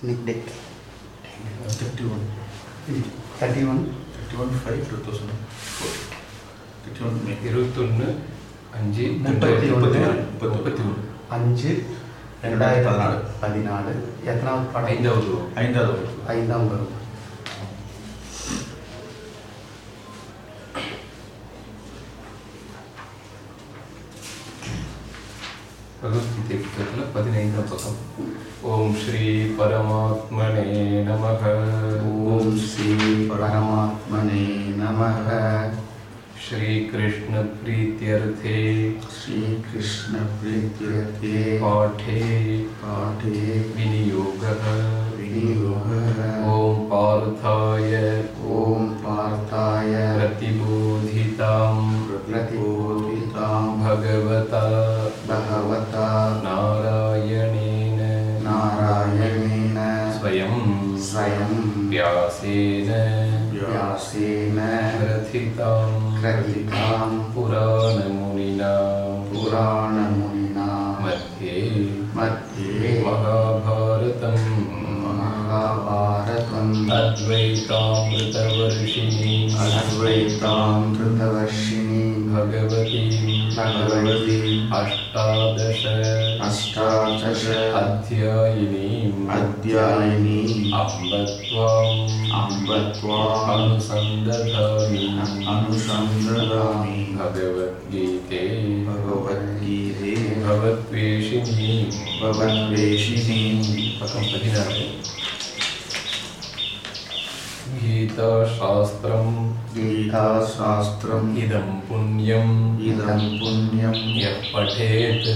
இன்னைக்கு date thirty one thirty one thirty one five two thousand four thirty one May இருபத்தொன்று அஞ்சு முப்பத்தி ஒன்று. முப்பத்தி ஒன்று. அஞ்சு ரெண்டாயிரத்தி ரெண்டாயிரத்தி பதினாலு. எத்தனாவது படம்? ஐந்தாவது ஐந்தாவது ஐந்தாம் வகுப்பு. प्रति पाठे पाठे विनियोगः। विनियोगः। ॐ पार्थाय। ॐ पार्थाय। प्रतिबोधितां प्रतिबोधितां भगवता। भगवता। नारायणेन। नारायणेन। स्वयं। स्वयं। व्यासेन। व्यासेन। रथिताम् सन्ददामि भगवद्गीते। भगवद्गीते। भगवद्वेषिणी। भगवद्वेषिणी पठं पठिनामि गीताशास्त्र गीताशास्त्रम्। इदं पुण्यम्। इदं पुण्यं यः पठेत्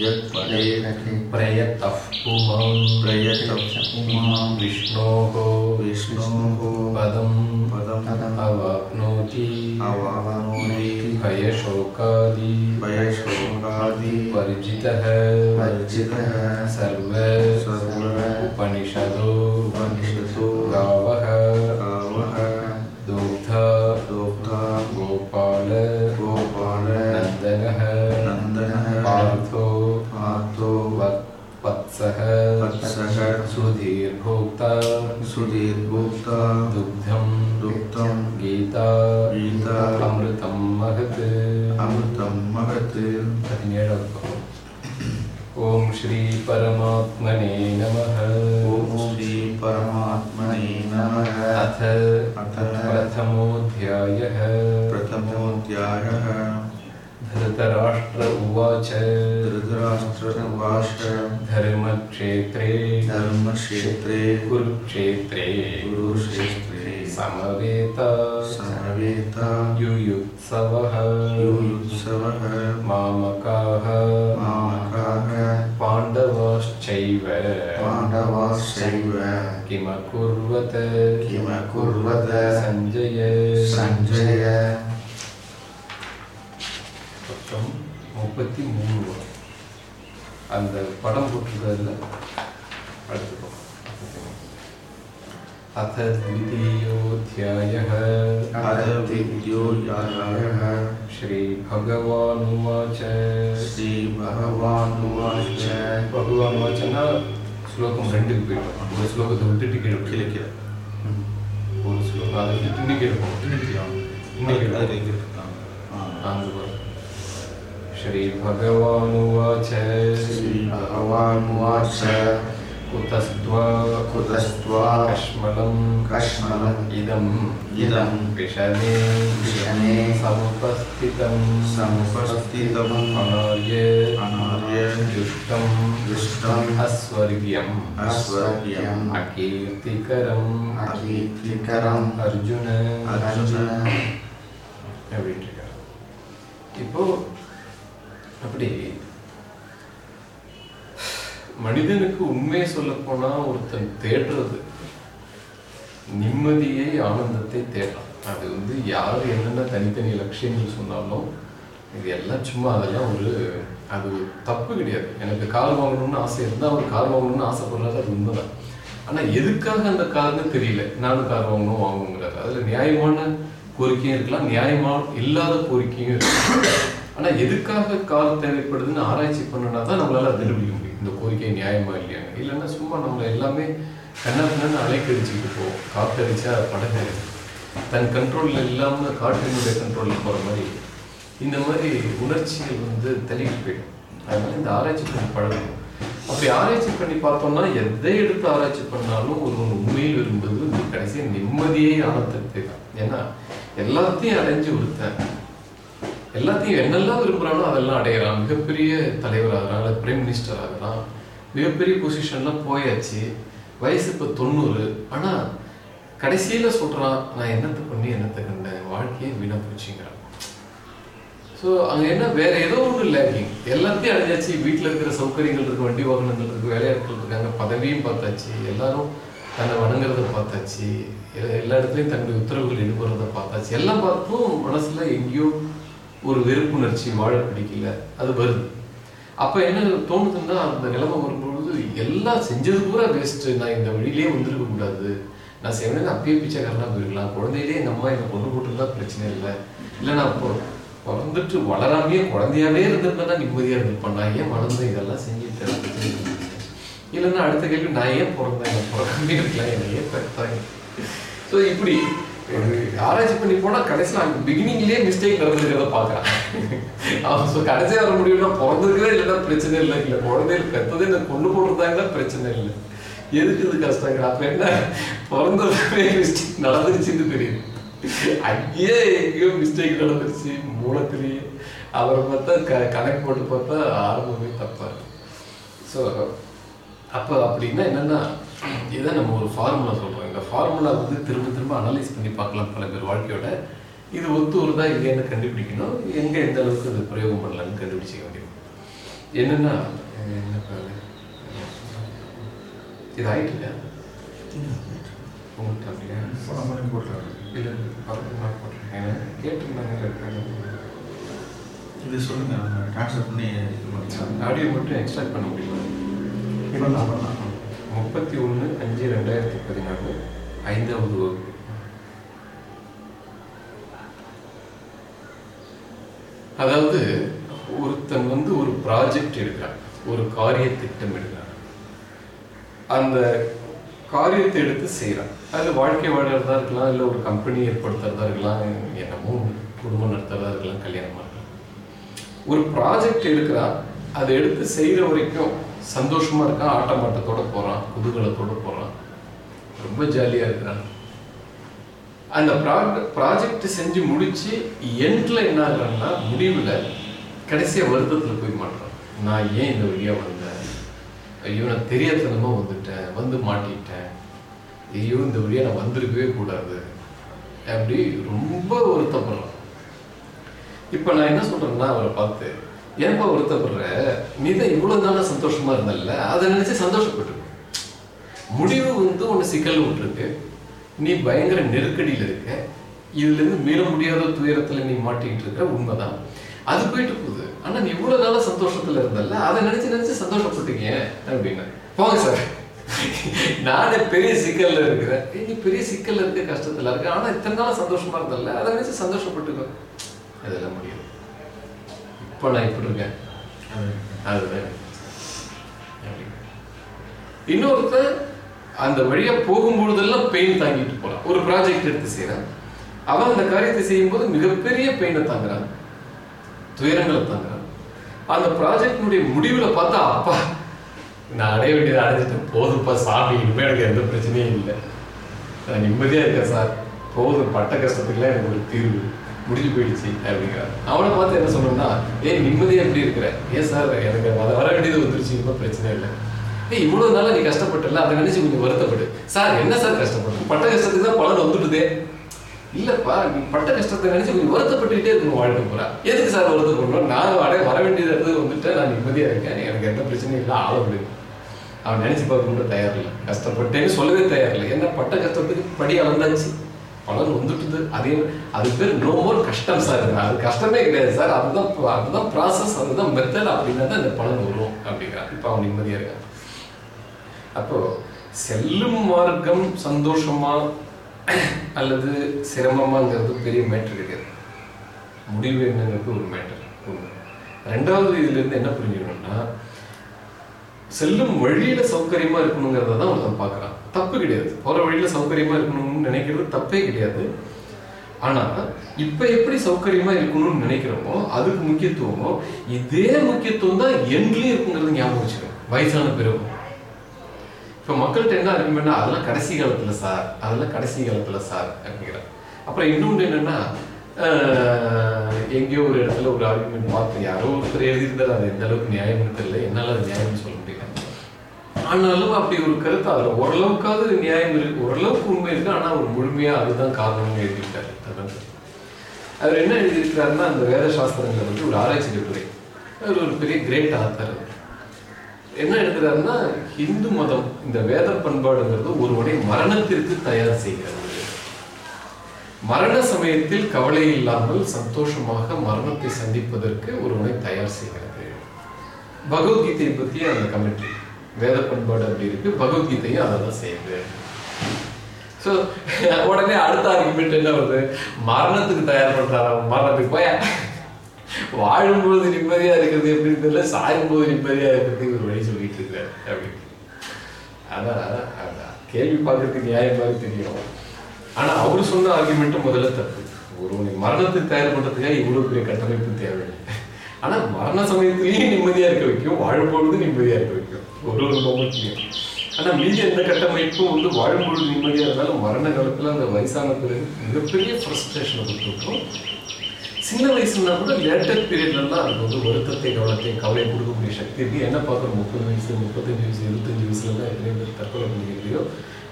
यत् पठेत् प्रयतः पुमान्। प्रयतः पुमान्। विष्णोः। विष्णोः। पदं पदम्। अवाप्नोति। अवाप्नोति। भयशोकादि। भयशोकादि। परिचितः। वर्जितः सर्व। सर्व। उपनिषदो उपनिषदो। भोक्ता सुधीर्भोक्ता दुग्धं दुग्धं गीता गीता अमृतं महत् अमृतं महत् ओम श्री परमात्मने नमः। ओम श्री परमात्मने नमः। अथ अथ प्रथमोऽध्यायः। प्रथमोऽध्यायः। धृतराष्ट्र उवाच। धृतराष्ट्र उवाच। धर्मक्षेत्रे। धर्मक्षेत्रे। कुरुक्षेत्रे। कुरुक्षेत्रे। समवेता। समवेता। युयुत्सवः। युयुत्सवः। मामकाः। मामकाः। पाण्डवाश्चैव। पाण्डवाश्चैव। किमकुर्वत। किमकुर्वत। सञ्जय। सञ्जय। முப்பத்தி மூணு வரும். அந்த படம் போட்டிருக்கிறதுல அடுத்து பக்கம். अथ द्वितीयोऽध्यायः अद्वितीयोऽध्यायः श्रीभगवानुवाच श्रीभगवानुवाच பகவானுவாச்சன்னா ஸ்லோகம் ரெண்டுக்கு போயிட்டோம் ஒரு ஸ்லோகத்தை விட்டுட்டு கீழே கீழே கீழே கீழே ஒரு ஸ்லோகம் அதை விட்டுட்டு இன்னும் கீழே போகும் இன்னும் கீழே அது போகும். எங்க இருக்கு ஆ. அங்கு வரும் श्रीभगवानुवाच श्रीभगवानुवाच कुतस्त्वा कुतस्त्वा कश्मलं कश्मलम् इदम् इदं विषमे विषमे समुपस्थितं समुपस्थितम् अनार्य अनार्य दुष्टं दुष्टम् अस्वर्ग्यम् अस्वर्ग्यम् अकीर्तिकरम् अकीर्तिकरम् அர்ஜுன अर्जुन அப்படின்ட்டு இருக்காரு. இப்போ அப்படி. மனிதனுக்கு உண்மையை சொல்ல போனா ஒருத்தன் தேடுறது நிம்மதியை ஆனந்தத்தை தேடலாம். அது வந்து யார் என்னென்ன தனித்தனி லட்சியங்கள் சொன்னாலும் இது எல்லாம் சும்மா அதெல்லாம் ஒரு அது தப்பு கிடையாது. எனக்கு கார் வாங்கணும்னு ஆசை இருந்தால் அவர் கார் வாங்கணும்னு ஆசைப்படுறாரு அது உண்மைதான். ஆனால் எதுக்காக அந்த கார்னு தெரியல? நானும் கார் வாங்கணும் வாங்கணுங்கிறாரு. அதில் நியாயமான கோரிக்கையும் இருக்கலாம் நியாயமா இல்லாத கோரிக்கையும் இருக்கலாம். ஆனால் எதுக்காக கார் தேவைப்படுதுன்னு ஆராய்ச்சி பண்ணனா தான் நம்மளால் அதை முடியும். இந்த கோரிக்கை நியாயமா இல்லையாங்க இல்லைன்னா சும்மா நம்மளை எல்லாமே கண்ணாப்பின்னு அலைக்கடிச்சுக்கிட்டு போவோம். காத்தடிச்சா படகு தன் கண்ட்ரோலில் இல்லாமல் காற்றினுடைய கண்ட்ரோலில் போகிற மாதிரி இந்த மாதிரி உணர்ச்சிகள் வந்து தள்ளிட்டு போயிடும். அதனால இந்த ஆராய்ச்சி பண்ணி பழகும் அப்படி ஆராய்ச்சி பண்ணி பார்த்தோம்னா எதை எடுத்து ஆராய்ச்சி பண்ணாலும் ஒரு ஒன்று உண்மையில் விரும்புவது இந்த கடைசியாக நிம்மதியே ஆனந்தத்தை தான் ஏன்னா எல்லாத்தையும் அடைஞ்சு ஒருத்தன் எல்லாத்தையும் என்னெல்லாம் விரும்புகிறானோ அதெல்லாம் அடையலாம். மிகப்பெரிய தலைவர் ஆகலாம் பிரைம் மினிஸ்டர் ஆகலாம். மிகப்பெரிய பொசிஷன்லாம் போயாச்சு. வயசு இப்போ தொண்ணூறு. ஆனால் கடைசியில் சொல்கிறான் நான் என்னத்தை பண்ணி என்னத்தை கண்டேன்? வாழ்க்கையை வீணாக போச்சுங்கிறான். ஸோ அங்கே என்ன வேற ஏதோ ஒன்று லேக்கிங் எல்லாத்தையும் அடைஞ்சாச்சு. வீட்டில் இருக்கிற சௌகரியங்கள் இருக்கு வண்டி வாகனங்கள் இருக்கு வேலையாட்கள் இருக்காங்க பதவியும் பார்த்தாச்சு. எல்லாரும் தன்னை வணங்குறத பார்த்தாச்சு. எல்லா இடத்துலையும் தன்னுடைய உத்தரவுகள் எடுக்கிறத பார்த்தாச்சு. எல்லாம் பார்த்தும் மனசுல எங்கேயோ ஒரு வெறுப்புணர்ச்சி வாழ பிடிக்கல. அது வருது. அப்போ என்ன தோணுதுன்னா அந்த நிலைமை வரும்பொழுது எல்லாம் செஞ்சது பூரா வேஸ்ட்டு நான் இந்த வழியிலேயே வந்திருக்க கூடாது. நான் செய்வேன் அப்பயே பிச்சைக்காரனாக போயிருக்கலாம். குழந்தையிலே எங்கள் அம்மா எங்கள் கொண்டு போட்டிருந்தா பிரச்சனை இல்லை. இல்லை நான் இப்போ பிறந்துட்டு வளராமையே குழந்தையாவே இருந்திருந்தா நிம்மதியாக இருந்திருப்பேன். நான் ஏன் வளர்ந்து இதெல்லாம் செஞ்சுட்டு இல்லைன்னா அடுத்த கேள்வி நான் ஏன் பிறந்தேன்? பிறக்கவே இருக்கலாம். என்னை ஏன் பெற்றாங்க ஸோ இப்படி இது ஆராய்ச்சி பண்ணி போனா கடைசியில் அங்கே பிகினிங்லேயே மிஸ்டேக் நடந்துருக்கிறத பார்க்குறான் அவன் ஸோ கடைசியாக வர முடியும்னா பிறந்திருக்கவே இல்லைன்னா பிரச்சனை இல்லை. இல்லை குழந்தைகள் பெற்றதே இந்த கொண்டு போட்டிருந்தாங்கன்னா பிரச்சனை இல்லை. எதுக்கு இது கஷ்டங்கிற அப்போ என்ன? பிறந்ததுமே மிஸ்டேக் நடந்துருச்சுன்னு தெரியுது. அங்கேயே எங்கேயோ மிஸ்டேக் நடந்துருச்சு. மூலத்திலேயே அவரை பார்த்தா க கணக்கு போட்டு பார்த்தா ஆரம்பமே தப்பா ஸோ அப்போ அப்படின்னா என்னன்னா இதை நம்ம ஒரு ஃபார்முலா சொல்றோம். இந்த ஃபார்முலா வந்து திரும்ப திரும்ப அனலைஸ் பண்ணி பார்க்கலாம் பல பேர் வாழ்க்கையோட. இது ஒத்து வருதா இல்லையான்னு கண்டுபிடிக்கணும். எங்க எந்த அளவுக்கு அது பிரயோகம் பண்ணலாம்னு கண்டுபிடிச்சிக்க வேண்டியது. என்னன்னா? இது ஆயிட்டு இல்லையா? உங்களுக்கு அப்படியா? இல்லை நான் போட்டுருக்கேன். கேட்டிருந்தாங்க இது சொல்லுங்க ட்ரான்ஸ்ஃபர் பண்ணி ஆடியோ மட்டும் எக்ஸ்ட்ராக்ட் பண்ண முடியுமா? பண்ணலாம் பண்ணலாம். முப்பத்தி ஒன்று அஞ்சு ரெண்டாயிரத்தி பதினாலு ஐந்தாவது வகுப்பு. அதாவது ஒருத்தன் வந்து ஒரு ப்ராஜெக்ட் எடுக்கிறான் ஒரு காரிய திட்டம் எடுக்கிறான். அந்த காரியத்தை எடுத்து செய்கிறான் அதில் வாழ்க்கை வாழறதா இருக்கலாம் இல்லை ஒரு கம்பெனி ஏற்படுத்துறதா இருக்கலாம் என்னமோ குடும்பம் நடத்துறதா இருக்கலாம் கல்யாணமாக இருக்கலாம். ஒரு ப்ராஜெக்ட் எடுக்கிறான் அதை எடுத்து செய்கிற வரைக்கும் சந்தோஷமாக இருக்கான் ஆட்டமாட்டத்தோட போகிறான் குதூகலத்தோட போகிறான் ரொம்ப ஜாலியாக இருக்கிறான். அந்த ப்ராஜெக்ட் செஞ்சு முடித்து எண்டில் என்ன ஆகுறான்னா முடிவில் கடைசியாக வருத்தத்தில் போய் மாட்டுறான். நான் ஏன் இந்த வழியாக வந்தேன்? ஐயோ நான் தெரியாதனமாக வந்துட்டேன் வந்து மாட்டிட்டேன். ஐயோ இந்த வழியாக நான் வந்திருக்கவே கூடாது. அப்படி ரொம்ப வருத்தப்படுறான். இப்போ நான் என்ன சொல்கிறேன்னா அவரை பார்த்து ஏன்பா வருத்தப்படுற? நீ தான் இவ்வளவு நாளா சந்தோஷமா இருந்தல்ல? அதை நினைச்சு சந்தோஷப்பட்டு முடிவு வந்து உன்னை சிக்கல் விட்டுருக்கு நீ பயங்கர நெருக்கடியில இருக்க. இதுல இருந்து மீள முடியாத துயரத்துல நீ மாட்டிக்கிட்டு இருக்க உண்மைதான். அது போயிட்டு போகுது. ஆனா நீ இவ்வளவு நாளா சந்தோஷத்துல இருந்தல்ல? அதை நினைச்சு நினைச்சு சந்தோஷப்பட்டீங்க அப்படின்னு. போங்க சார். நானே பெரிய சிக்கல்ல இருக்கிறேன். நீ பெரிய சிக்கல்ல இருக்க கஷ்டத்துல இருக்க. ஆனா இத்தனை நாளா சந்தோஷமா இருந்தல்ல? அதை நினைச்சு சந்தோஷப்பட்டுக்கோ. அதெல்லாம் முடியும். இப்போ நான் இப்படி இருக்கேன் அதுதான் அப்படி. இன்னொருத்தன் அந்த வழியா போகும்பொழுதெல்லாம் பெயின் தாங்கிட்டு போறான். ஒரு ப்ராஜெக்ட் எடுத்து செய்யறான் அவன் அந்த காரியத்தை செய்யும்போது மிகப்பெரிய பெயினை தாங்குறான். துயரங்களை தாங்குறான். அந்த ப்ராஜெக்டினுடைய முடிவுல பார்த்தா அப்பா நான் அடைய வேண்டியதை அடைஞ்சிட்டேன் போதும்ப்பா சாமி இனிமே எனக்கு எந்த பிரச்சனையும் இல்லை. நான் நிம்மதியா இருக்கேன் சார். போதும் பட்ட கஷ்டத்துக்குலாம் எனக்கு ஒரு தீர்வு. முடிஞ்சு போயிடுச்சு அப்படிங்கிறார் அவனை பார்த்து என்ன சொன்னோம்னா ஏன் நிம்மதியா எப்படி இருக்கிற? ஏன் சார் எனக்கு அதை வர வேண்டியது வந்துருச்சு இப்போ பிரச்சனை இல்லை. ஏய் இவ்வளவு நாளா நீ கஷ்டப்பட்டல அதை நினைச்சு கொஞ்சம் வருத்தப்படு. சார் என்ன சார் கஷ்டப்படும் பட்ட கஷ்டத்துக்கு தான் பலன் வந்துடுதே. இல்லப்பா நீ பட்ட கஷ்டத்தை நினைச்சு கொஞ்சம் வருத்தப்பட்டுக்கிட்டே இருக்கணும் வாழ்க்கை போறா எதுக்கு சார் வருத்தப்படணும் நான் வர வர வேண்டியது இடத்துக்கு வந்துட்டு நான் நிம்மதியா இருக்கேன். எனக்கு எந்த பிரச்சனையும் இல்லை ஆள அவன் நினைச்சு பார்க்க கூட தயார் இல்லை. கஷ்டப்பட்டேன்னு சொல்லவே தயார் இல்லை. என்ன பட்ட கஷ்டத்துக்கு படி அளந்தாச்சு? பலன் வந்துட்டுது. அதே அது பேர் நோ மோர் கஷ்டம் சார். அது கஷ்டமே கிடையாது சார். அதுதான் அதுதான் ப்ராசஸ் அதுதான் மெத்தட் அப்படின்னா தான் இந்த பலன் வரும் அப்படிங்கிறார் இப்போ அவன் நிம்மதியா இருக்கான் அப்போ செல்லும் மார்க்கம் சந்தோஷமா அல்லது சிரமமாங்கிறது பெரிய மேட்டர் கிடையாது. முடிவு என்னங்கிறது ஒரு மேட்டர் ஒன்று ரெண்டாவது இதுல இருந்து என்ன புரிஞ்சுக்கணும்னா செல்லும் வழியில சௌகரியமா இருக்கணுங்கிறத தான் ஒருத்தன் பார்க்குறான். தப்பு கிடையாது. போகிற வழியில் சௌகரியமா இருக்கணும்னு நினைக்கிறது தப்பே கிடையாது. ஆனால் இப்போ எப்படி சௌகரியமாக இருக்கணும்னு நினைக்கிறோமோ அதுக்கு முக்கியத்துவமோ இதே முக்கியத்துவம் தான் எண்ட்லயும் இருக்குங்கிறது ஞாபகம் வச்சுக்கணும் வயசான பிறகு. இப்போ மக்கள்கிட்ட என்ன இருக்குன்னா அதெல்லாம் கடைசி காலத்தில் சார் அதெல்லாம் கடைசி காலத்தில் சார் அப்படிங்கிறார் அப்புறம் இன்னொன்று என்னென்னா எங்கேயோ ஒரு இடத்துல ஒரு ஆர்குமெண்ட் பார்த்து யாரோ ஒருத்தர் எழுதியிருந்தாரு அது எந்த அளவுக்கு நியாயம்னு தெரியல. என்னால அது நியாயம்னு சொல்லுங்கள் ஆனாலும் அப்படி ஒரு கருத்து அதில் ஓரளவுக்காவது நியாயம் இருக்கு. ஓரளவுக்கு உண்மை இருக்கு. ஆனால் அவர் முழுமையாக அதுதான் காரணம்னு எழுதியிருக்காரு தனது அவர் என்ன எழுதியிருக்கிறாருன்னா அந்த வேத சாஸ்திரங்கள் வந்து ஒரு ஆராய்ச்சி கட்டுரை. அவர் ஒரு பெரிய கிரேட் ஆத்தர் என்ன எழுதுறாருன்னா ஹிந்து மதம் இந்த வேத பண்பாடுங்கிறது ஒருவனை மரணத்திற்கு தயார் செய்கிறது. மரண சமயத்தில் கவலை இல்லாமல் சந்தோஷமாக மரணத்தை சந்திப்பதற்கு ஒருவனை தயார் செய்கிறது. பகவத்கீதையை பற்றிய அந்த கமெண்ட்ரி வேத பண்பாடு அப்படி இருக்கு பகவத்கீதையும் அதை தான் செய்யுது ஸோ உடனே அடுத்த ஆர்குமெண்ட் என்ன வருது? மரணத்துக்கு தயார் பண்றாரா? மரணத்துக்கு போய்? வாழும்போது நிம்மதியா இருக்கிறது எப்படின்னு தெரியல சாயும்போது நிம்மதியா இருக்கிறதுக்கு ஒரு வழி சொல்லிட்டு இருக்காரு அப்படின்னு. அதான் அதான் கேள்வி பார்க்கறதுக்கு நியாயம் மாதிரி தெரியும். ஆனா அவரு சொன்ன ஆர்குமெண்ட்டும் முதல்ல தப்பு. ஒரு மரணத்துக்கு தயார் பண்றதுக்காக இவ்வளவு பெரிய கட்டமைப்பு தேவையில்லை. ஆனா மரண சமயத்திலேயே நிம்மதியா இருக்க வைக்கும் வாழும்பொழுது நிம்மதியா இருக்க வைக்கும். ஒரு ஒரு மொமெண்ட்லயும் ஆனால் மீதி எந்த கட்டமைப்பும் வந்து வாழும்பொழுது நிம்மதியாக இருந்தாலும் மரண காலத்தில் அந்த வயசான பிறகு மிகப்பெரிய ஃப்ரஸ்ட்ரேஷனை கொடுத்துருக்கோம். சின்ன வயசுனா கூட லேட்டர் பீரியட்லாம் அதுக்கு வந்து வருத்தத்தை கவனத்தை கவலை கொடுக்கக்கூடிய சக்தி இருக்குது என்ன பார்க்குறோம் முப்பது வயசு முப்பத்தஞ்சு வயசு இருபத்தஞ்சு வயசுலலாம் எத்தனை பேர் தற்கொலை பண்ணிக்கிறதையோ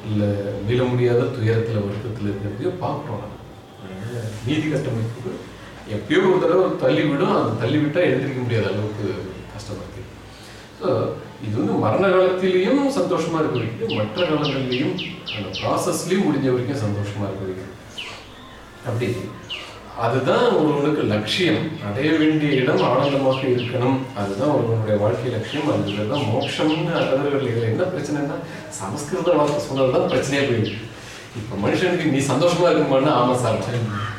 இல்லை மீள முடியாத துயரத்தில் வருத்தத்தில் இருக்கிறதையோ பார்க்குறோம் நம்ம நீதி கட்டமைப்புக்கு எப்பயோ ஒரு தடவை தள்ளி விடும் அது தள்ளி விட்டால் எழுந்திருக்க முடியாத அளவுக்கு கஷ்டமாக இருக்குது ஸோ இது வந்து மரண காலத்திலையும் சந்தோஷமா இருக்க வைக்குது மற்ற காலங்கள்லையும் அந்த ப்ராசஸ்லையும் முடிஞ்ச வரைக்கும் சந்தோஷமா இருக்க வைக்குது அப்படி அதுதான் ஒருவனுக்கு லட்சியம் அடைய வேண்டிய இடம் ஆனந்தமாக இருக்கணும் அதுதான் ஒருவனுடைய வாழ்க்கை லட்சியம் அதுதான் மோட்சம்னு அகதர்கள் இதுல என்ன பிரச்சனைன்னா சமஸ்கிருத வார்த்தை சொன்னதுதான் பிரச்சனையே போயிடுது இப்ப மனுஷனுக்கு நீ சந்தோஷமா இருக்குமானா ஆமா சார்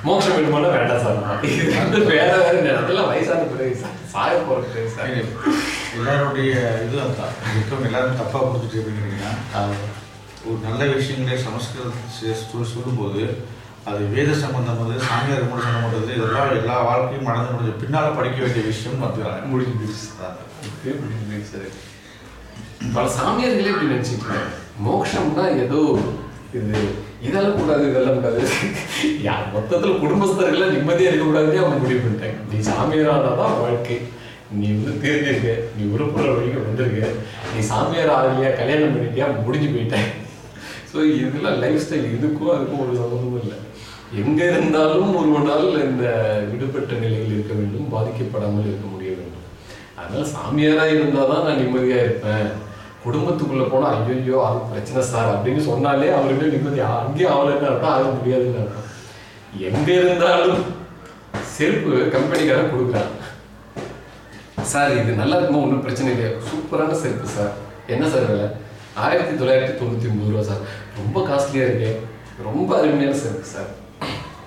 மோட்சம் வேணுமானா வேண்டாம் சார் இது வந்து வேற வேற இடத்துல வயசான பிறகு சார் சாய போற பிறகு சார் எல்லாருடைய இது அதுதான். இருக்கவங்க எல்லாரும் தப்பாக கொடுத்துட்டு இருக்கீங்கன்னா ஒரு நல்ல விஷயங்களே சமஸ்கிருதம் சொல்லும்போது அது வேத சம்பந்தம் வந்து சாமியார் மூட சம்பந்தம் பண்ணுறது இதெல்லாம் எல்லா வாழ்க்கையும் நடந்து முடிஞ்ச பின்னால் படிக்க வேண்டிய விஷயம் வந்துடுறாங்க முடிஞ்சு இப்பயே முடிஞ்சிருச்சு அது. பல சாமியார்களே இப்படி நினச்சிக்கிறேன் இருக்காங்க. ஏதோ இது இதெல்லாம் கூடாது இதெல்லாம் கூடாது. யார் மொத்தத்தில் குடும்பஸ்தர்கள் நிம்மதியாக இருக்கக்கூடாதுன்னு அவங்க முடிவு பண்ணிட்டாங்க. நீ சாமியாரானாதான் வாழ்க்கை. நீ வந்து தெரிஞ்சிருக்க நீ உறுப்புற வழிக்கு வந்திருக்க நீ சாமியார் ஆகலையா கல்யாணம் பண்ணிட்டியா முடிஞ்சு போயிட்டேன் ஸோ இதெல்லாம் லைஃப் ஸ்டைல் இதுக்கும் அதுக்கும் ஒரு சம்மந்தமும் இல்லை. எங்க இருந்தாலும் ஒரு நாள் இந்த விடுபட்ட நிலையில் இருக்க வேண்டும் பாதிக்கப்படாமல் இருக்க முடிய வேண்டும். அதனால இருந்தால் தான் நான் நிம்மதியாக இருப்பேன். குடும்பத்துக்குள்ளே போனால் ஐயோ அது பிரச்சனை சார் அப்படின்னு சொன்னாலே அவருமே நிம்மதி. அங்கேயும் அவளுக்கு அர்த்தம்? ஆக முடியாதுன்னு அர்த்தம். எங்க இருந்தாலும் செருப்பு கம்பெனிக்காரன் கொடுக்குறான். சார் இது நல்லா இருக்குமா? ஒன்றும் பிரச்சனை இல்லையா? சூப்பரான செருப்பு சார் என்ன சார் விலை? ஆயிரத்தி தொள்ளாயிரத்தி தொண்ணூற்றி ஒம்பது ரூபா சார் ரொம்ப காஸ்ட்லியாக இருக்கு. ரொம்ப அருமையான செருப்பு சார்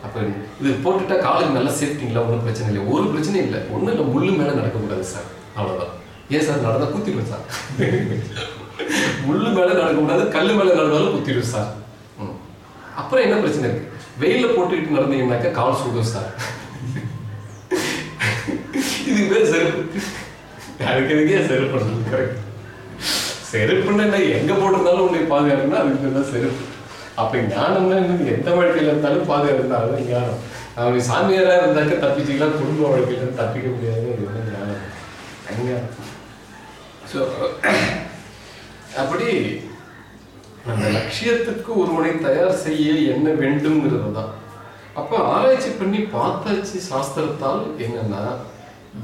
அப்போ இது போட்டுட்டா காலுக்கு நல்லா சேஃப்டிங்களா ஒன்றும் பிரச்சனை இல்லை ஒரு பிரச்சனையும் இல்லை. ஒன்றும் இல்லை. முள்ளு மேலே நடக்கக்கூடாது சார் அவ்வளோதான் ஏன் சார் நடந்தால் குத்திடும் சார் முள்ளு மேலே நடக்கக்கூடாது கல் மேலே நடந்தாலும் குத்திடும் சார் ம். அப்புறம் என்ன பிரச்சனை இருக்குது வெயிலில் போட்டுக்கிட்டு நடந்தீங்கன்னாக்கா கால் சுடும் சார் இதுக்கு பேர் செருப்பு. அதுக்கு எதுக்கே செருப்பு கரெக்ட் செருப்புன்னு என்ன எங்க போட்டிருந்தாலும் உன்னை பாதுகாக்கணும்னா அதுக்கு பேர் தான் செருப்பு. அப்ப ஞானம்னா எந்த வாழ்க்கையில இருந்தாலும் பாதுகாக்கணும் அதுதான் ஞானம். அவனுக்கு சாமியாரா இருந்தாக்க தப்பிச்சுக்கலாம் குடும்ப வாழ்க்கையில தப்பிக்க முடியாது. அது என்ன ஞானம். ஸோ அப்படி அந்த லட்சியத்துக்கு ஒருவனை தயார் செய்ய என்ன வேண்டும்ங்கிறது தான். அப்ப ஆராய்ச்சி பண்ணி பார்த்தாச்சு சாஸ்திரத்தால் என்னன்னா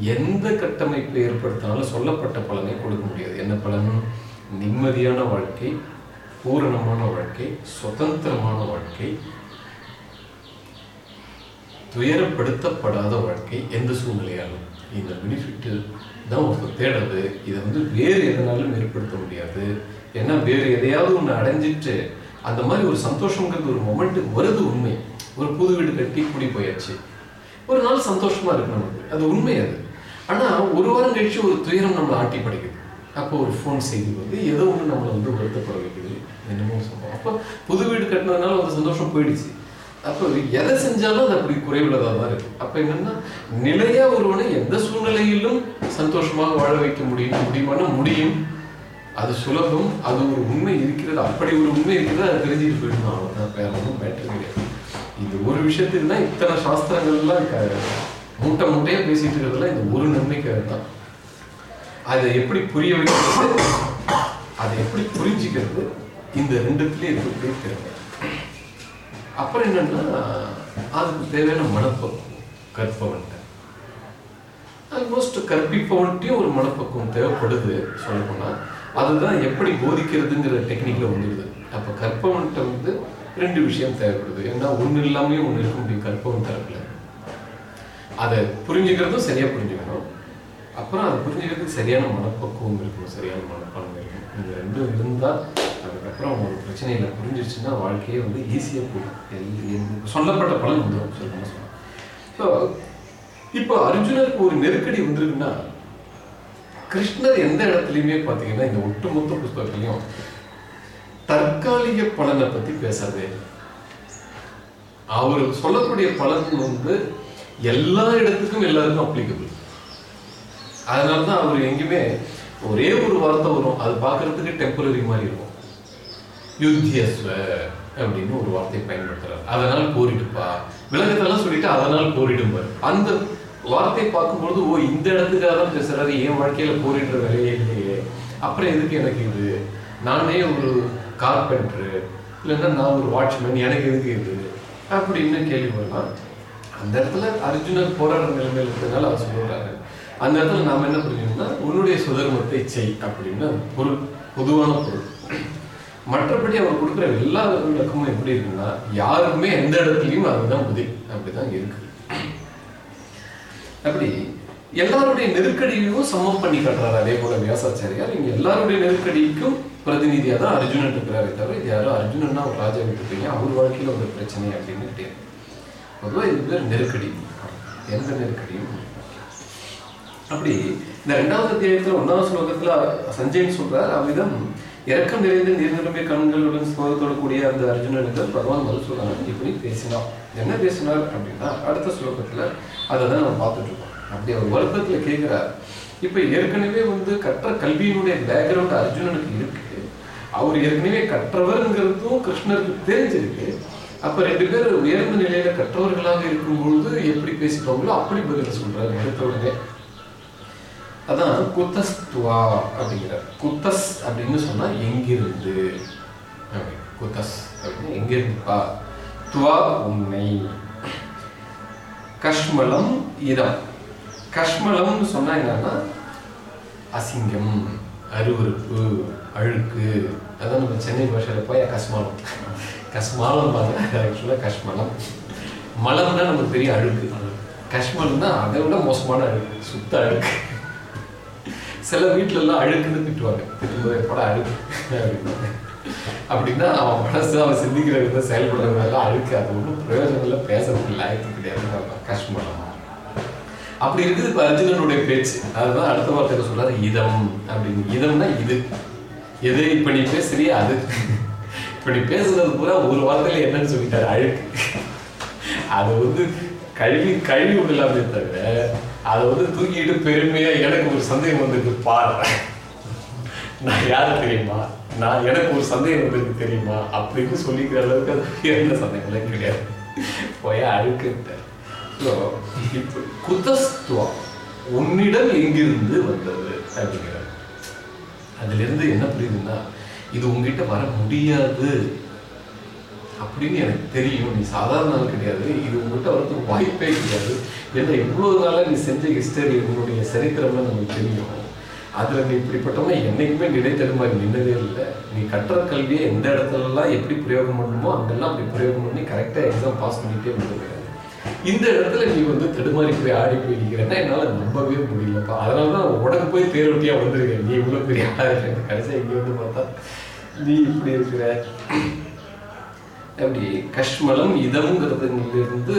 எந்த கட்டமைப்பை ஏற்படுத்தினாலும் சொல்லப்பட்ட பலனை கொடுக்க முடியாது. என்ன பலன்? நிம்மதியான வாழ்க்கை பூரணமான வாழ்க்கை சுதந்திரமான வாழ்க்கை துயரப்படுத்தப்படாத வாழ்க்கை எந்த சூழ்நிலையாலும். இந்த பெனிஃபிட்டு தான் ஒருத்தர் தேடுறது. இதை வந்து வேறு எதனாலும் ஏற்படுத்த முடியாது. ஏன்னா வேறு எதையாவது ஒன்று அடைஞ்சிட்டு அந்த மாதிரி ஒரு சந்தோஷங்கிறது ஒரு மொமெண்ட்டு வருது உண்மை. ஒரு புது வீடு கட்டி குடி போயாச்சு. ஒரு நாள் சந்தோஷமா இருக்கு நமக்கு அது உண்மை அது ஆனா ஒரு வாரம் கழிச்சு ஒரு துயரம் நம்மளை ஆட்டி படிக்குது. அப்போ ஒரு ஃபோன் செய்தி வந்து ஏதோ ஒன்று நம்மளை வந்து வருத்தப்பட வைக்குது என்னமோ சம்பவம் அப்போ புது வீடு கட்டினதுனால அந்த சந்தோஷம் போயிடுச்சு. அப்போ எதை செஞ்சாலும் அது அப்படி குறைவுள்ளதாக தான் இருக்கு. அப்போ என்னன்னா நிலையா ஒருவனை எந்த சூழ்நிலையிலும் சந்தோஷமாக வாழ வைக்க முடியும் முடியுமானா முடியும். அது சுலபம். அது ஒரு உண்மை இருக்கிறது. அப்படி ஒரு உண்மை இருக்கிறது. அது தெரிஞ்சுட்டு போயிடணும். அவ்வளோதான் வேற ஒன்றும் பேட்டர் கிடையாது. இந்த ஒரு விஷயத்துக்கு தான் இத்தனை சாஸ்திரங்கள்லாம் மூட்டை மூட்டையே பேசிட்டு இருக்கிறதுல இந்த ஒரு நன்மைக்காக தான் அதை எப்படி புரிய வைக்கிறது? அதை எப்படி புரிஞ்சுக்கிறது? இந்த ரெண்டுத்துலேயும் இருக்கக்கூடிய திறமை. அப்புறம் என்னன்னா அதுக்கு தேவையான மனப்பக்குவம் கற்பவன்ட்ட ஆல்மோஸ்ட் கற்பிப்பவன்ட்டையும் ஒரு மனப்பக்குவம் தேவைப்படுது சொல்ல அதுதான் எப்படி போதிக்கிறதுங்கிற டெக்னிக்கில் வந்துடுது அப்போ கற்பவன்ட்ட வந்து ரெண்டு விஷயம் தேவைப்படுது. ஏன்னா ஒன்று இல்லாமலே ஒன்று இருக்க முடியும். கற்பகம் தரப்பில் அதை புரிஞ்சுக்கிறதும் சரியா புரிஞ்சுக்கணும். அப்புறம் அதை புரிஞ்சுக்கிறதுக்கு சரியான மனப்பக்குவம் இருக்கணும். சரியான மனப்பான்மை இருக்கணும். இந்த ரெண்டும் இருந்தால் அதுக்கப்புறம் ஒரு பிரச்சனையில் புரிஞ்சிருச்சுன்னா வாழ்க்கையே வந்து ஈஸியாக போகும் எல்~ சொல்லப்பட்ட பலன் வந்துடும். சொல்லணும் சொல்லலாம் ஸோ இப்போ அர்ஜுனருக்கு ஒரு நெருக்கடி வந்திருக்குன்னா கிருஷ்ணர் எந்த இடத்துலையுமே பார்த்தீங்கன்னா இந்த ஒட்டுமொத்த புஸ்தகத்துலையும் தற்காலிக பலனை பத்தி பேசாதே. அவர் சொல்லக்கூடிய பலன் வந்து எல்லா இடத்துக்கும் எல்லாருக்கும் அப்ளிகபிள் அதனால தான் அவர் எங்கேயுமே ஒரே ஒரு வார்த்தை வரும் அது பார்க்கறதுக்கு டெம்பரரி மாதிரி இருக்கும். யுத்தியஸ்வ அப்படின்னு ஒரு வார்த்தையை பயன்படுத்துறாரு. அதனால் போரிடுப்பா. விலகத்தெல்லாம் சொல்லிட்டு அதனால் போரிடும்பார் அந்த வார்த்தையை பார்க்கும்பொழுது ஓ இந்த இடத்துக்காக தான் பேசுறாரு. என் வாழ்க்கையில போரிடுற வேலையே இல்லையே. அப்புறம் எதுக்கு எனக்கு இது? நானே ஒரு கார்பெண்டர் இல்லைன்னா நான் ஒரு வாட்ச்மேன் எனக்கு எதுக்கு இது? அப்படின்னு கேள்வி வரலாம் அந்த இடத்துல அர்ஜுனர் போராடுற நிலைமையில் இருக்கிறதுனால அவர் சொல்லுறாரு அந்த இடத்துல நாம் என்ன புரிஞ்சுக்கணும்னா உன்னுடைய சுதர்மத்தை செய் அப்படின்னு பொருள் பொதுவான பொருள். மற்றபடி அவர் கொடுக்குற எல்லா விளக்கமும் எப்படி இருக்குன்னா யாருமே எந்த இடத்துலையும் அதுதான் உதவி அப்படிதான் இருக்கு. அப்படி எல்லாருடைய நெருக்கடியையும் சமம் பண்ணி காட்டுறாரு அதே போல வியாசாச்சாரியார். இங்க எல்லாருடைய நெருக்கடிக்கும் பிரதிநிதியா தான் அர்ஜுனன் இருக்கிறாரே தவிர இது யாரும் அர்ஜுனன்னா ஒரு ராஜா விட்டு பையன் அவர் வாழ்க்கையில ஒரு பிரச்சனை அப்படின்னு கிடையாது பொதுவாக இது பேர் நெருக்கடி. எந்த நெருக்கடியும் அப்படி இந்த ரெண்டாவது அத்தியாயத்தில் ஒன்றாவது ஸ்லோகத்துல சஞ்சயன் சொல்றார் அவ்விதம் இறக்கம் நிறைந்த நீர்நிலைமை கண்களுடன் ஸ்லோகத்தோடு கூடிய அந்த அர்ஜுனனுக்கு பகவான் மதுசூதனன் இப்படி பேசினார். என்ன பேசினார் அப்படின்னா அடுத்த ஸ்லோகத்துல அதை தான் நம்ம பார்த்துட்டு இருக்கோம். அப்படி அவர் வருத்தத்துல கேட்கிறார் இப்ப ஏற்கனவே வந்து கற்ற கல்வியினுடைய பேக்ரவுண்ட் அர்ஜுனனுக்கு இருக்கு. அவர் ஏற்கனவே கற்றவர்ங்கிறதும் கிருஷ்ணருக்கு தெரிஞ்சிருக்கு. அப்ப ரெண்டு பேர் உயர்ந்த நிலையில கற்றவர்களாக இருக்கும் பொழுது எப்படி பேசிப்பாங்களோ அப்படி பதில் சொல்றாரு எடுத்த உடனே அதான் குத்தஸ்துவா அப்படிங்கிறார். குத்தஸ் அப்படின்னு சொன்னா எங்கிருந்து? குத்தஸ் அப்படின்னு எங்கிருந்துப்பா துவா உண்மை கஷ்மலம் இதம். கஷ்மலம்னு சொன்னா என்னன்னா அசிங்கம் அருவருப்பு அழுக்கு அதான் நம்ம சென்னை பாஷையில போய் கஸ்மாலம் கஸ்மாலம் பார்த்தா ஆக்சுவலாக கஷ்மலம். மலம்னா நமக்கு பெரிய அழுக்கு. கஷ்மலம்னா அதை விட மோசமான அழுக்கு. சுத்த அழுக்கு. சில வீட்ல எல்லாம் அழுக்குன்னு திட்டுவாங்க. திட்டும்போது எப்படா அழுக்கு? அப்படின்னு. அப்படின்னா அவன் மனசு அவன் சிந்திக்கிற விதம் அழுக்கு அது ஒன்றும் பிரயோஜனம் இல்லை. பேசுறதுக்கு லாயத்து கிடையாது. கஷ்மலம். அப்படி இருக்குது இப்போ அர்ஜுனனுடைய பேச்சு. அதுதான் அடுத்த வார்த்தையில சொல்றாரு இதம் அப்படின்னு. இதம்னா இது. எது? இப்ப நீ பேசுறியா அது. இப்ப நீ பேசுறது பூரா ஒரு வார்த்தையில என்னன்னு சொல்லிட்டாரு அழுக்கு. அது வந்து கழுவி கழுவி விடலாமே தவிர அதை வந்து தூக்கிட்டு பெருமையா எனக்கு ஒரு சந்தேகம் வந்திருக்கு பாரு. நான் யாரு தெரியுமா? நான் எனக்கு ஒரு சந்தேகம் வந்திருக்கு தெரியுமா? அப்படின்னு சொல்லிக்கிற அளவுக்கு அது எந்த சந்தேகங்களே கிடையாது. போய் அழுக்குட்ட குதஸ்துவா உன்னிடம் எங்கிருந்து வந்தது? அப்படிங்கிறார். அதுல இருந்து என்ன புரியுதுன்னா இது உங்ககிட்ட வர முடியாது அப்படின்னு எனக்கு தெரியும். நீ சாதாரண நாள் கிடையாது. இது உங்ககிட்ட வரதுக்கு வாய்ப்பே கிடையாது. ஏன்னா இவ்வளோ நாளாக நீ செஞ்ச ஹிஸ்டரி உன்னுடைய சரித்திரம்லாம் நமக்கு தெரியும். அதில் நீ இப்படிப்பட்டவங்க என்னைக்குமே நினைத்தது மாதிரி நின்னதே இல்லை. நீ கற்ற கல்வியை எந்த இடத்துலலாம் எப்படி பிரயோகம் பண்ணணுமோ அங்கெல்லாம் அப்படி பிரயோகம் பண்ணி கரெக்டாக எக்ஸாம் பாஸ் பண்ணிகிட்டே வந்துருக்க இந்த இடத்துல நீ வந்து தடுமாறி போய் ஆடி போய் நிற்கிறேன்னா என்னால நம்பவே முடியலப்பா. அதனால தான் உடனே போய் தேர்வட்டியாக வந்திருக்கேன் நீ இவ்வளோ பெரிய ஆடா இருக்க கடைசியாக இங்கே வந்து பார்த்தா நீ இப்படி இருக்கிற. அப்படி கஷ்மலம் இதம்ங்கிறதுலேருந்து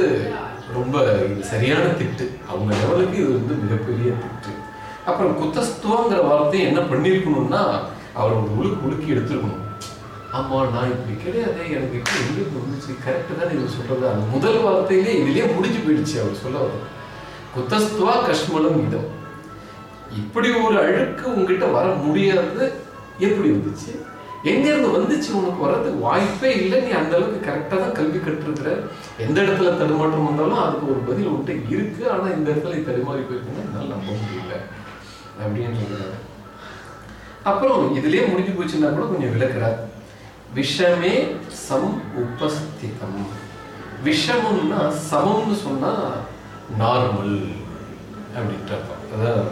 ரொம்ப இது சரியான திட்டு. அவங்க லெவலுக்கு இது வந்து மிகப்பெரிய திட்டு. அப்புறம் குத்தஸ்துவங்கிற வார்த்தை என்ன பண்ணியிருக்கணும்னா அவர் ஒரு உழுக்கு உலுக்கி எடுத்துருக்கணும். ஆமாம் நான் இப்படி கிடையாது எனக்கு இப்போ எங்க வந்துச்சு கரெக்டு தான் இவர் சொல்கிறது அந்த முதல் வார்த்தையிலே இதுலயே முடிஞ்சு போயிடுச்சு அவர் சொல்ல வர்றது. குத்தஸ்துவா கஷ்மலம் இதம். இப்படி ஒரு அழுக்கு உங்ககிட்ட வர முடியாது. எப்படி வந்துச்சு எங்கேருந்து வந்துச்சு உனக்கு வர்றதுக்கு வாய்ப்பே இல்லை. நீ அந்த அளவுக்கு கரெக்டாக தான் கல்வி கற்றுருக்கிற எந்த இடத்துல தடுமாற்றம் வந்தாலும் அதுக்கு ஒரு பதில் உன்ட்ட இருக்கு. ஆனால் இந்த இடத்துல தடுமாறி போயிருக்குன்னா என்னால நம்ப முடியல. அப்படின்றது அப்புறம் இதுலேயே முடிஞ்சு போச்சுன்னா கூட கொஞ்சம் விளக்குறார் விஷமே சம் உபஸ்திதம். விஷமுன்னா சமம்னு சொன்னா நார்மல் அப்படின்ட்டு அர்த்தம். அதான்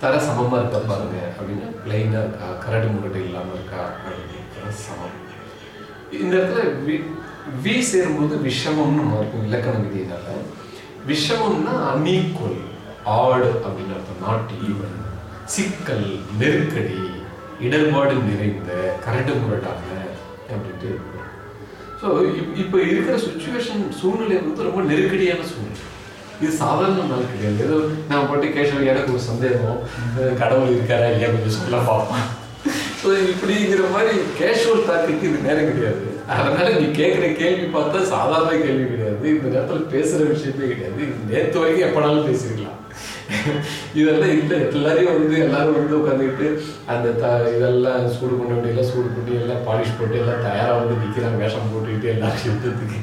தர சமமா இருக்க பாருங்க அப்படின்னா பிளைனா இருக்கா? கரடு முரடு இல்லாம இருக்கா? அப்படின்னு சமம். இந்த இடத்துல வி வி சேரும்போது விஷமம்னு மாறிக்கும் இலக்கண விதியினால. விஷமம்னா அன்ஈக்குவல் ஆடு அப்படின்னு அர்த்தம். நாட் ஈவன் சிக்கல் நெருக்கடி இடர்பாடு நிறைந்த கரடு முரடான அப்படின்ட்டு இருக்கும் ஸோ இப்போ இருக்கிற சுச்சுவேஷன் சூழ்நிலை வந்து ரொம்ப நெருக்கடியான சூழ்நிலை. இது சாதாரண நாள் கிடையாது. ஏதோ நான் போட்டு கேஷுவல் எனக்கு ஒரு சந்தேகம் கடவுள் இருக்காரா இல்லையா? கொஞ்சம் சொல்ல பார்ப்போம். ஸோ இப்படிங்கிற மாதிரி கேஷுவல் டாக்குக்கு இது நேரம் கிடையாது. அதனால நீ கேட்குற கேள்வி பார்த்தா சாதாரண கேள்வி கிடையாது. இந்த நேரத்தில் பேசுகிற விஷயமே கிடையாது. நேற்று வரைக்கும் எப்போனாலும் பேசிருக்கலாம். இதெல்லாம் இல்லை. எல்லாரையும் வந்து எல்லாரும் வந்து உட்காந்துக்கிட்டு அந்த த இதெல்லாம் சூடு பண்ண வேண்டியெல்லாம் சூடு பண்ணி எல்லாம் பாலிஷ் போட்டு எல்லாம் தயாராக வந்து நிற்கிறாங்க வேஷம் போட்டுக்கிட்டு எல்லாரும் யுத்தத்துக்கு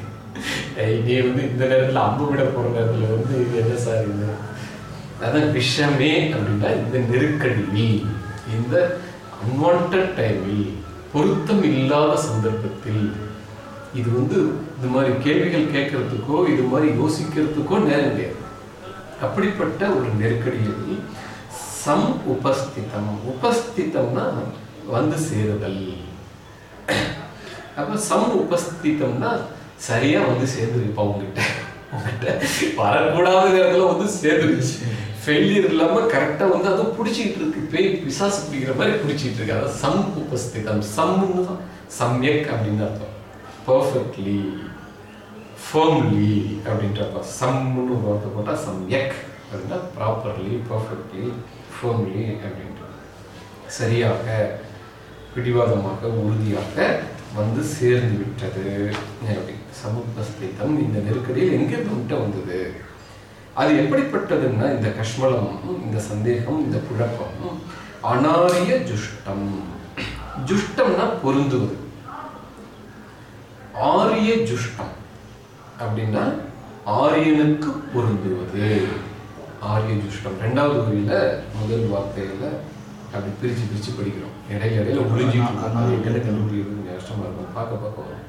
நீ வந்து இந்த நேரத்தில் அம்பு விட போகிற நேரத்தில் வந்து இது என்ன சார் இது? அதான் விஷமே அப்படின்னா இந்த நெருக்கடி இந்த அன்வான்ட் டைமில் பொருத்தம் இல்லாத சந்தர்ப்பத்தில் இது வந்து இது மாதிரி கேள்விகள் கேட்கறதுக்கோ இது மாதிரி யோசிக்கிறதுக்கோ நேரம் கிடையாது. அப்படிப்பட்ட ஒரு நெருக்கடியில் சம் உபஸ்திதம். உபஸ்திதம்னா வந்து சேருதல். அப்ப சம் உபஸ்திதம்னா சரியா வந்து சேர்ந்துருப்பா உங்ககிட்ட உங்ககிட்ட வரக்கூடாத நேரத்துல வந்து சேர்ந்துருச்சு. ஃபெயிலியர் இல்லாம கரெக்டா வந்து அதை பிடிச்சிக்கிட்டு இருக்கு. பேய் பிசாசு பிடிக்கிற மாதிரி பிடிச்சிட்டு இருக்கு. அதான் சம் உபஸ்திதம். சம்னு தான். சம்யக் அப்படின்னு அர்த்தம். பர்ஃபெக்ட்லி ஃபர்ம்லி அப்படின்றப்ப சம்னு வார்த்தை போட்டால் சம்யக் அப்படின்னா ப்ராப்பர்லி பர்ஃபெக்ட்லி ஃபர்ம்லி அப்படின்றது. சரியாக பிடிவாதமாக உறுதியாக வந்து சேர்ந்து விட்டது. அப்படி சமுபஸ்திதம் இந்த நெருக்கடியில் எங்கே வந்துட்டு வந்தது? அது எப்படிப்பட்டதுன்னா இந்த கஷ்மலம் இந்த சந்தேகம் இந்த குழப்பம் அனாரிய ஜுஷ்டம். ஜுஷ்டம்னா பொருந்துவது. ஆரிய ஜுஷ்டம். அப்படின்னா ஆரியனுக்கு பொருந்துவது. ஆரிய ஜுஷ்டம் ரெண்டாவது வரியில முதல் வார்த்தையில அப்படி பிரிச்சு பிரிச்சு படிக்கிறோம். இடையில இடையில ஒளிஞ்சிட்டு கண்டுபிடிக்கிறது கஷ்டமா இருக்கும். பார்க்க பார்க்க வரும்.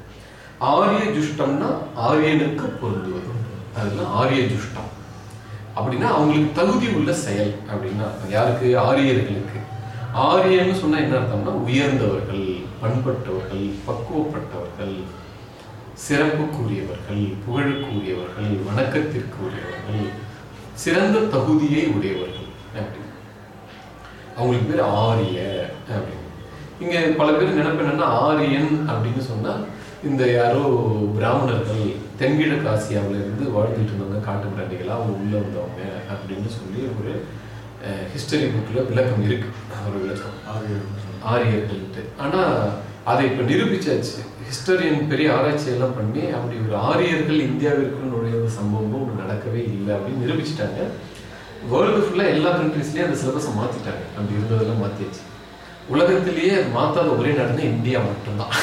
ஆரிய ஜுஷ்டம்னா ஆரியனுக்கு பொருந்துவது அதுதான் ஆரிய ஜுஷ்டம் அப்படின்னா அவங்களுக்கு தகுதி உள்ள செயல் அப்படின்னா யாருக்கு? ஆரியர்களுக்கு. ஆரியன்னு சொன்னா என்ன அர்த்தம்னா உயர்ந்தவர்கள் பண்பட்டவர்கள் பக்குவப்பட்டவர்கள் சிறப்புக்குரியவர்கள் புகழுக்குரியவர்கள் வணக்கத்திற்குரியவர்கள் சிறந்த தகுதியை உடையவர்கள் அவங்களுக்கு பேர் ஆரிய அப்படின்னு. இங்க பல பேர் நினைப்பு என்னன்னா ஆரியன் அப்படின்னு சொன்னா இந்த யாரோ பிராமணர்கள் தென்கிழக்கு ஆசியாவுல இருந்து வாழ்ந்துட்டு இருந்தவங்க காட்டு மிராண்டிகளா அவங்க உள்ள வந்தவங்க அப்படின்னு சொல்லி ஒரு ஹிஸ்டரி புக்கில் விளக்கம் இருக்கு. ஒரு விளக்கம் ஆரியர்கள்ட்டு. ஆனா அதை இப்ப நிரூபிச்சாச்சு. ஹிஸ்டரியன் பெரிய ஆராய்ச்சியெல்லாம் பண்ணி அப்படி ஒரு ஆரியர்கள் இந்தியாவிற்கு நுழைய சம்பவமும் ஒன்று நடக்கவே இல்லை அப்படின்னு நிரூபிச்சிட்டாங்க. வேர்ல்டு ஃபுல்லாக எல்லா கண்ட்ரீஸ்லேயும் அந்த சிலபஸை மாற்றிட்டாங்க அப்படி இருந்ததெல்லாம் மாற்றியாச்சு உலகத்திலேயே மாற்றாத ஒரே நாடுனா இந்தியா மட்டும்தான்.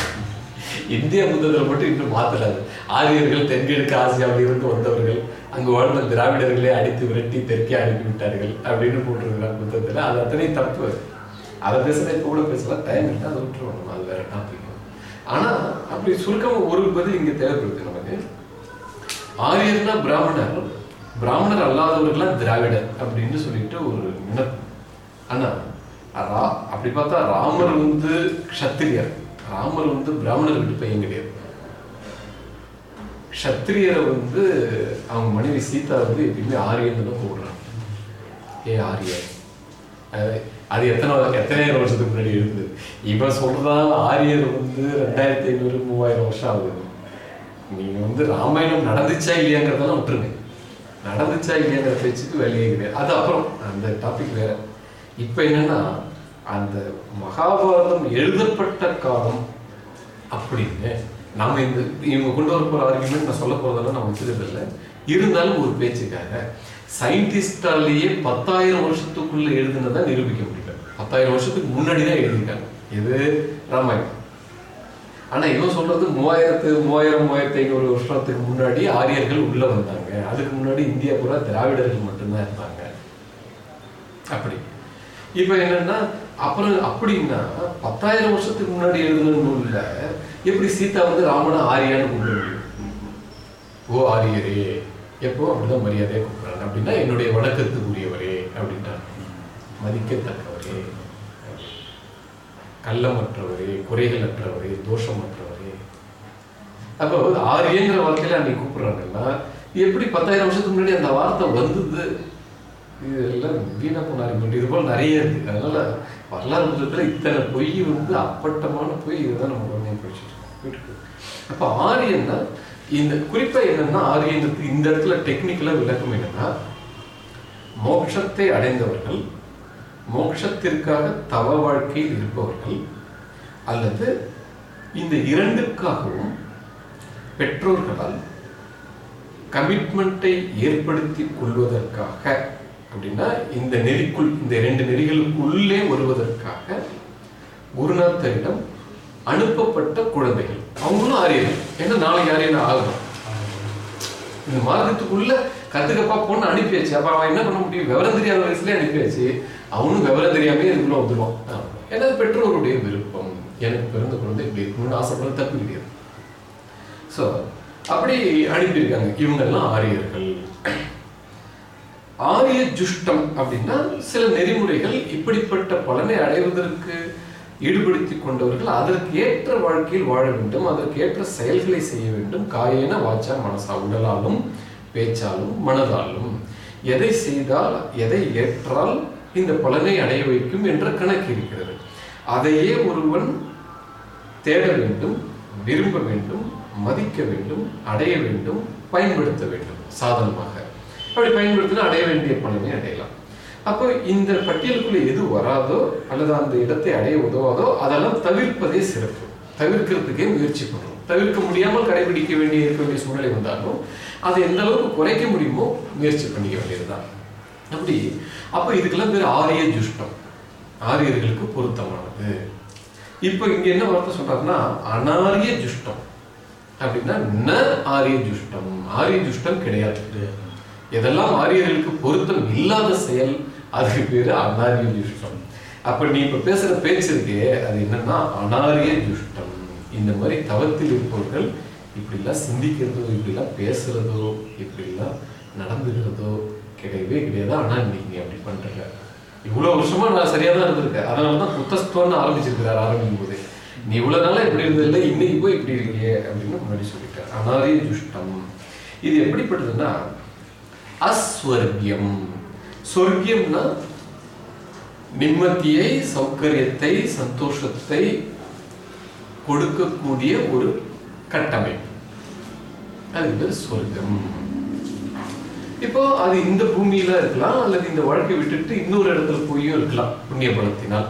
இந்தியா புத்தகத்தில் மட்டும் இன்னும் மாற்றலாது ஆரியர்கள் தென்கிழக்கு ஆசியாவில் இருந்து வந்தவர்கள் அங்கு வாழ்ந்த திராவிடர்களே அடித்து விரட்டி தெற்கே அனுப்பி விட்டார்கள் அப்படின்னு போட்டிருக்கிறார் புத்தகத்தில். அது அத்தனை தப்பு அதை பேசுகிறேன் கூட பேசலாம். டைம் இல்லை அதை விட்டுருவோம். அது வேற டாபிக் ஆனா அப்படி சுருக்கமா ஒரு பதில் இங்க தேவைப்படுது நமக்கு. ஆரியர்னா பிராமணர். பிராமணர் அல்லாதவர்கள்லாம் திராவிடர் அப்படின்னு சொல்லிட்டு ஒரு நினைப்பு ஆனா ரா அப்படி பார்த்தா ராமர் வந்து க்ஷத்திரியர். ராமர் வந்து பிராமணர் வீட்டு பையன் கிடையாது. க்ஷத்திரியரை வந்து அவங்க மனைவி சீதா வந்து எப்பயுமே ஆரியன்னு தான் கூப்பிடுறாங்க ஏ ஆரியர். அது- எத்தனை எத்தனை எத்தனாயிரம் வருஷத்துக்கு முன்னாடி இருந்தது? இவன் சொல்றதால ஆரியர் வந்து ரெண்டாயிரத்தி ஐநூறு மூவாயிரம் வருஷம் ஆகுது. நீங்க வந்து ராமாயணம் நடந்துச்சா இல்லையாங்கிறதெல்லாம் விட்டுருங்க. நடந்துச்சா இல்லையாங்கிற பேச்சுக்கு வேலையே கிடையாது. அது அப்புறம் அந்த டாபிக் வேற. இப்போ என்னன்னா அந்த மகாபாரதம் எழுதப்பட்ட காலம் அப்படின்னு நம்ம இந்த இவங்க கொண்டு வர போற ஆர்குமெண்ட் நான் சொல்ல போறதெல்லாம் நான் வச்சுக்கிறதில்ல இருந்தாலும் ஒரு பேச்சுக்காக சயின்டிஸ்டாலேயே பத்தாயிரம் வருஷத்துக்குள்ள எழுதுனதான் நிரூபிக்க முடியும். பத்தாயிரம் வருஷத்துக்கு முன்னாடி தான் எழுதியிருக்காங்க. இது ராமாயணம். ஆனா இவன் சொல்றது மூவாயிரத்து மூவாயிரம் மூவாயிரத்தி ஐநூறு வருஷத்துக்கு முன்னாடி ஆரியர்கள் உள்ள வந்தாங்க. அதுக்கு முன்னாடி இந்தியா பூரா திராவிடர்கள் மட்டும்தான் இருந்தாங்க. அப்படி. இப்ப என்னன்னா அப்புறம் அப்படின்னா பத்தாயிரம் வருஷத்துக்கு முன்னாடி எழுதுன நூல்ல எப்படி சீதா வந்து ராமனை ஆரியான்னு கூப்பிட ஓ ஆரியரே. எப்போ அப்படிதான் மரியாதையை கூப்பிடுறாங்க. அப்படின்னா என்னுடைய வணக்கத்துக்குரியவரே அப்படின்ட்டாங்க மதிக்கத்தக்கவரே. கள்ளமற்றவரே குறைகளற்றவரே தோஷமற்றவரே. அப்போ ஆரியங்கிற வார்த்தையில அன்னைக்கு கூப்பிடுறாங்கன்னா எப்படி பத்தாயிரம் வருஷத்துக்கு முன்னாடி அந்த வார்த்தை வந்தது? இதெல்லாம் வீணா போனாரு இது போல நிறைய இருக்கு. அதனால வரலாறு புத்தகத்துல இத்தனை பொய் வந்து அப்பட்டமான பொய் இதுதான் நம்ம குழந்தைய படிச்சுட்டு இருக்கோம். அப்போ ஆரியன்னா இந்த குறிப்பா என்னன்னா ஆரியன்றதுக்கு இந்த இடத்துல டெக்னிக்கலா விளக்கம் என்னன்னா மோட்சத்தை அடைந்தவர்கள் மோட்சத்திற்காக தவ வாழ்க்கையில் இருப்பவர்கள் அல்லது இந்த இரண்டுக்காகவும் பெற்றோர்களால் கமிட்மெண்ட்டை ஏற்படுத்தி கொள்வதற்காக அப்படின்னா இந்த நெறிக்குள் இந்த இரண்டு நெறிகளுக்குள்ளே வருவதற்காக குருநாத்தரிடம் அனுப்பப்பட்ட குழந்தைகள். அவங்களும் ஆரியர்கள். ஏன்னா நாளைக்கு ஆரியன் ஆகணும். இந்த மார்க்கத்துக்குள்ள கத்துக்கப்பா பொண்ணு அனுப்பியாச்சு. அப்ப அவன் என்ன பண்ண முடியும்? விவரம் தெரியாத வயசுலேயே அனுப்பியாச்சு. அவனும் விவரம் தெரியாமே இதுக்குள்ள வந்துடுவான் ஏன்னா பெற்றோருடைய விருப்பம் எனக்கு பிறந்த குழந்தை இப்படி இருக்கணும்னு ஆசைப்படுறது தப்பு கிடையாது. ஸோ அப்படி அனுப்பியிருக்காங்க இவங்கெல்லாம் ஆரியர்கள். ஆரிய ஜுஷ்டம் அப்படின்னா சில நெறிமுறைகள் இப்படிப்பட்ட பலனை அடைவதற்கு ஈடுபடுத்தி கொண்டவர்கள் அதற்கு ஏற்ற வாழ்க்கையில் வாழ வேண்டும் அதற்கு ஏற்ற செயல்களை செய்ய வேண்டும். காயேன வாச்சா மனசா உடலாலும் பேச்சாலும் மனதாலும். எதை செய்தால் எதை ஏற்றால் இந்த பலனை அடைய வைக்கும் என்ற கணக்கு இருக்கிறது. அதையே ஒருவன் தேட வேண்டும் விரும்ப வேண்டும் மதிக்க வேண்டும் அடைய வேண்டும் பயன்படுத்த வேண்டும் சாதனமாக. அப்படி பயன்படுத்தினா அடைய வேண்டிய பலனை அடையலாம். அப்போ இந்த பட்டியலுக்குள்ள எது வராதோ அல்லது அந்த இடத்தை அடைய உதவாதோ அதெல்லாம் தவிர்ப்பதே சிறப்பு. தவிர்க்கிறதுக்கே முயற்சி பண்ணுறோம் தவிர்க்க முடியாமல் கடைபிடிக்க வேண்டிய இருக்க வேண்டிய சூழ்நிலை வந்தாலும் அதை எந்த அளவுக்கு குறைக்க முடியுமோ முயற்சி பண்ணிக்க வேண்டியதுதான். அப்படி அப்போ இதுக்கெல்லாம் பேர் ஆரிய ஜுஷ்டம். ஆரியர்களுக்கு பொருத்தமானது. இப்போ இங்கே என்ன வார்த்தை சொல்றாருன்னா அனாரிய ஜுஷ்டம். அப்படின்னா ந ஆரிய ஜுஷ்டம். ஆரிய ஜுஷ்டம் கிடையாது. எதெல்லாம் ஆரியர்களுக்கு பொருத்தம் இல்லாத செயல் அதுக்கு பேர் அனாரிய ஜுஷ்டம். அப்போ நீ இப்போ பேசுகிற பேச்சு இருக்கே அது என்னன்னா அனாரிய ஜுஷ்டம். இந்த மாதிரி தவத்தில் இருப்பவர்கள் இப்படிலாம் சிந்திக்கிறதோ இப்படிலாம் பேசுறதோ இப்படிலாம் நடந்துக்கிறதோ கிடையவே கிடையாது ஆனா இன்னைக்கு நீ அப்படி பண்றீங்க. இவ்வளவு வருஷமா நான் சரியா தான் இருந்திருக்கேன். அதனாலதான் புத்தஸ்துவன்னு ஆரம்பிச்சிருக்கிறார் ஆரம்பிக்கும் போதே. நீ இவ்வளவு நாளா இப்படி இருந்ததில்ல இன்னைக்கு போய் இப்படி இருக்கியே அப்படின்னு முன்னாடி சொல்லிட்டார். அனாரிய துஷ்டம் இது எப்படிப்பட்டதுன்னா அஸ்வர்கியம் சொர்க்கியம்னா நிம்மதியை சௌகரியத்தை சந்தோஷத்தை கொடுக்கக்கூடிய ஒரு கட்டமைப்பு. அது சொர்க்கம். இப்போ அது இந்த பூமியில இருக்கலாம் அல்லது இந்த வாழ்க்கை விட்டுட்டு இன்னொரு இடத்துல போயும் இருக்கலாம் புண்ணிய பலத்தினால்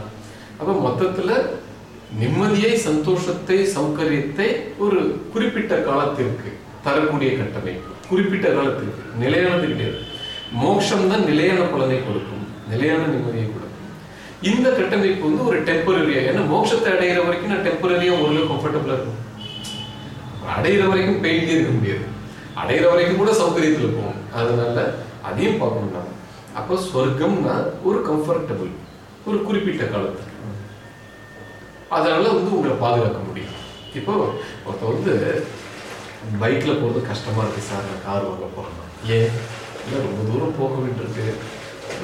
அப்ப மொத்தத்துல நிம்மதியை சந்தோஷத்தை சௌகரியத்தை ஒரு குறிப்பிட்ட காலத்திற்கு தரக்கூடிய கட்டமைப்பு குறிப்பிட்ட காலத்திற்கு. நிலையானது கிடையாது. மோட்சம் தான் நிலையான பலனை கொடுக்கும். நிலையான நிம்மதியை கொடுக்கும். இந்த கட்டமைப்பு வந்து ஒரு டெம்பரரியா ஏன்னா மோட்சத்தை அடைகிற வரைக்கும் நான் டெம்பரரியா ஓரளவு கம்ஃபர்டபுளா இருக்கும் அடையிற வரைக்கும் பெயின்லேயே இருக்க முடியாது. அடையிற வரைக்கும் கூட சௌகரியத்தில் போகும் அதனால அதையும் பார்க்கணும் நம்ம. அப்போ சொர்க்கம்னா ஒரு கம்ஃபர்டபுள் ஒரு குறிப்பிட்ட காலத்துக்கு அதனால வந்து உங்களை பாதுகாக்க முடியும். இப்போ ஒருத்த வந்து பைக்ல போறது கஷ்டமா இருக்கு சார் நான் கார் வாங்க போறேன் ஏன்? இல்லை ரொம்ப தூரம் போக வேண்டியிருக்கு.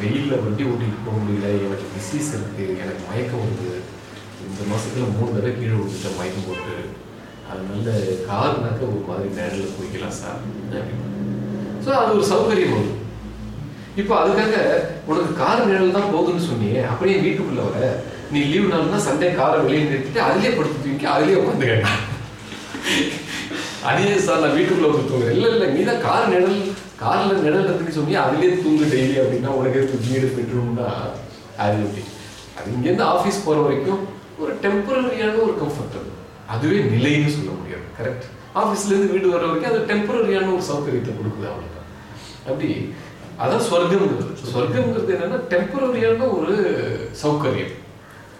வெயிலில் வண்டி ஓட்டிட்டு போக முடியல எனக்கு டிசீஸ் இருக்கு எனக்கு மயக்கம் வருது. இந்த மாசத்துல மூணு தடவை கீழே விழுந்துட்டேன் மயக்கம் போட்டு. அதனால கார்னாக்க ஒரு மாதிரி நேரில் போய்க்கலாம் சார். ஸோ அது ஒரு சௌகரியம் வரும் இப்போ அதுக்காக உனக்கு கார் நிழல் தான் போகுதுன்னு சொன்னியே அப்படியே வீட்டுக்குள்ள வர நீ லீவ் நாள்னா சண்டே காரை வெளியே நிறுத்திட்டு அதுலயே படுத்து தூக்கி அதுலயே உட்காந்து அதே சார் நான் வீட்டுக்குள்ள வந்து தூங்குறேன். இல்லை இல்லை நீ தான் கார் நிழல் காரில் நிழல் இருக்குன்னு சொன்னி அதுலயே தூங்கு டெய்லி அப்படின்னா உனக்கு எதுக்கு வீடு பெட்ரூம்னா அது எப்படி? அது இங்கேருந்து ஆஃபீஸ் போகிற வரைக்கும் ஒரு டெம்பரரியான ஒரு கம்ஃபர்ட் அதுவே நிலைன்னு சொல்ல முடியாது கரெக்ட் ஆஃபீஸ்லேருந்து வீடு வர வரைக்கும் அது டெம்பரரியான ஒரு சௌகரியத்தை கொடுக்குது அவனுக்கு. அப்படி. அதான் சொர்க்கம்ங்கிறது சொர்க்கம்ங்கிறது என்னன்னா டெம்பரரியான ஒரு சௌகரியம்.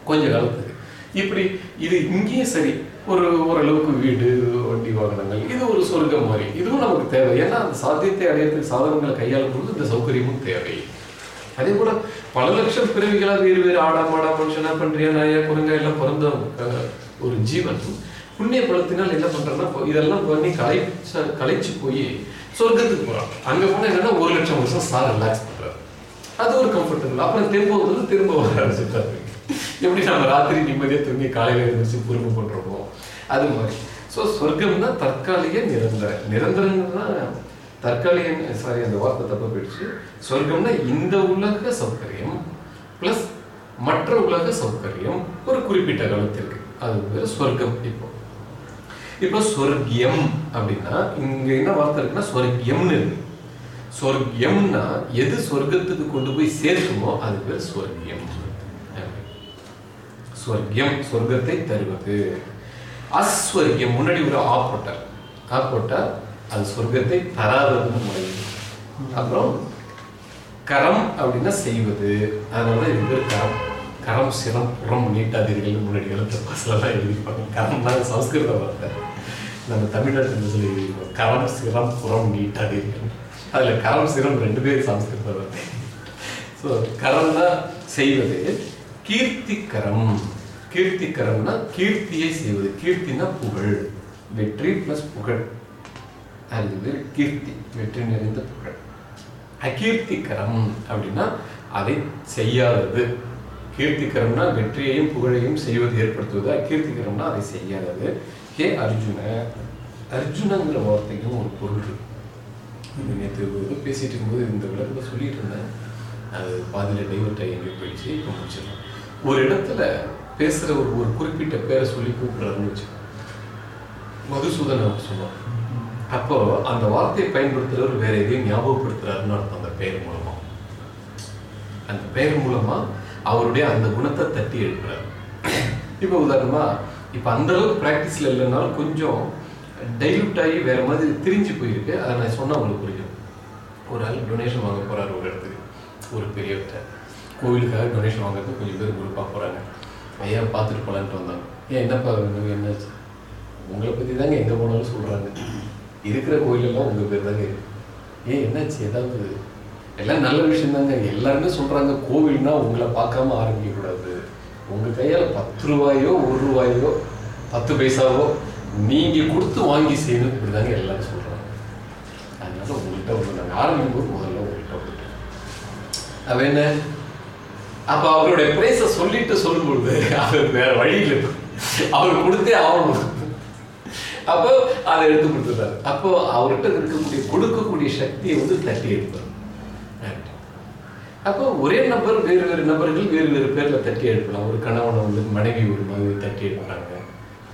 கொஞ்ச காலத்துக்கு. இப்படி இது இங்கேயும் சரி. ஒரு ஓரளவுக்கு வீடு வண்டி வாகனங்கள் இது ஒரு சொர்க்கம் மாதிரி. இதுவும் நமக்கு தேவை. ஏன்னா அந்த சாத்தியத்தை அடையிறதுக்கு சாதனங்களை கையாளும் பொழுது இந்த சௌகரியமும் தேவை. அதே போல பல லட்சம் பிறவிகளா வேறு வேறு ஆடா மாடா மனுஷனா பன்றியா நாயா குரங்கா எல்லாம் பிறந்த ஒரு ஜீவன். புண்ணிய பலத்தினால் என்ன பண்றேன்னா இதெல்லாம் பண்ணி களைச்ச களைச்சு போய் சொர்க்கத்துக்கு போகிறான் அங்கே போனால் என்னன்னா ஒரு லட்சம் வருஷம் சார் ரிலாக்ஸ் பண்ணுறாரு அது ஒரு கம்ஃபர்டபுள் அப்புறம் திரும்ப வந்து திரும்ப வர்றாரு சித்தார்த்துக்கு எப்படி நம்ம ராத்திரி நிம்மதியாக தூங்கி காலையில் எழுந்திரிச்சு பொறுமை பண்ணுறோமோ அது மாதிரி. ஸோ சொர்க்கம்னா தற்காலிக நிரந்தர. நிரந்தரம்னா தற்காலிக சாரி அந்த வார்த்தை தப்பா போயிடுச்சு. சொர்க்கம்னா இந்த உலக சௌகரியம் ப்ளஸ் மற்ற உலக சௌகரியம் ஒரு குறிப்பிட்ட காலத்திற்கு. அது பேர் சொர்க்கம் இப்போ. இப்போ சொர்க்கியம் அப்படின்னா இங்க என்ன வார்த்தை இருக்குன்னா சொர்க்கியம்னு இருக்கு. சொர்க்கியம்னா எது சொர்க்கத்துக்கு கொண்டு போய் சேர்க்குமோ அது பேர் சொர்க்கியம். சொர்க்கியம் சொர்க்கத்தை தருவது. அஸ்வர்க்கியம் முன்னாடி ஒரு ஆ போட்டார். ஆ போட்டா அது சொர்க்கத்தை தராததுன்னு முறை. அப்புறம் கரம் அப்படின்னா செய்வது. அதனால இது பேர் கரம். கரம் சிரம் புறம் நீட்டாதீர்கள் முன்னாடி எழுத்த பாசலாம் எழுதிப்பாங்க கரம் தான் சம்ஸ்கிருத வார்த்தை. நம்ம தமிழ்நாட்டு சொல்லி எழுதிருக்கோம் கரம் சிரம் புறம் நீட்டாதீர்கள் அதில் கரம் சிரம் ரெண்டு பேரும் சம்ஸ்கிருத வார்த்தை ஸோ கரம் தான் செய்வது கீர்த்திக்கரம் கீர்த்திக்கரம்னா கீர்த்தியை செய்வது. கீர்த்தினா புகழ். வெற்றி பிளஸ் புகழ். அது பேர் கீர்த்தி வெற்றி நிறைந்த புகழ். அகீர்த்திகரம் அப்படின்னா அதை செய்யாதது. கீர்த்திகரம்னா வெற்றியையும் புகழையும் செய்வது ஏற்படுத்துவது. அகீர்த்திகரம்னா அதை செய்யாதது. ஹே அர்ஜுன. அர்ஜுனங்கிற வார்த்தைக்கும் ஒரு பொருள். இருக்கு நேற்று பேசிகிட்டு பேசிட்டு இருக்கும்போது இந்த விளக்கத்தை சொல்லிட்டு இருந்தேன். அது பாதியில் டைவர்ட் ஆகி போயிடுச்சு இப்போ முடிச்சிடலாம். ஒரு இடத்துல பேசுகிற ஒரு ஒரு குறிப்பிட்ட பேரை சொல்லி கூப்பிடுறாருன்னு வச்சு. மதுசூதன் அவர் சொன்னார் அப்போ அந்த வார்த்தையை பயன்படுத்துகிறவர் வேற எதையும் ஞாபகப்படுத்துறாருன்னு அர்த்தம் அந்த பெயர் மூலமாக அந்த பெயர் மூலமாக அவருடைய அந்த குணத்தை தட்டி எழுப்புறாரு. இப்போ உதாரணமாக இப்போ அந்தளவுக்கு ப்ராக்டிஸில் இல்லைனாலும் கொஞ்சம் டைல்யூட் ஆகி வேறு மாதிரி திரிஞ்சு போயிருக்கு. அதை நான் சொன்னால் உங்களுக்கு புரியும். ஒரு ஆள் டொனேஷன் வாங்க போகிறார் ஒரு இடத்துக்கு. ஒரு பெரியவர்கிட்ட. கோவிலுக்காக டொனேஷன் வாங்குறதுக்கு கொஞ்சம் பேர் குரூப்பாக போகிறாங்க ஐயா பார்த்துட்டு போகலான்ட்டு வந்தாங்க. ஏன் என்னப்பா வேணும் என்னாச்சு உங்களை பற்றி தாங்க எங்கே போனாலும் சொல்கிறாங்க இருக்கிற கோயிலெல்லாம் உங்கள் பேர் தாங்க இருக்கு. ஏன் என்னாச்சு? ஏதாவது? எல்லாம் நல்ல விஷயம் தாங்க எல்லாருமே சொல்கிறாங்க கோவில்னால் உங்களை பார்க்காம ஆரம்பிக்கக்கூடாது. உங்கள் கையால் பத்து ரூபாயோ ஒரு ரூபாயோ பத்து பைசாவோ நீங்கள் கொடுத்து வாங்கி செய்யணும். இப்படி தாங்க எல்லாரும் சொல்கிறாங்க அதனால உங்கள்கிட்ட ஒன்று நாங்கள் ஆரம்பிக்கும் போது முதல்ல உங்கள்கிட்ட வந்துட்டோம் அவ என்ன? அப்போ அவருடைய பிரைஸை சொல்லிட்டு சொல்லும்பொழுது அவர் வேற வழியில் அவர் கொடுத்தே ஆகணும். அப்போ அதை எடுத்து கொடுத்துட்டாரு. அப்போ அவர்கிட்ட இருக்கக்கூடிய கொடுக்கக்கூடிய சக்தியை வந்து தட்டி எடுப்பார். அப்போ ஒரே நபர் வேறு வேறு நபர்கள் வேறு வேறு பேர்ல தட்டி எழுப்பலாம். ஒரு கணவனை வந்து மனைவி ஒரு மாதிரி தட்டி எழுப்புறாங்க.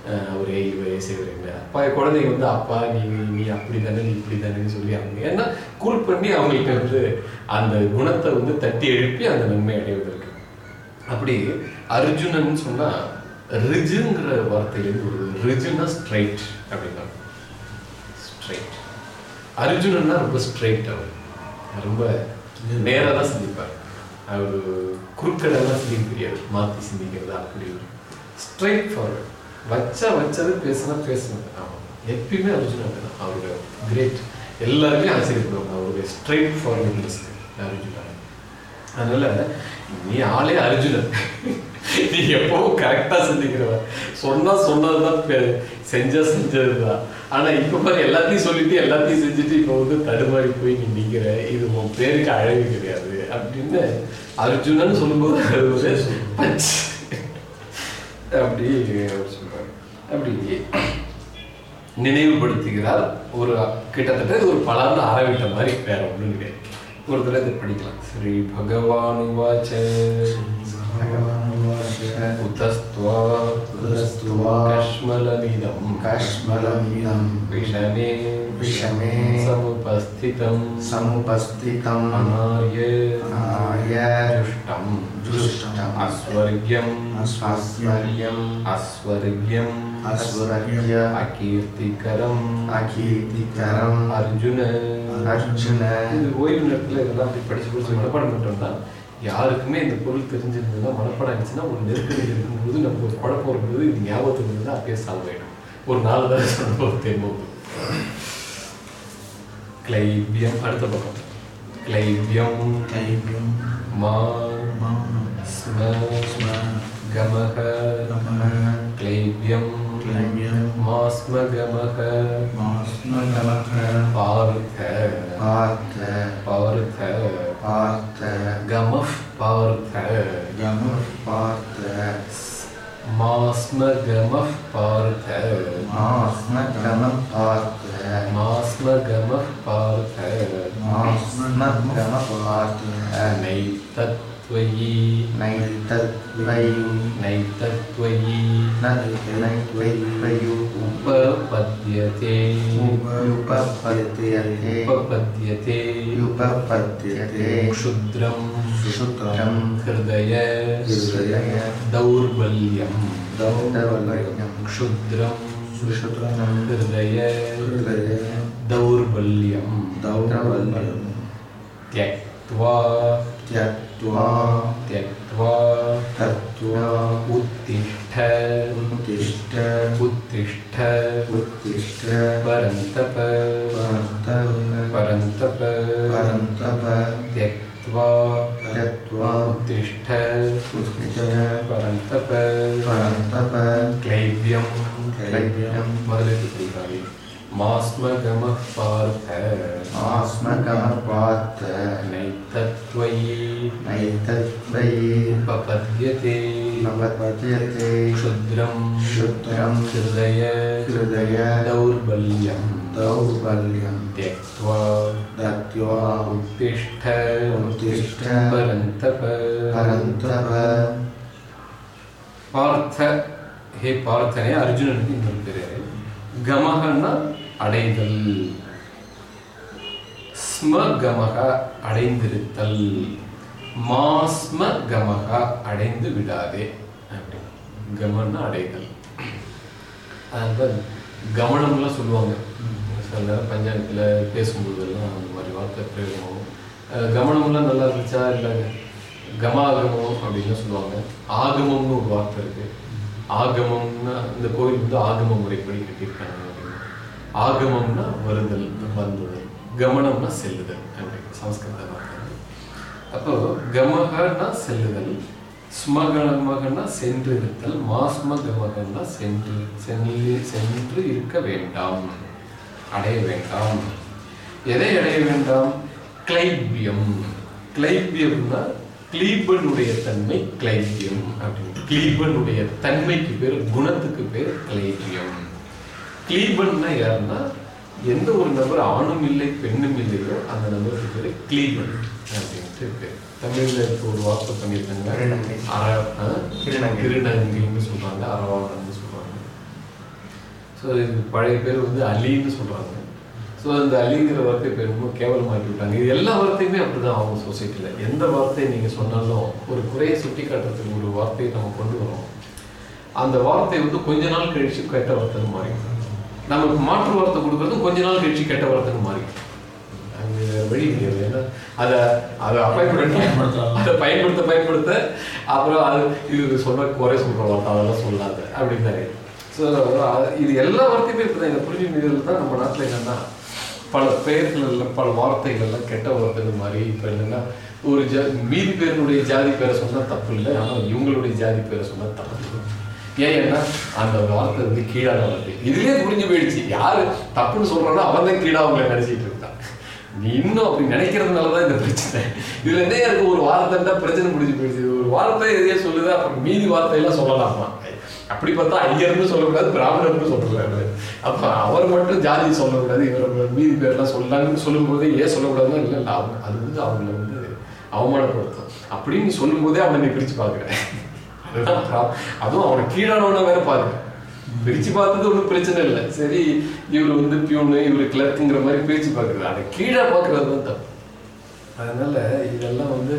ஒரு அவரே இவரே செய்வீங்க அப்பா குழந்தைங்க வந்து அப்பா நீ நீ அப்படி தானே நீ இப்படி தானேன்னு சொல்லி அவங்க ஏன்னா கூல் பண்ணி அவங்களுக்கு வந்து அந்த குணத்தை வந்து தட்டி எழுப்பி அந்த நன்மை அடைவதற்கு. அப்படி அர்ஜுனன் சொன்னா ரிஜுங்கிற வார்த்தையிலேருந்து வருது ரிஜுனா ஸ்ட்ரைட் அப்படின்னா. ஸ்ட்ரைட் அர்ஜுனன்னா ரொம்ப ஸ்ட்ரைட் அவர். ரொம்ப நேராக தான் சிந்திப்பார் அவர் குறுக்கடெல்லாம் சிந்திக்க தெரியாது மாற்றி சிந்திக்கிறதா அப்படி ஸ்ட்ரைட் ஃபார்வர்ட் வச்சா வச்சது பேசினா பேசுனது ஆமாம் எப்பயுமே அர்ஜுனன் தான் அவரோட கிரேட் எல்லாருமே ஆச்சரியப்படுவாங்க அவருடைய ஸ்ட்ரைட் ஃபார்வர்ட்னஸ் அர்ஜுனன் அதனால நீ ஆளே அர்ஜுனன் நீ எப்பவும் கரெக்டாக சிந்திக்கிறவன் சொன்னால் சொன்னது தான் செஞ்சால் செஞ்சது தான் ஆனால் இப்போ பாரு எல்லாத்தையும் சொல்லிட்டு எல்லாத்தையும் செஞ்சுட்டு இப்போ வந்து தடுமாறி போய் நீ நிற்கிற இது உன் பேருக்கு அழகு கிடையாது. அப்படின்னு அர்ஜுனன் சொல்லும்போது அது ஒரு பஞ்ச் அப்படி சொல்கிறார் அப்படி நினைவுபடுத்துகிறார். ஒரு கிட்டத்தட்ட ஒரு பலர்ந்து ஆரம்பித்த மாதிரி வேற ஒன்றும் கிடையாது. ஒரு தடவை இது படிக்கலாம். ஸ்ரீ பகவான் உவாச்ச. பகவான் उतस्त्वा कश्मलमिदं कश्मलमिदं विषमे विषमे समुपस्थितं समुपस्थितम् अनार्य अनार्य जुष्टं जुष्टम् अस्वर्ग्यम् अस्वर्ग्यम् अस्वर्ग्यम् अस्वर्ग्य அகீர்த்திகரம் अकीर्तिकरम् அர்ஜுன अर्जुन இது ஓய்வு நேரத்தில் இதெல்லாம் அப்படி படிச்சு படிச்சு மனப்பாடம் பண்ணிட்டோம்னா யாருக்குமே இந்த பொருள் தெரிஞ்சிருந்ததுன்னா மனப்பாடம் இருந்துச்சுன்னா ஒரு நெருக்கடி இருக்கும்போது நமக்கு ஒரு குழப்பம் வரும்போது இது ஞாபகத்துக்கு தான் அப்படியே சால்வ் ஆகிடும் ஒரு நாலு தான் சொன்ன ஒரு தேர்வு கிளைபியம் அடுத்த பக்கம். கிளைபியம். கிளைபியம். மா ஸ்ம ஸ்ம. கமக. நமக கிளைபியம். கிளைபியம். மாஸ்ம கமக. மாஸ்ம கமக. பார்த்த பார்த்த பார்த்த கமஃப் பார்த்த. கமஃப் பார்த்த. மாஸ்ம கமஃப் பார்த்த. மாஸ்ம கமஃப் பார்த்த. மாஸ்ம கமஃப் பார்த்த. மாஸ்ம கமஃப் பார்த்த. மெய்தத் नैतद्वयु நைத்தத்வயி नैतद्वयु உபபத்யதே उपपद्यते உபபத்யதே उपपद्यते க்ஷுத்ரம் शुक्रं ஹிருதய हृदय दौर्बल्यं दौर्बल्यं क्षुद्रं शुक्रं हृदय हृदय दौर्बल्यं दौर्बल्यं त्यक्त्वा त्यक्त्वा त्यक्त्वा तत्त्वा उत्तिष्ठ उत्तिष्ठ उत्तिष्ठ उत्तिष्ठ परन्तप परन्तप परन्तप परन्तप त्यक्त्वा त्यक्त्वा उत्तिष्ठ उत्तिष्ठ परन्तप परन्तप क्लैव्यं क्लैव्यं ಮೊದಲೇ மாஸ்மகமः பார்த்த आस्मकः पार्थ नैतत्त्वयि नैतद्वयि उपपद्यते नवपद्यते क्षुद्रं क्षुद्रं हृदय हृदय दौर्बल्यं दौर्बल्यं त्यक्त्वा दत्त्वा उत्तिष्ठ उत्तिष्ठ परन्तप परन्तप பார்த்த ஹே பார்த்தனே அர்ஜுனனுக்கு இன்னொரு பேரு கமகன்னா அடைதல். ஸ்மகமக அடைந்திருத்தல். மாஸ்ம கமக அடைந்து விடாதே. அப்படி. கமன்னா அடைதல். அதுதான் கமனம்லாம் சொல்லுவாங்க. சில நேரம் பஞ்சாயத்தில் பேசும்போதெல்லாம் அந்த மாதிரி வார்த்தை பிரயோகமாகும் அஹ் கமனம்லாம் நல்லா இருந்துச்சா? இல்லை கமாகமம் அப்படின்னு சொல்லுவாங்க. ஆகமம்னு ஒரு வார்த்தை இருக்கு. ஆகமம்னா இந்த கோயில் வந்து ஆகம முறைப்படி கட்டியிருக்காங்க. ஆகமம்னா வருதல் வந்துதல் கமனம்னா செல்லுதல் அப்படின்னு சமஸ்கிருத வார்த்தை அப்போ கமகன்னா செல்லுதல் ஸ்மகமகன்னா சென்று இருத்தல் மாஸ்ம கமகன்னா சென்று சென்று சென்று இருக்க வேண்டாம் அடைய வேண்டாம். எதை அடைய வேண்டாம்? கிளைபியம். கிளைபியம்னா கிளீபனுடைய தன்மை கிளைபியம் அப்படின்னு. கிளீபனுடைய தன்மைக்கு பேர் குணத்துக்கு பேர் கிளைபியம். கிளீபன்னா யாருன்னா எந்த ஒரு நபர் ஆணும் இல்லை பெண்ணும் இல்லையோ அந்த நபருக்கு பேர் கிளீபன் அப்படின்ட்டு பேர் தமிழ்ல இப்போ ஒரு வார்த்தை பண்ணியிருக்காங்க. திருநங்கைன்னு சொல்றாங்க அறவாளன்னு சொல்றாங்க. ஸோ இது பழைய பேர் வந்து அலின்னு சொல்றாங்க. ஸோ அந்த அலிங்கிற வார்த்தை இப்போ ரொம்ப கேவலமாக்கி விட்டாங்க இது எல்லா வார்த்தையுமே அப்படிதான் ஆகும் சொசைட்டியில் எந்த வார்த்தையை நீங்கள் சொன்னாலும் ஒரு குறையை சுட்டி காட்டுறதுக்கு ஒரு வார்த்தையை நம்ம கொண்டு வரோம். அந்த வார்த்தை வந்து கொஞ்ச நாள் கழிச்சு கெட்ட வார்த்தைன்னு மாறி நமக்கு மாற்று வார்த்தை கொடுக்கறதும் கொஞ்ச நாள் கழிச்சு கெட்ட வார்த்தைக்கு மாறி. வழி கிடையாது ஏன்னா அதை அதை அப்ளை பண்ணி அதை பயன்படுத்த பயன்படுத்த அப்புறம் அது இது சொல்ல குறை சொல்ற வார்த்தை அதெல்லாம் சொல்லாத அப்படின்னாரு. ஸோ இது எல்லா வார்த்தையுமே இப்போ இந்த புரிஞ்சு நிதியில் தான் நம்ம நாட்டில் என்னென்னா பல பெயர்கள் எல்லாம் பல வார்த்தைகள் எல்லாம் கெட்ட வார்த்தைகள் மாதிரி இப்போ என்னன்னா ஒரு ஜா மீதி பேருடைய ஜாதி பேரை சொன்னால் தப்பு இல்லை ஆனால் இவங்களுடைய ஜாதி பேரை சொன்னால் தப்பு இல்லை. ஏன்னா அந்த வார்த்தை வந்து கீழான வார்த்தை இதுலேயே புரிஞ்சு போயிடுச்சு. யார் தப்புன்னு சொல்கிறானோ அவன் தான் கீழாக அவங்களை நினைச்சிட்டு இருக்கான். நீ இன்னும் அப்படி நினைக்கிறதுனால தான் இந்த பிரச்சனை. இதுல என்ன எனக்கு ஒரு வார்த்தைன்னா பிரச்சனை முடிஞ்சு போயிடுச்சு. ஒரு வார்த்தை எதையே சொல்லுது அப்புறம் மீதி வார்த்தையெல்லாம் சொல்லலாமா? அப்படி பார்த்தா ஐயர்னு சொல்லக்கூடாது பிராமணர்னு சொல்லக்கூடாது அப்ப அவர் மட்டும் ஜாதி சொல்லக்கூடாது இவர் மீதி பேர்லாம் சொல்லாங்கன்னு சொல்லும்போது ஏன் சொல்லக்கூடாதுன்னா இல்லை இல்லை அவங்க அது வந்து அவங்கள வந்து அவமானப்படுத்தும். அப்படின்னு சொல்லும்போதே அவனை நீ பிரிச்சு பார்க்குறேன் அதுதான் அதுவும் அவனை கீழானவனா வேற பாருங்க பிரிச்சு பார்த்தது ஒன்றும் பிரச்சனை இல்லை. சரி இவர் வந்து பியூனு இவர் கிளர்க்குங்கிற மாதிரி பிரிச்சு பார்க்குறது அதை கீழே பார்க்கறது தான் தப்பு. அதனால இதெல்லாம் வந்து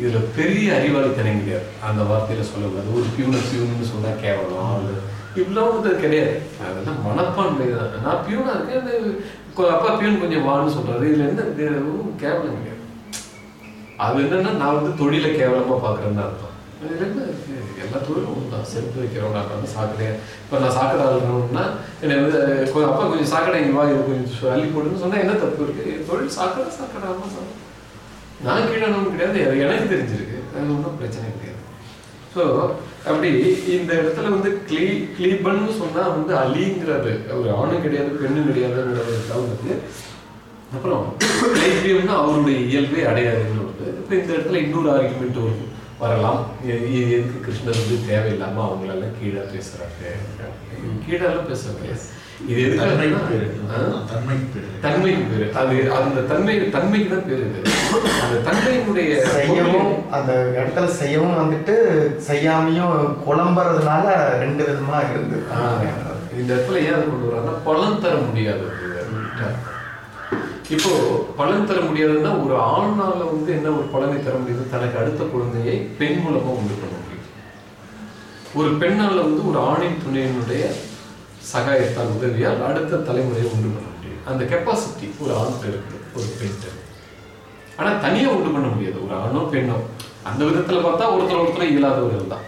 இதுல பெரிய அறிவாளித்தனம் கிடையாது அந்த வார்த்தையில சொல்லக்கூடாது. ஒரு பியூனை பியூன்னு சொன்னா கேவலம் அது இப்படிலாம் வந்து கிடையாது. அதெல்லாம் மனப்பான்மை தான் நான் பியூனா இருக்கேன் அப்பா பியூன் கொஞ்சம் வான்னு சொல்றாரு. இதுல என்ன கேவலம் கிடையாது. அது என்னன்னா நான் வந்து தொழிலை கேவலமா பாக்குறேன்னு அர்த்தம். இதுல என்ன இருக்கு? எல்லா தொழிலும் ஒண்ணுதான். செருப்பு வைக்கிறவனா இருந்தாலும் சாக்கடை. இப்போ நான் சாக்கடை ஆளுநர்னா என்னை வந்து கொ- அப்பா கொஞ்சம் சாக்கடை இங்கே வா இது கொஞ்சம் அள்ளி போடுன்னு சொன்னால் என்ன தப்பு இருக்குது தொழில் சாக்கடை சாக்கடை ஆமா சார். நான் கீழானவன் கிடையாது அது எனக்கு தெரிஞ்சிருக்கு. அது ஒன்றும் பிரச்சனை கிடையாது. ஸோ அப்படி இந்த இடத்துல வந்து கிளீ கிளீபன்னு சொன்னால் வந்து அலிங்கிறது ஒரு ஆணும் கிடையாது பெண்ணும் ஒரு வந்து அப்புறம் கிளைபியம்னா அவருடைய இயல்பே அடையாதுன்னு வருது இப்போ இந்த இடத்துல இன்னொரு ஆர்குமெண்ட் வருது வரலாம். எ- எதுக்கு கிருஷ்ணர் வந்து தேவையில்லாம அவங்களெல்லாம் கீழே பேசுறாரு? கீழெல்லாம் பேசுறாங்க இது எதுக்கு? தன்மைக்கு பேரு. தன்மைக்கு பேரு. அது அந்த தன்மை தன்மைக்கு தான் பேரு இது. அந்த தன்மையினுடைய செய்யவும் அந்த இடத்துல செய்யவும் வந்துட்டு செய்யாமையும் குழம்புறதுனால ரெண்டு விதமா இருந்து இந்த இடத்துல ஏன் அது கொண்டு வர்றாங்கன்னா பலன் தர முடியாது. இப்போ பலன் தர முடியாதுன்னா ஒரு ஆணால வந்து என்ன ஒரு பலனை தர முடியுது? தனக்கு அடுத்த குழந்தையை பெண் மூலமா உண்டு பண்ண முடியும். ஒரு பெண்ணால வந்து ஒரு ஆணின் துணையினுடைய சகாயத்தால் உதவியால் அடுத்த தலைமுறையை உண்டு பண்ண முடியும். அந்த கெப்பாசிட்டி ஒரு ஆண் இருக்கு ஒரு பெண் ஆனா தனியா உண்டு பண்ண முடியாது. ஒரு ஆணோ பெண்ணோ. அந்த விதத்துல பார்த்தா ஒருத்தர் ஒருத்தர் இயலாதவர்கள் தான்.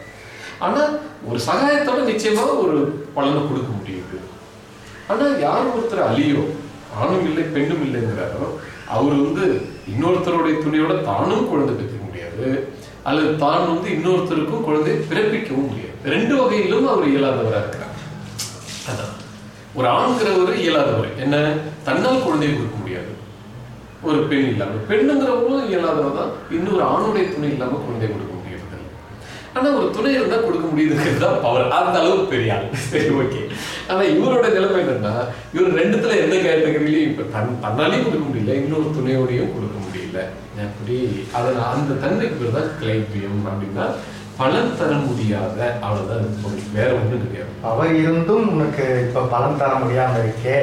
ஆனா ஒரு சகாயத்தோட நிச்சயமா ஒரு பலனை கொடுக்க முடியுது. ஆனா யார் ஒருத்தர் அழியோ ஆணும் இல்லை பெண்ணும் இல்லைங்கிறாரோ அவர் வந்து இன்னொருத்தருடைய துணையோட தானும் குழந்தை பெற்றுக்க முடியாது. அல்லது தான் வந்து இன்னொருத்தருக்கும் குழந்தை பிறப்பிக்கவும் முடியாது. ரெண்டு வகையிலும் அவர் இயலாதவரா இருக்கிறார். அதான். ஒரு ஆண்கிறவர் இயலாதவர். என்ன? தன்னால் குழந்தையை கொடுக்க முடியாது. ஒரு பெண் இல்லாம பெண்ணுங்கிறவங்களும் இயலாதவர் தான். இன்னொரு ஆணுடைய துணை இல்லாம குழந்தையை கொடுக்க முடியாது. ஆனா ஒரு துணை இருந்தா கொடுக்க முடியுதுங்கிறது தான் பவர் அந்த அளவுக்கு பெரிய ஆள். சரி ஓகே ஆனா இவரோட நிலைமை என்னன்னா இவர் ரெண்டுத்துல எந்த கேட்டகரியிலையும் இப்ப தன் தன்னாலையும் கொடுக்க முடியல இன்னொரு துணையோடையும் கொடுக்க முடியல. அப்படி அதனால அந்த தன்மைக்கு பேர் தான் கிளைபியம் அப்படின்னா பலன் தர முடியாத அவ்வளவுதான் பொருள். வேற ஒண்ணும் கிடையாது. அவ இருந்தும் உனக்கு இப்ப பலன் தர முடியாம இருக்கே.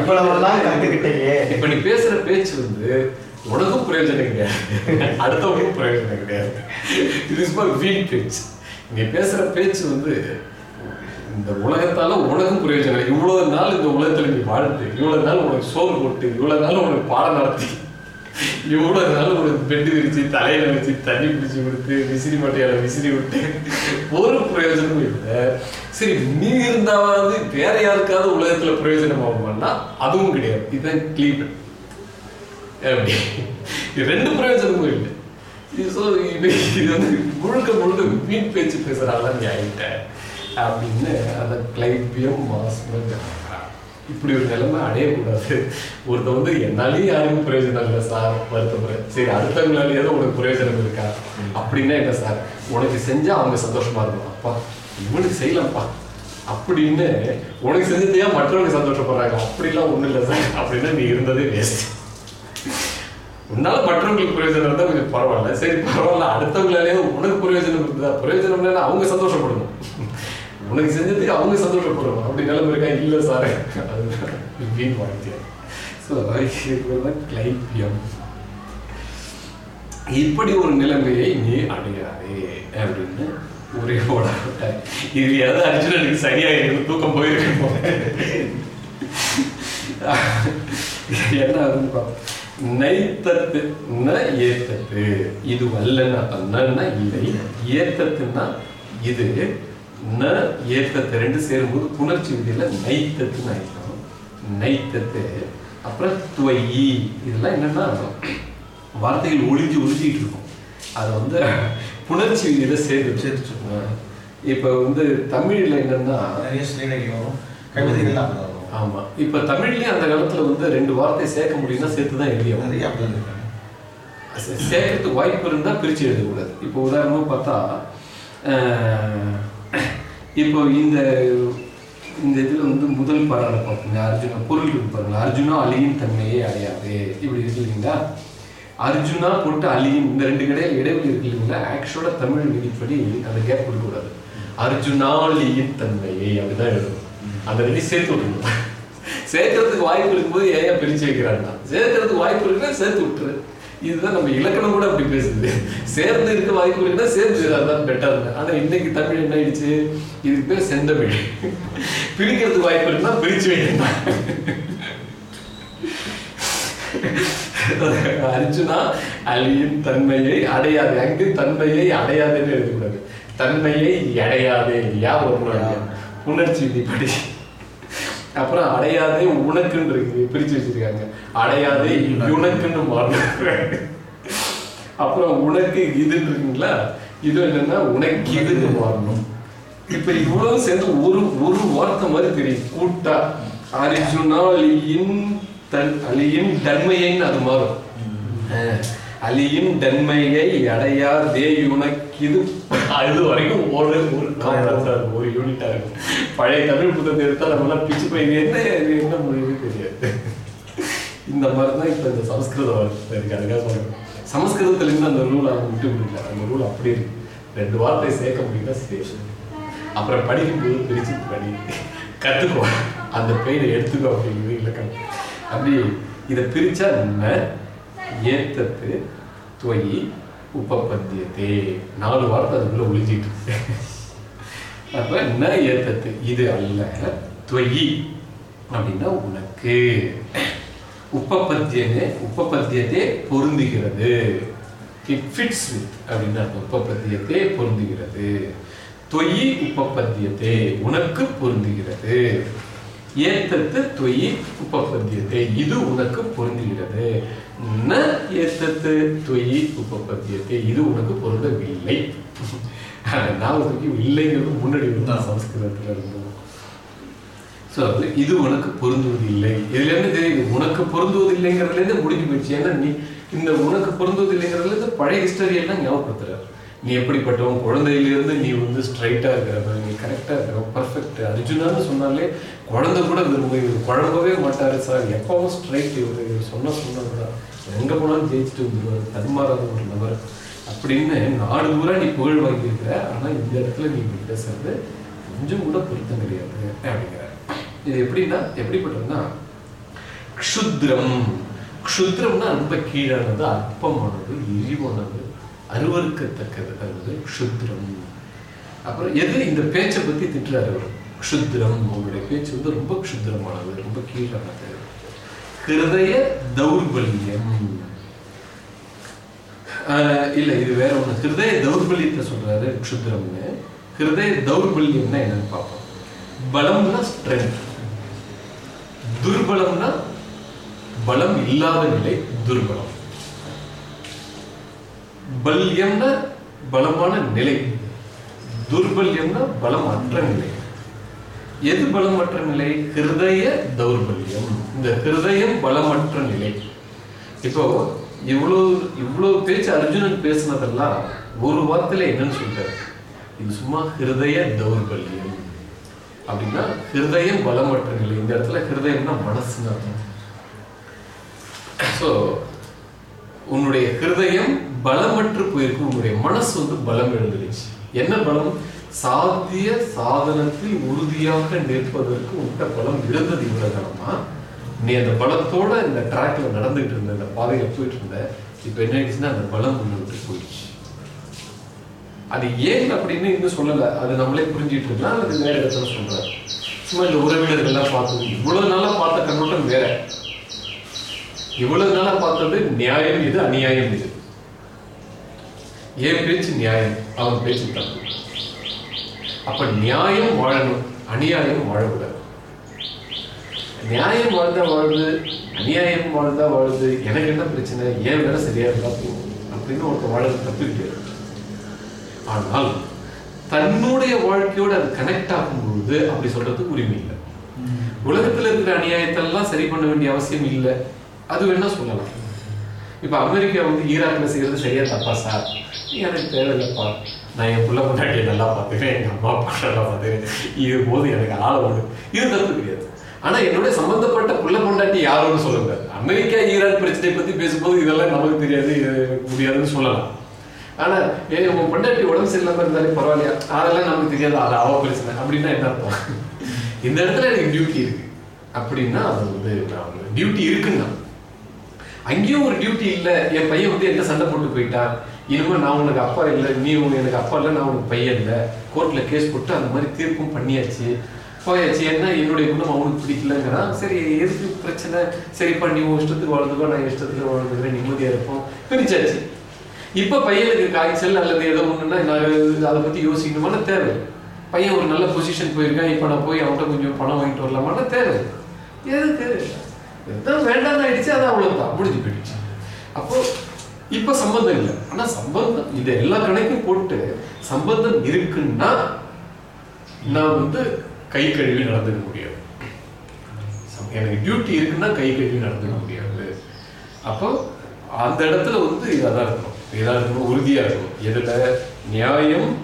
இவ்வளவெல்லாம் கத்துக்கிட்டேயே இப்ப நீ பேசுற பேச்சு வந்து உனக்கும் பிரயோஜனம் கிடையாது. அடுத்தவங்களுக்கும் பிரயோஜனம் கிடையாது. இது சும்மா வீண் பேச்சு நீ பேசுற பேச்சு வந்து இந்த உலகத்தால உனக்கும் பிரயோஜனம் இல்லை. இவ்வளவு நாள் இந்த உலகத்துல நீ வாழ்ந்து இவ்வளவு நாள் உனக்கு சோறு போட்டு இவ்வளவு நாள் உனக்கு பாடம் நடத்தி இவ்வளவு நாள் உனக்கு பெட்டு விரிச்சு தலையில வச்சு தண்ணி பிடிச்சி கொடுத்து விசிறி மட்டையால விசிறி விட்டு ஒரு பிரயோஜனமும் இல்லை. சரி நீ இருந்தாவது வேற யாருக்காவது உலகத்துல பிரயோஜனம் ஆகுமான்னா அதுவும் கிடையாது. இதுதான் கிளீபன் அப்படி இது ரெண்டு பிரயோஜனமும் இல்லை. இது இது வந்து முழுக்க முழுக்க வீண் பேச்சு பேசுறாங்க நீ ஆகிட்ட. அப்படின்னு அந்த கிளைபியம் மாஸ்மெண்ட் இப்படி ஒரு நிலைமை அடையக்கூடாது. ஒருத்த வந்து என்னாலேயும் யாருக்கும் பிரயோஜனம் இல்லை சார் வருத்தப்படுறேன் சரி அடுத்தவங்களாலேயாவது உனக்கு பிரயோஜனம் இருக்கா? அப்படின்னா என்ன சார்? உனக்கு செஞ்சா அவங்க சந்தோஷமா இருக்கும் அப்பா இவனுக்கு செய்யலாம்ப்பா அப்படின்னு உனக்கு செஞ்சதையா மற்றவங்க சந்தோஷப்படுறாங்க. அப்படிலாம் ஒண்ணும் இல்லை சார். அப்படின்னா நீ இருந்ததே வேஸ்ட் உன்னால மற்றவங்களுக்கு பிரயோஜனம் இருந்தால் கொஞ்சம் பரவாயில்ல. சரி பரவாயில்ல. அடுத்தவங்களாலேயே உனக்கு பிரயோஜனம் இருந்தா பிரயோஜனம் இல்லைன்னா அவங்க சந்தோஷப்படணும் உனக்கு செஞ்சது அவங்க சந்தோஷப்படணும் அப்படி நிலைமை இருக்கா? இல்ல சார். அதுதான். வீண் ஸோ இப்படி ஒரு நிலைமையை நீ அடையாதே அப்படின்னு ஒரே ஓட இது எதாவது அர்ஜுனனுக்கு சரியா இருக்கு தூக்கம் போயிருக்கணும் என்ன ஆகுதுன்னு நைத்தத்து ந ஏத்தத்து. இது வல்லன்னா நன்னா இல்லை ஏத்தத்துன்னா இது ந ஏத்தத்து ரெண்டு சேரும்போது புணர்ச்சி விதியில நைத்தத்துன்னு ஆயிடும் நைத்தத்து. அப்புறம் துவயி. இதெல்லாம் என்னன்னா வார்த்தைகள் ஒளிஞ்சு ஒளிஞ்சிட்டு இருக்கும். அதை வந்து புணர்ச்சி விதியில சேர்த்து சேர்த்து இப்ப வந்து தமிழ்ல என்னன்னா நிறைய ஸ்ரீநகி வரும். கவிதைகள் அப்படி வரும். ஆமா. இப்ப தமிழ்லயும் அந்த காலத்துல வந்து ரெண்டு வார்த்தை சேர்க்க முடியும்னா சேர்த்து தான் எழுதியும் நிறைய சேர்க்கறதுக்கு வாய்ப்பு இருந்தா பிரிச்சு எழுதக்கூடாது. இப்போ உதாரணமா பார்த்தா இப்போ இந்த இந்த இதுல வந்து முதல் பாடலை பார்த்தீங்க அர்ஜுனா பொருள் இருக்கு பாருங்க அர்ஜுனா அழியின் தன்மையே அடையாது. இப்படி இருக்கு இல்லைங்களா? அர்ஜுனா போட்டு அழியும் இந்த ரெண்டு இடையில இடைவெளி இருக்கு இல்லைங்களா? ஆக்சுவலா தமிழ் விதிப்படி அந்த கேப் கொடுக்கக்கூடாது. அர்ஜுனாலியின் தன்மையே அப்படிதான் எழுதணும். அந்த ரெண்டு சேர்த்து விட்டுருணும் சேர்க்கறதுக்கு வாய்ப்பு இருக்கும்போது ஏன் ஏன் பிரிச்சு வைக்கிறாங்கன்னா சேர்க்கறதுக்கு வாய்ப்பு இருக்குன்னா சேர்த்து விட்டுரு. இதுதான் நம்ம இலக்கணம் கூட அப்படி பேசுது. சேர்ந்து இருக்க வாய்ப்பு இருக்குன்னா சேர்ந்து அதுதான் பெட்டர் ஆனா இன்னைக்கு தமிழ் என்ன ஆயிடுச்சு? இதுக்கு பேர் செந்தமிழ். பிரிக்கிறதுக்கு வாய்ப்பு இருக்குன்னா பிரிச்சு வைக்கணும் அர்ஜுனா அழியின் தன்மையை அடையாது. அங்கு தன்மையை அடையாதுன்னு எழுதக்கூடாது. தன்மையை அடையாதே. யா ஒரு உணர்ச்சி விதிப்படி அப்புறம் அடையாதே உனக்குன்னு இருக்கு பிரிச்சு வச்சிருக்காங்க. அடையாதே உனக்குன்னு மாறணும் அப்புறம் உனக்கு இதுன்னு இருக்குங்களா? இது என்னன்னா உனக்கு இதுன்னு மாறணும். இப்ப இவ்வளவு சேர்ந்து ஒரு ஒரு வார்த்தை மாதிரி தெரியும் கூட்டா அரிஜுனா அலியின் தன் அலியின் தன்மையைன்னு அது மாறும். அலியின் தன்மையை அடையா தே உனக்கிது அது வரைக்கும் ஒரு ஒரு இருக்கும், ஒரு யூனிட்டா இருக்கும். பழைய தமிழ் புத்தகத்தை எடுத்தா நம்ம எல்லாம் பிச்சு போய் இது என்ன இது என்ன மொழின்னு தெரியாது. இந்த மாதிரி தான் இப்போ இந்த சமஸ்கிருத வார்த்தை இருக்கு. அதுக்காக சொல்றேன். சமஸ்கிருதத்துல இருந்து அந்த ரூல் அவங்க விட்டு விடல அந்த ரூல் அப்படி இருக்கு. ரெண்டு வார்த்தை சேர்க்க முடியும்னா சரி அப்புறம் படிக்கும்போது பிரிச்சு படி. கத்துக்கோ. அந்த பெயரை எடுத்துக்கோ அப்படிங்கிறது இலக்கணம். அப்படி இதை பிரிச்சா ந ஏத்தத்து தொயி உபபத்தியத்தே நாலு வார்த்தை அதுக்குள்ள ஒளிஞ்சிட்டு இருக்கு. அப்ப ந ஏத்தத்து? இது அல்ல. தொயி அப்படின்னா உனக்கு. உப்பப்பத்தியனே உப்பபத்தியத்தை பொருந்துகிறது. இட் ஃபிட்ஸ் வித் அப்படின்னா உப்பப்பத்தியத்தே பொருந்துகிறது. தொயி உப்பப்பத்தியத்தே உனக்கு பொருந்துகிறது. ஏத்தத்து தொயி உப்பபத்தியத்தை இது உனக்கு பொருந்துகிறது. ந ஏத்தத்து தொயி உப்பப்பத்தியத்தே இது உனக்கு பொருந்தவில்லை. நாளைக்கு இல்லைங்கிறது முன்னாடி வந்து சமஸ்கிருதத்துல இருந்தது ஸோ இது உனக்கு பொருந்துவது இல்லை இதுல இருந்து தெரியுது? உனக்கு பொருந்துவது இல்லைங்கிறதுல இருந்து முடிஞ்சு போயிடுச்சு. ஏன்னா நீ இந்த உனக்கு பொருந்துவது இல்லைங்கிறதுல இருந்து பழைய ஹிஸ்டரி எல்லாம் ஞாபகப்படுத்துற நீ எப்படிப்பட்டவன்? குழந்தையிலிருந்து நீ வந்து ஸ்ட்ரைட்டா இருக்கிறவன் நீ கரெக்டா இருக்கிறவன் பர்ஃபெக்ட் அர்ஜுனான்னு சொன்னாலே குழந்தை கூட விரும்ப இவர் குழம்பவே மாட்டார் சார். எப்பவும் ஸ்ட்ரைட் இவர். இவர் சொன்ன சொன்னதுதான் எங்கே போனாலும் ஜெயிச்சுட்டு வந்துடுவார் தடுமாறாத ஒரு நபர். அப்படின்னு நாடு பூரா நீ புகழ் வாங்கியிருக்கிற. ஆனால் இந்த இடத்துல நீ இப்படி பேசுறது கொஞ்சம் கூட பொருத்தம் கிடையாது அப்படிங்கிறார். இது எப்படின்னா எப்படிப்பட்டதுன்னா க்ஷுத்ரம். க்ஷுத்ரம்னா ரொம்ப கீழானது அற்பமானது இழிவானது அருவறுக்கத்தக்கது அது க்ஷுத்ரம். அப்புறம் எது? இந்த பேச்சை பற்றி திட்டுறாரு அவர் க்ஷுத்ரம் உங்களுடைய பேச்சு வந்து ரொம்ப க்ஷுத்ரமானது ரொம்ப கீழானது ஹிருதய தௌர்பல்யம். ஆஹ் இது வேற ஒண்ணு. ஹிருதய தௌர்பல்யத்தை சொல்றாரு க்ஷுத்ரம்னு ஹிருதய தௌர்பல்யம்னா என்னன்னு பார்ப்போம். பலம்னா ஸ்ட்ரென்த் துர்பலம்னா பலம் இல்லாத நிலை துர்பலம். பல்யம்னா பலமான நிலை. துர்பல்யம்னா பலம் அற்ற நிலை. எது பலமற்ற நிலை? ஹிருதய தௌர்பல்யம். இந்த ஹிருதயம் பலமற்ற நிலை. இப்போ இவ்வளவு இவ்வளவு பேச்சு அர்ஜுனன் பேசினதெல்லாம் ஒரு வார்த்தையில என்னன்னு சொல்றாரு இது சும்மா ஹிருதய தௌர்பல்யம். அப்படின்னா ஹிருதயம் பலமற்ற நிலை. இந்த இடத்துல ஹிருதயம்னா மனசுன்னு அர்த்தம். ஸோ உன்னுடைய ஹிருதயம் பலமற்று போயிருக்கு. உன்னுடைய மனசு வந்து பலம் எழுந்துருச்சு. என்ன பலம்? சாத்திய சாதனத்தில் உறுதியாக நிற்பதற்கு உட்ட பலம் இருந்தது இவ்வளவுதானமா நீ அந்த பலத்தோட இந்த ட்ராக்ல நடந்துகிட்டு இருந்த இந்த பாதையில போயிட்டு இருந்த இப்ப என்ன ஆயிடுச்சுன்னா அந்த பலம் ஒண்ணு விட்டு போயிடுச்சு. அது ஏன் அப்படின்னு இன்னும் சொல்லல. அது நம்மளே புரிஞ்சிட்டு இருந்தா அது வேற இடத்துல சொல்றாரு. சும்மா இந்த உறவினர்கள்லாம் பார்த்தது. இவ்வளவு நாளா பார்த்த கண்ணோட்டம் வேற. இவ்வளவு நாளா பார்த்தது நியாயம் இது அநியாயம் இது. ஏன் பேச்சு நியாயம் அவன் பேச்சு தப்பு. அப்ப நியாயம் வாழணும் அநியாயம் வாழக்கூடாது. நியாயம் வாழ்ந்தா வாழுது அநியாயம் வாழ்ந்தா வாழுது எனக்கு என்ன பிரச்சனை? ஏன் வேலை சரியா இருந்தா அப்படின்னு ஒருத்தர் வாழ தப்பு ஆனால் தன்னுடைய வாழ்க்கையோட அது கனெக்ட் ஆகும்போது அப்படி சொல்றதுக்கு உரிமை இல்லை. உலகத்துல இருக்கிற அநியாயத்தெல்லாம் சரி பண்ண வேண்டிய அவசியம் இல்லை. அது வேணா சொல்லலாம். இப்ப அமெரிக்கா வந்து ஈராக்ல செய்யறது சரியா தப்பா சார்? எனக்கு தேவையில்லைப்பா. நான் என் புள்ள முன்னாடி நல்லா பார்த்துக்கிறேன் எங்க அம்மா அப்பா நல்லா பார்த்துக்கிறேன். இது போது எனக்கு ஆள உண்டு இது தப்பு கிடையாது ஆனா என்னோட சம்பந்தப்பட்ட புள்ள பொண்டாட்டி யாருன்னு சொல்லுங்க. அமெரிக்கா ஈரான் பிரச்சனை பத்தி பேசும்போது இதெல்லாம் நமக்கு தெரியாது முடியாதுன்னு சொல்லலாம். ஆனா ஏ உங்க பொண்டாட்டி உடம்பு சரியில்லாம இருந்தாலே பரவாயில்லையா? அதெல்லாம் நமக்கு தெரியாது அது அவ பிரச்சனை. அப்படின்னா என்ன அர்த்தம்? இந்த இடத்துல எனக்கு டியூட்டி இருக்கு. அப்படின்னா அது வந்து நான் டியூட்டி இருக்குன்னா அங்கேயும் ஒரு டியூட்டி இல்லை. என் பையன் வந்து என்ன சண்டை போட்டு போயிட்டான் இனிமேல் நான் உனக்கு அப்பா இல்லை நீ உனக்கு எனக்கு அப்பா இல்லை நான் உனக்கு பையன் இல்லை. கோர்ட்டில் கேஸ் போட்டு அந்த மாதிரி தீர்ப்பும் பண்ணியாச்சு. போயாச்சு. என்ன? என்னுடைய குணம் அவனுக்கு பிடிக்கலங்கிறான். சரி எதுக்கு பிரச்சனை? சரிப்பா நீ உன் இஷ்டத்துக்கு வாழ்ந்துக்கோ நான் இஷ்டத்துக்கு வாழ்ந்துக்கிறேன். நிம்மதியாக இருப்போம். பிரிச்சாச்சு. இப்போ பையனுக்கு காய்ச்சல் அல்லது ஏதோ ஒன்றுன்னா நான் அதை பற்றி யோசிக்கணுமான தேவை. பையன் ஒரு நல்ல பொசிஷன் போயிருக்கான். இப்போ நான் போய் அவன்கிட்ட கொஞ்சம் பணம் வாங்கிட்டு வரலாமான தேவை. எதுக்கு? எதான் வேண்டாம்னு ஆயிடுச்சு. அது அவ்வளோதான் முடிஞ்சு போயிடுச்சு. அப்போது இப்ப சம்பந்தம் இல்லை. ஆனா சம்பந்தம் இது எல்லா கணக்கும் போட்டு சம்பந்தம் இருக்குன்னா நான் வந்து கை கழுவி நடந்துக்க முடியாது. எனக்கு டியூட்டி இருக்குன்னா கை கழுவி நடந்துக்க முடியாது. அப்போ அந்த இடத்துல வந்து இதாக இருக்கணும். இதாக இருக்கணும் உறுதியாக இருக்கணும். எதுல நியாயம்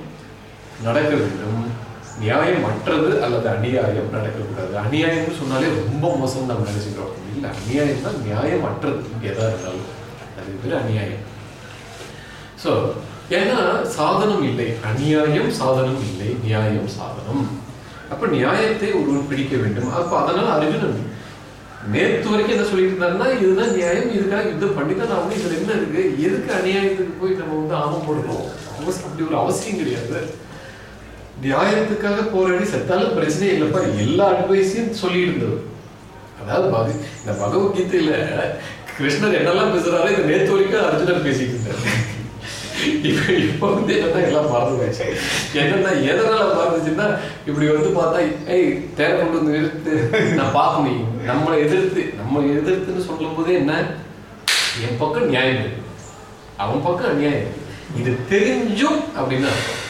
நடக்க வேண்டும். நியாயம் அற்றது அல்லது அநியாயம் நடக்கக்கூடாது அநியாயம்னு சொன்னாலே ரொம்ப மோசம் நம்ம நினைச்சுக்கிறோம். இல்லை அநியாயம் தான் நியாயம் அற்றது எதாக இருந்தாலும். அது பேர் அநியாயம். ஸோ ஏன்னா சாதனம் இல்லை. அநியாயம் சாதனம் இல்லை. நியாயம் சாதனம். அப்ப நியாயத்தை ஒருவன் பிடிக்க வேண்டும். அப்ப அதனால அர்ஜுனன் நேற்று வரைக்கும் என்ன சொல்லிட்டு இருந்தாருன்னா இதுதான் நியாயம். இதுக்காக யுத்தம் பண்ணி தான் ஆகணும். இதுல என்ன இருக்கு? எதுக்கு அநியாயத்துக்கு போய் நம்ம வந்து ஆமம் போடணும் அப்படி ஒரு அவசியம் கிடையாது. நியாயத்துக்காக போராடி செத்தாலும் பிரச்சனை இல்லப்பா. எல்லா அட்வைஸையும் சொல்லிட்டு இருந்தது அதாவது பக இந்த பகவத்கீதையில கிருஷ்ணர் என்னெல்லாம் பேசுறாரோ இந்த நேத்து வரைக்கும் அர்ஜுனர் பேசிட்டு இருந்தாரு. இப்ப இப்ப வந்து என்னன்னா எல்லாம் மறந்து போயிடுச்சு என்னன்னா எதனால மறந்துச்சுன்னா இப்படி வந்து பார்த்தா ஏய் தேவை கொண்டு வந்து நிறுத்து. நான் பார்க்கணும் நம்மளை எதிர்த்து நம்ம எதிர்த்துன்னு சொல்லும் போதே என்ன? என் பக்கம் நியாயம் அவன் பக்கம் அநியாயம் இது தெரிஞ்சும் அப்படின்னு அர்த்தம்.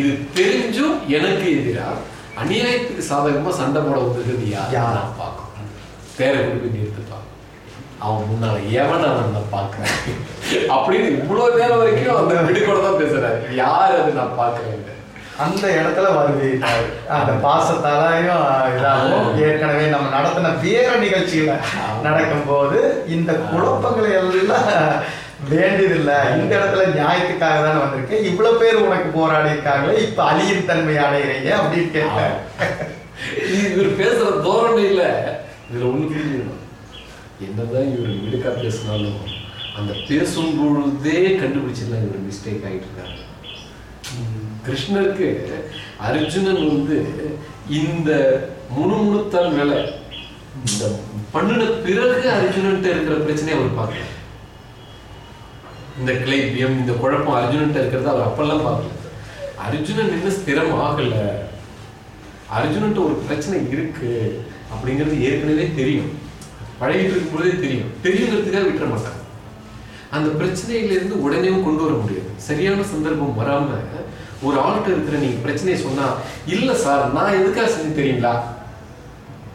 இது தெரிஞ்சும் எனக்கு எதிரா? அநியாயத்துக்கு சாதகமா சண்டை போட வந்துருக்கிறது யார்? நான் பார்க்கணும். போய் நிறுத்துப்பான் அவன் முன்னால எவன் அவன் நான் பார்க்கிறேன் அப்படின்னு இவ்வளவு நேரம் வரைக்கும் அந்த விடுகோட தான் பேசுறாரு. யார் அது நான் பார்க்கிறேன் அந்த இடத்துல வருது அந்த பாசத்தாலையும் இதாகும். ஏற்கனவே நம்ம நடத்தின வேற நிகழ்ச்சியில நடக்கும்போது இந்த குழப்பங்களை எல்லாம் வேண்டியதில்லை. இந்த இடத்துல நியாயத்துக்காக தானே வந்திருக்கேன் இவ்வளவு பேர் உனக்கு போராடி இருக்காங்களே இப்ப அழியும் தன்மை அடைகிறீங்க அப்படின்னு கேட்டேன். இவர் பேசுற தோரணையில இதுல ஒண்ணு என்னதான் இவர் விடுக்கா பேசினாலும் அந்த பேசும் பொழுதே கண்டுபிடிச்சிடலாம் இவர் மிஸ்டேக் ஆகிட்டு இருக்காரு கிருஷ்ணருக்கு அர்ஜுனன் வந்து இந்த முணுமுணுத்தான் வேலை. இந்த பண்ணின பிறகு அர்ஜுனன்ட்ட இருக்கிற பிரச்சனையை அவர் பார்க்கல. இந்த கிளைபியம் இந்த குழப்பம் அர்ஜுனன்ட்ட இருக்கிறத அவர் அப்பெல்லாம் பார்க்கல. அர்ஜுனன் இன்னும் ஸ்திரம் ஆகல. அர்ஜுனன்ட்ட ஒரு பிரச்சனை இருக்கு அப்படிங்கிறது ஏற்கனவே தெரியும். பழகிட்டு இருக்கும்போதே தெரியும். தெரியுங்கிறதுக்காக விட்டுற மாட்டாங்க அந்த பிரச்சனையிலேருந்து உடனேவும் உடனே கொண்டு வர முடியாது. சரியான சந்தர்ப்பம் வராமல் ஒரு ஆள்கிட்ட இருக்கிற நீங்கள் பிரச்சனையை சொன்னால் இல்லை சார் நான் எதுக்காக செஞ்சு தெரியுங்களா?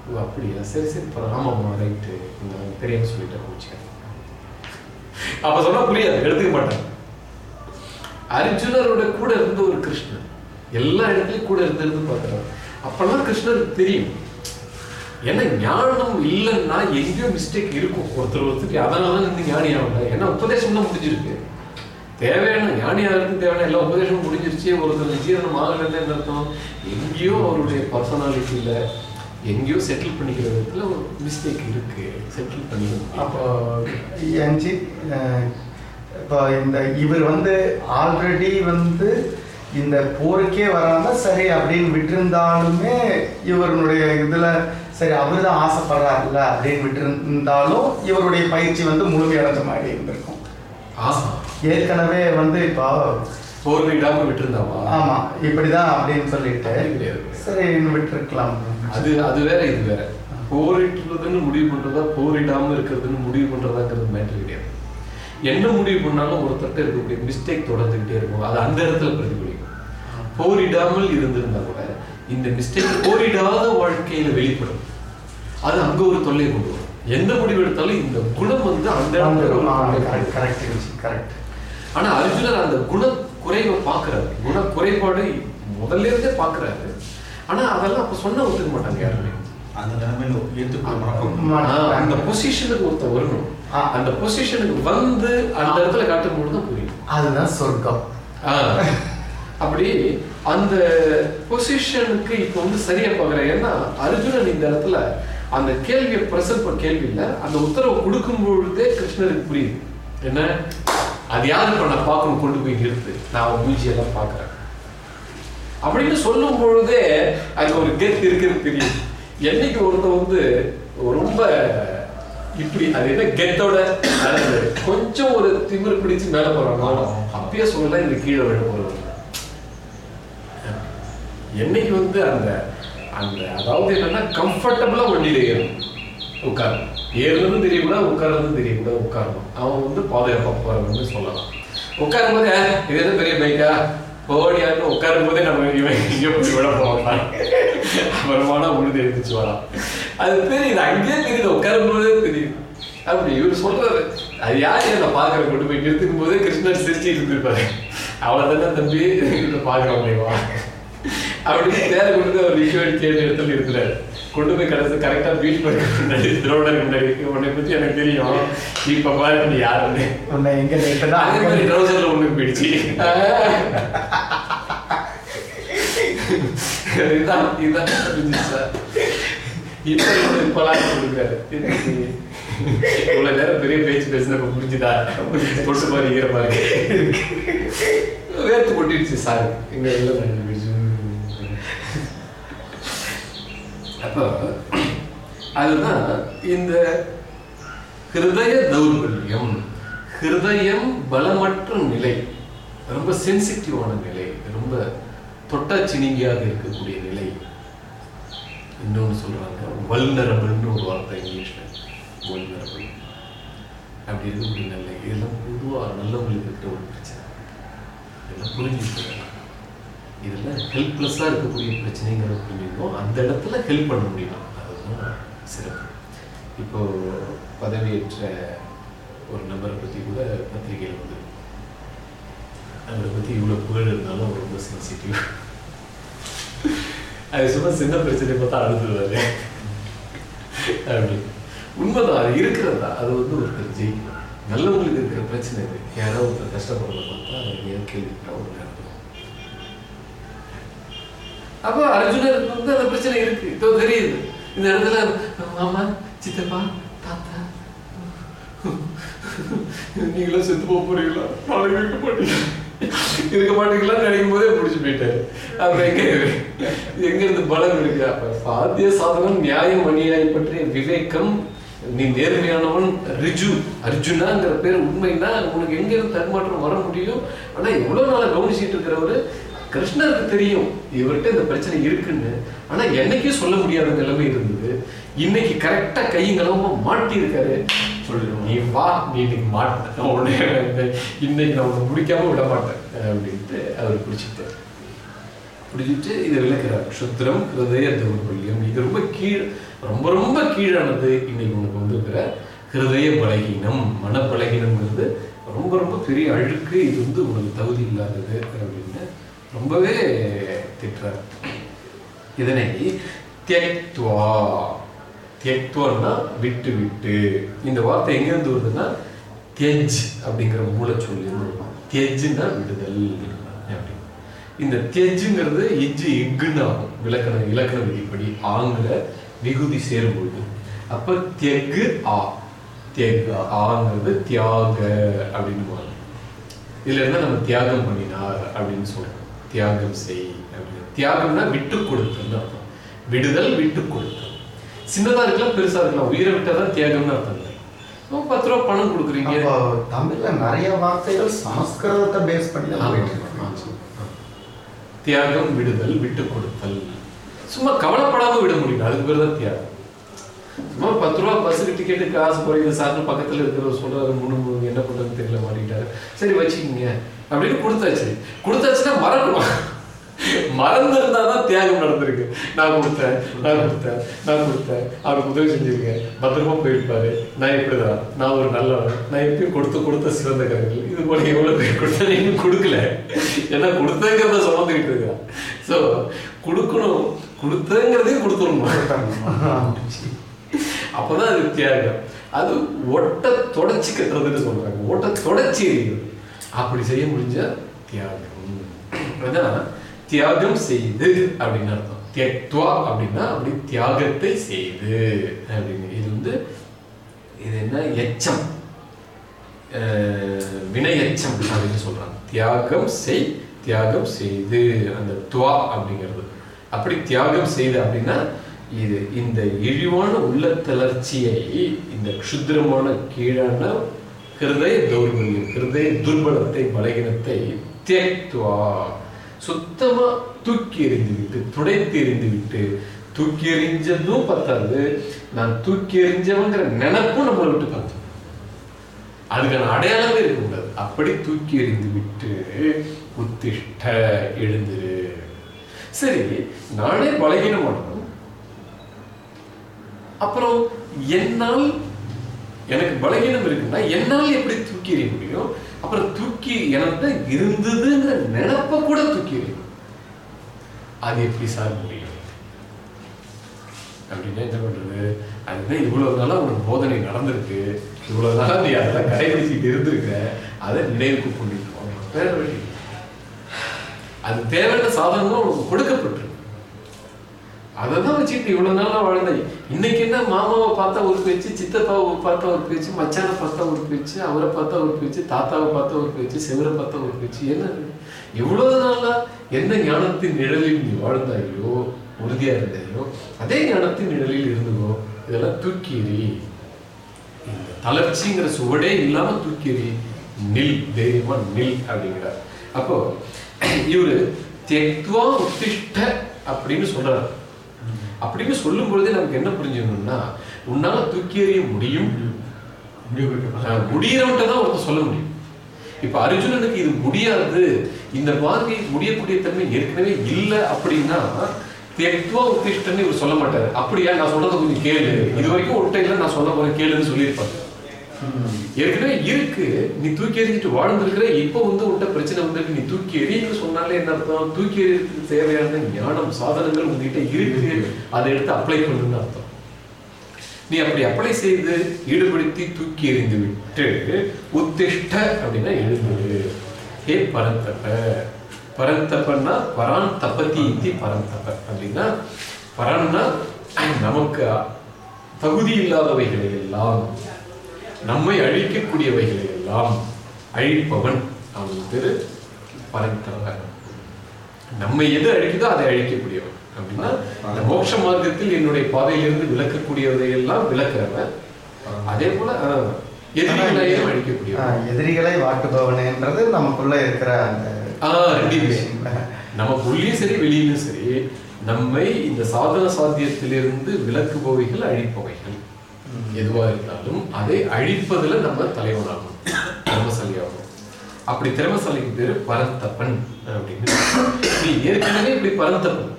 ஓ அப்படியா? சரி சரி பரவாயில்ல ஆமாம்மா ரைட்டு. நான் தெரியும்னு சொல்லிட்டு போச்சு அப்போ சொன்னால் புரியாது எடுத்துக்க மாட்டேன் அர்ஜுனரோட கூட இருந்த ஒரு கிருஷ்ணன் எல்லா இடத்துலையும் கூட இருந்திருந்து பார்க்கறாரு. அப்பெல்லாம் கிருஷ்ணருக்கு தெரியும். ஏன்னா ஞானம் இல்லைன்னா எங்கேயோ மிஸ்டேக் இருக்கும் ஒருத்தர் ஒருத்தருக்கு. அதனால தான் இந்த ஞானி ஆகல ஏன்னா உபதேசம் தான் முடிஞ்சிருக்கு. தேவையான ஞானி தேவையான எல்லா உபதேசமும் முடிஞ்சிருச்சு. ஒருத்தர் ஜீரணம் ஆகலைன்னு என்ன அர்த்தம்? எங்கேயோ அவருடைய பர்சனாலிட்டியில எங்கேயோ செட்டில் பண்ணிக்கிற விதத்துல ஒரு மிஸ்டேக் இருக்கு. செட்டில் பண்ணிக்கணும் அப்போ என்ஜி இப்போ இந்த இவர் வந்து ஆல்ரெடி வந்து இந்த போருக்கே வராம சரி அப்படின்னு விட்டிருந்தாலுமே இவருடைய இதுல சரி அவரு தான் ஆசைப்படுறாருல்ல அப்படின்னு விட்டிருந்தாலும் இவருடைய பயிற்சி வந்து முழுமையடைஞ்ச மாதிரி இருந்திருக்கும். ஏற்கனவே வந்து இப்போ போர் விடாம விட்டுருந்தாவா ஆமா இப்படிதான் அப்படின்னு சொல்லிட்டு. சரி விட்டுருக்கலாம். அது அது வேற இது வேற. போரிட்டுறதுன்னு முடிவு பண்றதா போரிடாம இருக்கிறதுன்னு முடிவு பண்றதாங்கிறது மேட்டர் கிடையாது. என்ன முடிவு பண்ணாலும் ஒருத்தர்ட்ட இருக்கக்கூடிய மிஸ்டேக் தொடர்ந்துகிட்டே இருக்கும். அது அந்த இடத்துல பிரதிபலிக்கும். போரிடாமல் இருந்திருந்தா கூட இந்த மிஸ்டேக் போரிடாத வாழ்க்கையில வெளிப்படும். அது அங்க ஒரு தொல்லை கொண்டு வரும். எந்த முடிவு எடுத்தாலும் இந்த குணம் வந்து அந்த. கரெக்ட் கரெக்ட் ஆனா அர்ஜுனர் அந்த குண குறைவை பார்க்கறாரு. குண குறைபாடு முதல்ல இருந்தே பார்க்கறாரு. ஆனா அதெல்லாம் அப்ப சொன்ன ஒத்துக்க மாட்டாங்க யாருமே. அந்த நிலைமையில ஏற்றுக்கொள்ள அந்த பொசிஷனுக்கு ஒருத்தன் வரணும். அந்த பொசிஷனுக்கு வந்து அந்த இடத்துல காட்டும் பொழுது தான் புரியும். அதுதான் சொர்க்கம். ஆஹ். அப்படி அந்த பொசிஷனுக்கு இப்போ வந்து சரியா பார்க்குறேன் ஏன்னா அர்ஜுனன் இந்த இடத்துல அந்த கேள்வியை பிரசன்ட் பண்ண கேள்வி அந்த உத்தரவை கொடுக்கும் பொழுதே கிருஷ்ணருக்கு புரியுது. என்ன? அது யாரு இப்போ நான் பார்க்கணும் கொண்டு போய் நிறுத்து. நான் அவன் மூஞ்சியெல்லாம் பார்க்கறேன். அப்படின்னு சொல்லும் பொழுதே அது ஒரு கெத் இருக்குன்னு தெரியும் என்னைக்கு ஒருத்தன் வந்து ரொம்ப இப்படி அது என்ன கெத்தோட கொஞ்சம் ஒரு திமிரு பிடிச்சு மேல போறாங்க அப்பயே சொல்லலாம் இந்த கீழே விழ போறது என்னைக்கு வந்து அந்த அந்த அதாவது என்னன்னா கம்ஃபர்டபுளா வண்டியில ஏறும். உட்காரணும் ஏறுறதும் தெரியக்கூடாது உட்கார்றதும் தெரியக்கூடாது உட்காரணும். அவன் வந்து பாதுகாப்பா போறவன்னு சொல்லலாம். உட்காரும் போது இது எதுவும் பெரிய பைக்கா ஓடியான்னு உட்காரும் போதே நம்ம இவன் இங்கே போய் விட போவான் அப்புறமான உழுது எழுந்துச்சு வரலாம் அது தெரியுது அங்கேயே தெரியுது உட்காரும் போதே தெரியுது. அப்படி இவர் சொல்றாரு அது யார்? என்ன பாக்குற கொண்டு போய் நிறுத்துக்கும் போதே கிருஷ்ணன் சிரிச்சு இருந்திருப்பாரு. அவன் தானே தம்பி இதை பாக்குறவங்க வா அப்படி தேர கொண்டு அவர் ஈஸ்வரன் கேள்வி இடத்துல இருக்கிறாரு கொண்டு போய் கடைசி கரெக்டா பீட் பண்ணி முன்னாடி திரோடர் முன்னாடி உன்னை பத்தி எனக்கு தெரியும். இப்ப பாரு நீ யாருன்னு. உன்னை எங்க அதே மாதிரி ட்ரௌசர்ல ஒண்ணு போயிடுச்சு. இதுதான் இதுதான் சார் இப்ப இவரு இப்பெல்லாம் கொடுக்குறாரு. இவ்வளவு நேரம் பெரிய பேச்சு பேசினப்ப புரிஞ்சுதா? பொட்டு மாதிரி ஈர மாதிரி வேர்த்து கொட்டிடுச்சு சார். இங்க எல்லாம் அப்போ அதுதான் இந்த ஹிருதய தௌர்பல்யம். ஹிருதயம் பலமற்ற நிலை ரொம்ப சென்சிட்டிவான நிலை ரொம்ப தொட்டாச்சினிங்கியாக இருக்கக்கூடிய நிலை. இன்னொன்று சொல்கிறாங்க வல்னரபிள்னு ஒரு வார்த்தை இங்கிலீஷில். வல்னரபிள் அப்படி இருக்கக்கூடிய நிலை. இதெல்லாம் பொதுவாக நல்லவங்களுக்கு இருக்கிற ஒரு பிரச்சனை. இதெல்லாம் புரிஞ்சுக்கலாம் இதில் ஹெல்ப்லெஸ்ஸாக இருக்கக்கூடிய பிரச்சனைங்கிறத புரிஞ்சுக்கணும் அந்த இடத்துல ஹெல்ப் பண்ண முடியும் அதுதான் சிறப்பு. இப்போ பதவியேற்ற ஒரு நபரை பற்றி கூட பத்திரிகையில் வந்து அவரை பற்றி இவ்வளோ புகழ் இருந்தாலும் அவர் ரொம்ப சென்சிட்டிவ் அது சும்மா சின்ன பிரச்சனை பார்த்தா அழுதுருவாரு. அப்படி. உண்மைதான் அது இருக்கிறதா? அது வந்து ஒருத்தர் ஜெயிக்கணும். நல்லவங்களுக்கு இருக்கிற பிரச்சனை இது. யாராவது ஒருத்தர் கஷ்டப்படுறத பார்த்தா அது ஏன் கேள்வி ஒரு நேரம் அப்போ அர்ஜுனருக்கு வந்து அந்த பிரச்சனை இருக்கு. இப்போ தெரியுது. இந்த இடத்துல மாமா சித்தப்பா தாத்தா. நீங்களும் செத்து போக போறீங்களா? நாளைக்கு இருக்க மாட்டீங்க இருக்க மாட்டீங்களா நினைக்கும் போதே முடிச்சு போயிட்டாரு. அப்ப எங்க எங்க இருந்து பலம் இருக்கு? அப்ப சாத்திய சாதனம் நியாயம் அநியாயம் பற்றிய விவேகம் நீ நேர்மையானவன் ரிஜு அர்ஜுனாங்கிற பேர் உண்மைன்னா உனக்கு எங்க இருந்து தடுமாற்றம் வர முடியும்? ஆனா எவ்வளவு நாளா கவனிச்சிட்டு இருக்கிறவரு கிருஷ்ணருக்கு தெரியும் இவர்கிட்ட இந்த பிரச்சனை இருக்குன்னு. ஆனா என்னைக்கும் சொல்ல முடியாத நிலைமை இருந்தது. இன்னைக்கு கரெக்டா கையங்களமா மாட்டி இருக்காரு சொல்லிடுவோம் நீ வா நீ இன்னைக்கு மாட்ட உடனே. இன்னைக்கு நான் உன்னை முடிக்காம விட மாட்டேன் அப்படின்ட்டு அவர் பிடிச்சிட்டார். பிடிச்சிட்டு இதை விளக்குறார். சுத்திரம் ஹிருதய தௌர்பல்யம். இது ரொம்ப கீழ் ரொம்ப ரொம்ப கீழானது இன்னைக்கு உனக்கு வந்திருக்கிற ஹிருதய பலகீனம். மனப்பலகீனம்ங்கிறது ரொம்ப ரொம்ப பெரிய அழுக்கு. இது வந்து உனக்கு தகுதி இல்லாதது அப்படின்னு ரொம்பவே திட்டுறார். இதனை தியக்துவா. தியக்துவன்னா விட்டு விட்டு. இந்த வார்த்தை எங்கேருந்து வருதுன்னா தியஜ் அப்படிங்கிற மூலச்சொல் தியஜ்னா விடுதல் அப்படி இந்த தியஜுங்கிறது இஜ்ஜு இக்குன்னு ஆகும். விளக்கண இலக்கண விதிப்படி ஆங்கில விகுதி சேரும்பொழுது. அப்ப தியகு ஆ. தியகு ஆங்கிறது தியாக அப்படின்னு இதுல இருந்தா நம்ம தியாகம் பண்ணினார் அப்படின்னு சொல்றோம். தியாகம் செய் அப்படின்னு. தியாகம்னா விட்டு கொடுத்தல் அர்த்தம். விடுதல் விட்டு கொடுத்தல். சின்னதா இருக்கலாம் பெருசா இருக்கலாம். உயிரை விட்டாதான் தியாகம்னு அர்த்தம். பத்து ரூபா பணம் கொடுக்குறீங்க. தமிழ்ல நிறைய வார்த்தைகள் சமஸ்கிருதத்தை பேஸ் பண்ணி தான். தியாகம் விடுதல் விட்டு கொடுத்தல். சும்மா கவலைப்படாம விட முடியும் அதுக்கு பேர் தான் தியாகம். சும்மா பத்து ரூபா பஸ்ஸுக்கு டிக்கெட்டு காசு குறையுது சார்னு பக்கத்துல இருக்கிறவர் சொல்கிறாரு மூணு மூணு என்ன பண்றதுன்னு தெரியல மாட்டிட்டாரு சரி வச்சுக்கிங்க அப்படின்னு கொடுத்தாச்சு. கொடுத்தாச்சுன்னா மறக்கணும். மறந்துருந்தாதான் தியாகம் நடந்திருக்கு. நான் கொடுத்தேன் நான் கொடுத்தேன் நான் கொடுத்தேன். அவருக்கு உதவி செஞ்சிருக்கேன் பத்திரமா போயிருப்பாரு. நான் இப்படிதான். நான் ஒரு நல்லவன். நான் எப்பயும் கொடுத்து கொடுத்த சிறந்த கருங்கள் இது போல எவ்வளவு பேர் கொடுத்தா நீங்க கொடுக்கல. ஏன்னா கொடுத்தங்கிறத சுமந்துக்கிட்டு இருக்கான் ஸோ கொடுக்கணும். கொடுத்தங்கிறதையும் கொடுத்துடணும். அப்பதான் அது தியாகம் அது ஒட்ட தொடச்சி கட்டுறதுன்னு சொல்றாங்க. ஒட்ட தொடச்சி எறிகிறது அப்படி செய்ய முடிஞ்ச தியாகம். அதான் தியாகம் செய்து அப்படின்னு அர்த்தம். தியக்துவா அப்படின்னா அப்படி தியாகத்தை செய்து அப்படின்னு. இது வந்து இது என்ன? எச்சம். வினையச்சம் அப்படின்னு சொல்றாங்க. தியாகம் செய் தியாகம் செய்து. அந்த துவா அப்படிங்கிறது. அப்படி தியாகம் செய்து அப்படின்னா இது இந்த இழிவான உள்ள தளர்ச்சியை இந்த க்ஷுத்திரமான கீழான ஹிருதய தௌர்பல்யம் ஹிருதய துர்பலத்தை பலகீனத்தை தேக்துவா சுத்தமா தூக்கி எறிந்து விட்டு துடைத்து எறிந்து விட்டு தூக்கி எறிஞ்சதும் பத்தாது. நான் தூக்கி எறிஞ்சவங்கிற நினைப்பும் நம்மளை விட்டு பார்த்தோம் அதுக்கான அடையாளமே இருக்கக்கூடாது அப்படி தூக்கி எறிந்து விட்டு உத்திஷ்ட எழுந்துரு. சரி நானே பலகீனமானவன். அப்புறம் என்னால் எனக்கு பலகீனம் இருக்குன்னா என்னால் எப்படி தூக்கி எறிய முடியும்? அப்புறம் தூக்கி எனக்கு இருந்ததுங்கிற நினப்ப கூட தூக்கி எறியும் அது எப்படி சார் முடியும்? அப்படின்னா என்ன பண்றது? அதுதான் இவ்வளவு நாளா உனக்கு போதனை நடந்திருக்கு. இவ்வளவு நாளா நீ அதெல்லாம் கடைபிடிச்சிட்டு இருந்திருக்க. அதை நினைவுக்கு கொண்டு போகணும் வேற வழி அது தேவையான சாதனமும் உனக்கு கொடுக்கப்பட்டு அதை தான் வச்சுட்டு இவ்வளவு நாளா வாழ்ந்தாய். இன்னைக்கு என்ன மாமாவை பார்த்தா ஒரு பேச்சு சித்தப்பாவை பார்த்தா ஒரு பேச்சு மச்சானை பார்த்தா ஒரு பேச்சு அவரை பார்த்தா ஒரு பேச்சு தாத்தாவை பார்த்தா ஒரு பேச்சு செவரை பார்த்தா ஒரு பேச்சு என்ன இவ்வளவு நாளா என்ன ஞானத்தின் நிழலில் நீ வாழ்ந்தாயோ உறுதியா இருந்தாயோ அதே ஞானத்தின் நிழலில் இருந்துகோ இதெல்லாம் தூக்கி இந்த தளர்ச்சிங்கிற சுவடே இல்லாம தூக்கி நில் தைரியமா நில் அப்படிங்கிறார். அப்போ இவரு தெக்துவா உத்திஷ்ட அப்படின்னு சொல்றாரு. அப்படின்னு சொல்லும் பொழுதே நமக்கு என்ன புரிஞ்சுக்கணும்னா உன்னால தூக்கி எறிய முடியும். முடியறவன்ட்ட தான் ஒருத்தர் சொல்ல முடியும். இப்ப அர்ஜுனனுக்கு இது முடியாது. இந்த மாதிரி முடியக்கூடிய தன்மை ஏற்கனவே இல்லை அப்படின்னா தெக்துவா உத்திஷ்டன்னு இவர் சொல்ல மாட்டாரு. அப்படியா? நான் சொல்றதை கொஞ்சம் கேளு. இது வரைக்கும் ஒட்டை இல்லை நான் சொல்ல போறேன் கேளுன்னு சொல்லியிருப்பாங்க ஏற்கனவே இருக்கு. நீ தூக்கி எறிஞ்சிட்டு வாழ்ந்திருக்கிற. இப்போ வந்து உன்ட்ட பிரச்சனை வந்திருக்கு. நீ தூக்கி எறின்னு சொன்னாலே என்ன அர்த்தம்? தூக்கி எறியறதுக்கு தேவையான ஞானம் சாதனங்கள் உங்ககிட்ட இருக்கு. அதை எடுத்து அப்ளை பண்ணுன்னு அர்த்தம். நீ அப்படி அப்ளை செய்து ஈடுபடுத்தி தூக்கி எறிந்து விட்டு உத்திஷ்ட அப்படின்னா எழுந்து ஹே பரந்தப்ப. பரந்தப்பன்னா பரான் தப்பத்தி இத்தி பரந்தப்ப அப்படின்னா பரன்னா நமக்கு தகுதி இல்லாதவைகளை எல்லாம். நம்மை அழிக்கக்கூடியவைகளை எல்லாம் அழிப்பவன் அவன் திரு பரந்தவன் நம்மை எது அழிக்குதோ அதை அழிக்கக்கூடியவன். அப்படின்னா இந்த மோட்ச மார்க்கத்தில் என்னுடைய பாதையிலிருந்து விளக்கக்கூடியதை எல்லாம் விளக்குறவன் அதே போல எதிரிகளையும் அழிக்கக்கூடியவன். எதிரிகளை வாட்டுபவன்ன்றது நமக்குள்ள இருக்கிற அந்த ரெண்டுமே நமக்குள்ளேயும் சரி வெளியிலும் சரி நம்மை இந்த சாதன சாத்தியத்திலிருந்து விலக்குபவைகள் அழிப்பவைகள். எதுவா இருந்தாலும் அதை அழிப்பதுல நம்ம தலைவனாகும் திறமசாலியாகும் அப்படி திறமசாலிக்கு பேரு பரந்தப்பன் அப்படின்னு. நீ ஏற்கனவே இப்படி பரந்தப்பன்.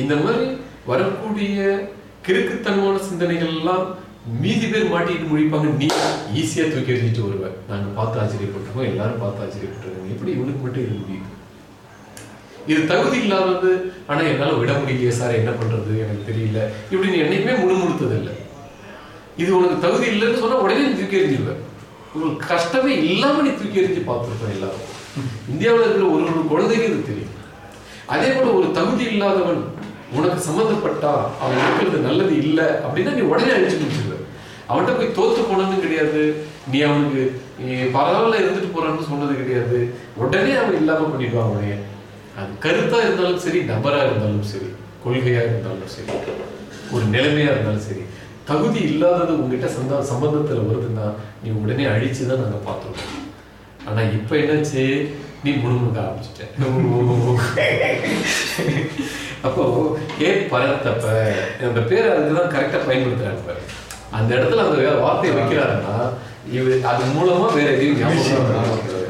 இந்த மாதிரி வரக்கூடிய கிறுக்குத்தனமான சிந்தனைகள் எல்லாம் மீதி பேர் மாட்டிட்டு முடிப்பாங்க நீ ஈஸியா தூக்கி எறிஞ்சிட்டு வருவேன் நாங்க பார்த்து ஆச்சரியப்பட்டிருக்கோம். எல்லாரும் பார்த்து ஆச்சரியப்பட்டிருக்கோம் எப்படி இவனுக்கு மட்டும் இது முடியுது? இது தகுதி இல்லாதது. ஆனா என்னால விட முடியலையே சார். என்ன பண்றது? எனக்கு தெரியல. இப்படி நீ என்னைக்குமே முணுமுணுத்தது இல்லை இது உனக்கு தகுதி இல்லைன்னு சொன்னா உடனே நீ தூக்கி எறிஞ்சிருவேன் உங்களுக்கு கஷ்டமே இல்லாம நீ தூக்கி எறிஞ்சு பார்த்துருப்பேன் எல்லாரும். இந்தியாவில் இருக்கிற ஒரு ஒரு குழந்தைக்கு இது தெரியும். அதே போல ஒரு தகுதி இல்லாதவன் உனக்கு சம்மந்தப்பட்டா அவன் இருக்கிறது நல்லது இல்லை அப்படின்னா நீ உடனே அழிச்சு முடிச்சிருவ. அவன்கிட்ட போய் தோத்து போனதும் கிடையாது. நீ அவனுக்கு நீ பரவாயில்ல இருந்துட்டு போறான்னு சொன்னது கிடையாது. உடனே அவன் இல்லாம பண்ணிடுவான் அவனைய அது கருத்தா இருந்தாலும் சரி நபரா இருந்தாலும் சரி கொள்கையா இருந்தாலும் சரி ஒரு நிலைமையா இருந்தாலும் சரி. தகுதி இல்லாதது உங்ககிட்ட சந்தா சம்பந்தத்தில் வருதுன்னா நீ உடனே அழிச்சுதான் நாங்கள் பார்த்தோம் ஆனால் இப்போ என்னாச்சு? நீ முணுமுணுக்க ஆரம்பிச்சிட்ட. அப்போ ஏ பரத்தப்ப அந்த பேர் அதுதான் கரெக்டாக பயன்படுத்துறாங்க பாரு. அந்த இடத்துல அந்த வார்த்தையை வைக்கிறாருன்னா இவர் அது மூலமா வேற எதையும் ஞாபகம்